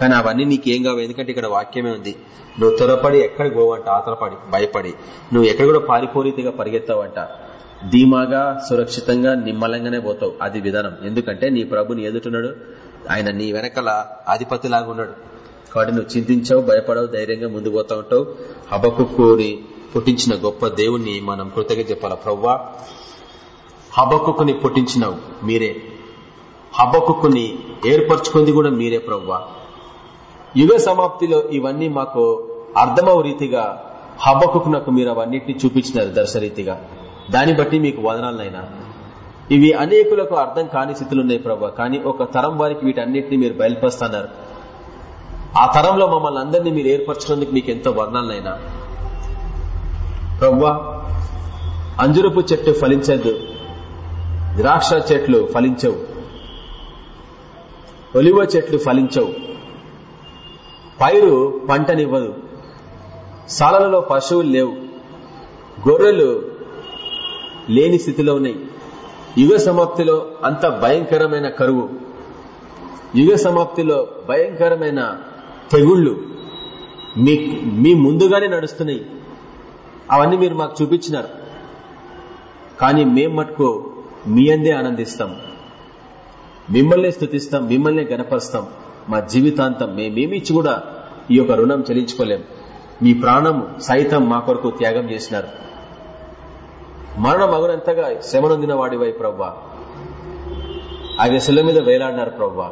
Speaker 1: కానీ అవన్నీ నీకేం కావు ఎందుకంటే ఇక్కడ వాక్యమే ఉంది. నువ్వు త్వరపడి ఎక్కడికి పోవంట ఆతరపడి భయపడి. నువ్వు ఎక్కడ కూడా పారిపోరీతిగా పరిగెత్తావంట. ధీమాగా సురక్షితంగా నిమ్మలంగానే పోతావు. అది విధానం. ఎందుకంటే నీ ప్రభుని ఎదుటున్నాడు ఆయన నీ వెనకల అధిపతిలాగా ఉన్నాడు. కాబట్టి నువ్వు చింతించావు భయపడవు ధైర్యంగా ముందు పోతా ఉంటావు. హబకుని పుట్టించిన గొప్ప దేవుణ్ణి మనం కృతజ్ఞ చెప్పాల ప్రవ్వా? హబకుని పుట్టించినావు మీరే. హబకుని ఏర్పరచుకుంది కూడా మీరే ప్రవ్వా. యుగ సమాప్తిలో ఇవన్నీ మాకు అర్థమవు రీతిగా హబకునకు మీరు అవన్నిటిని చూపించినారు దర్శరీతిగా దాన్ని బట్టి మీకు వదనాలనైనా. ఇవి అనేకులకు అర్థం కాని స్థితులు ఉన్నాయి ప్రభా కానీ ఒక తరం వారికి వీటన్నిటిని మీరు బయలుపరుస్తున్నారు. ఆ తరంలో మమ్మల్ని అందరినీ మీరు ఏర్పరచడానికి మీకు ఎంతో వర్ణాలైనా. ప్రవ్వా అంజురపు చెట్టు ఫలించద్దు ద్రాక్ష చెట్లు ఫలించవు. ఒలివ చెట్లు ఫలించవు. పైరు పంటనివ్వదు. సాలలలో పశువులు లేవు. గొర్రెలు లేని స్థితిలో ఉన్నాయి. యుగ సమాప్తిలో అంత భయంకరమైన కరువు. యుగ సమాప్తిలో భయంకరమైన తెగుళ్ళు మీ మీ ముందుగానే నడుస్తున్నాయి. అవన్నీ మీరు మాకు చూపించినారు. కానీ మేం మటుకు మీ అందే ఆనందిస్తాం. మిమ్మల్ని స్థుతిస్తాం మిమ్మల్ని గనపరుస్తాం మా జీవితాంతం మేమేమిచ్చి కూడా ఈ యొక్క రుణం చెల్లించుకోలేం. మీ ప్రాణం సైతం మా కొరకు త్యాగం చేసినారు. మరణం అగునంతగా శ్రమనొందిన వాడివై ప్రవ్వా? ఆయన శిల మీద వేలాడినారు ప్రవ్వా?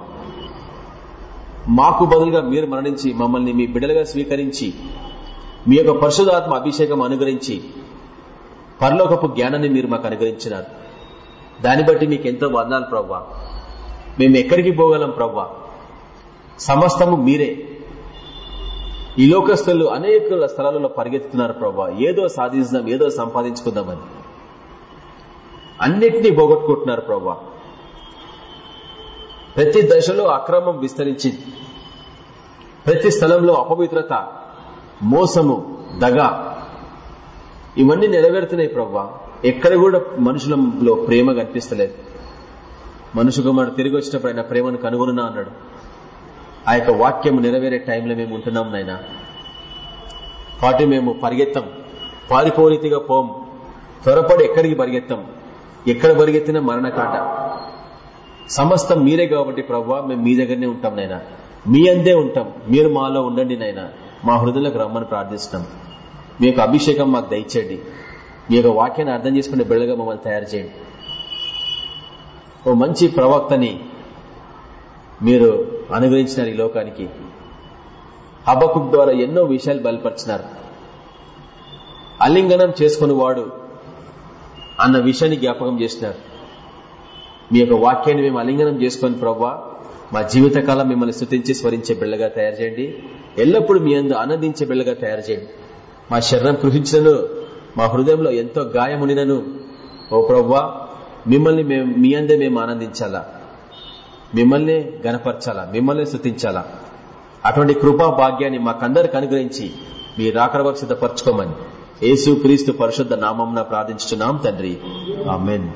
Speaker 1: మాకు బదులుగా మీరు మరణించి మమ్మల్ని మీ బిడ్డలుగా స్వీకరించి మీ యొక్క పరిశుధాత్మ అభిషేకం అనుగ్రహించి పరలోకపు జ్ఞానాన్ని మీరు మాకు అనుగ్రహించినారు. దాన్ని బట్టి మీకు ఎంతో వందాలు ప్రవ్వా. మేము ఎక్కడికి పోగలం ప్రవ్వా? సమస్తము మీరే. ఈ లోకస్తులు అనేక స్థలాలలో పరిగెత్తుతున్నారు ప్రవ్వా. ఏదో సాధించుదాం ఏదో సంపాదించుకుందామని. అన్నిటినీ పోగొట్టుకుంటున్నారు ప్రవ్వా. ప్రతి దశలో అక్రమం విస్తరించి ప్రతి స్థలంలో అపవిత్రత మోసము దగ ఇవన్నీ నెరవేరుతున్నాయి ప్రవ్వా. ఎక్కడ కూడా మనుషులలో ప్రేమ కనిపిస్తలేదు. మనుషు కుమారుడు తిరిగి వచ్చినప్పుడు ఆయన ప్రేమను కనుగొనున్నా అన్నాడు. ఆ యొక్క వాక్యం నెరవేరే టైంలో మేము ఉంటున్నాం నాయన. కాబట్టి మేము పరిగెత్తాం. పారిపోరీతిగా పోం. త్వరపడి ఎక్కడికి పరిగెత్తాం? ఎక్కడ పరిగెత్తినా మరణకాట సమస్తం మీరే కాబట్టి ప్రవ్వా మేము మీ దగ్గరనే ఉంటాం నైనా మీ అందే ఉంటాం. మీరు మాలో ఉండండి నైనా మా హృదయలకు రమ్మని ప్రార్థిస్తున్నాం. మీ యొక్క అభిషేకం మాకు దయచేయండి. మీ యొక్క వాక్యాన్ని అర్థం చేసుకునే బిళ్ళగా మమ్మల్ని తయారు చేయండి. ఓ మంచి ప్రవక్తని మీరు అనుగ్రహించినారు ఈ లోకానికి. హబకు ద్వారా ఎన్నో విషయాలు బయలుపరిచినారు. అలింగనం చేసుకుని వాడు అన్న విషయాన్ని జ్ఞాపకం చేసినారు. మీ యొక్క వాక్యాన్ని మేము అలింగనం చేసుకొని ప్రవ్వా మా జీవితకాలం మిమ్మల్ని స్థుతించి స్మరించే బిళ్ళగా తయారు చేయండి. ఎల్లప్పుడూ మీ అందు ఆనందించే బిళ్ళగా తయారు చేయండి. మా శరణం కృషించినను మా హృదయంలో ఎంతో గాయమునినను ఓ ప్రవ్వా మిమ్మల్ని మేము మీ అందే మేము ఆనందించాలా? మిమ్మల్ని గనపరచాలా మిమ్మల్ని స్థుతించాలా? అటువంటి కృపా భాగ్యాన్ని మాకందరికి అనుగ్రహించి మీ రాకడవకు సిద్ధపరచుకోమని యేసు క్రీస్తు పరిశుద్ధ నామం ప్రార్థించున్నాం తండ్రి. ఆమెన్.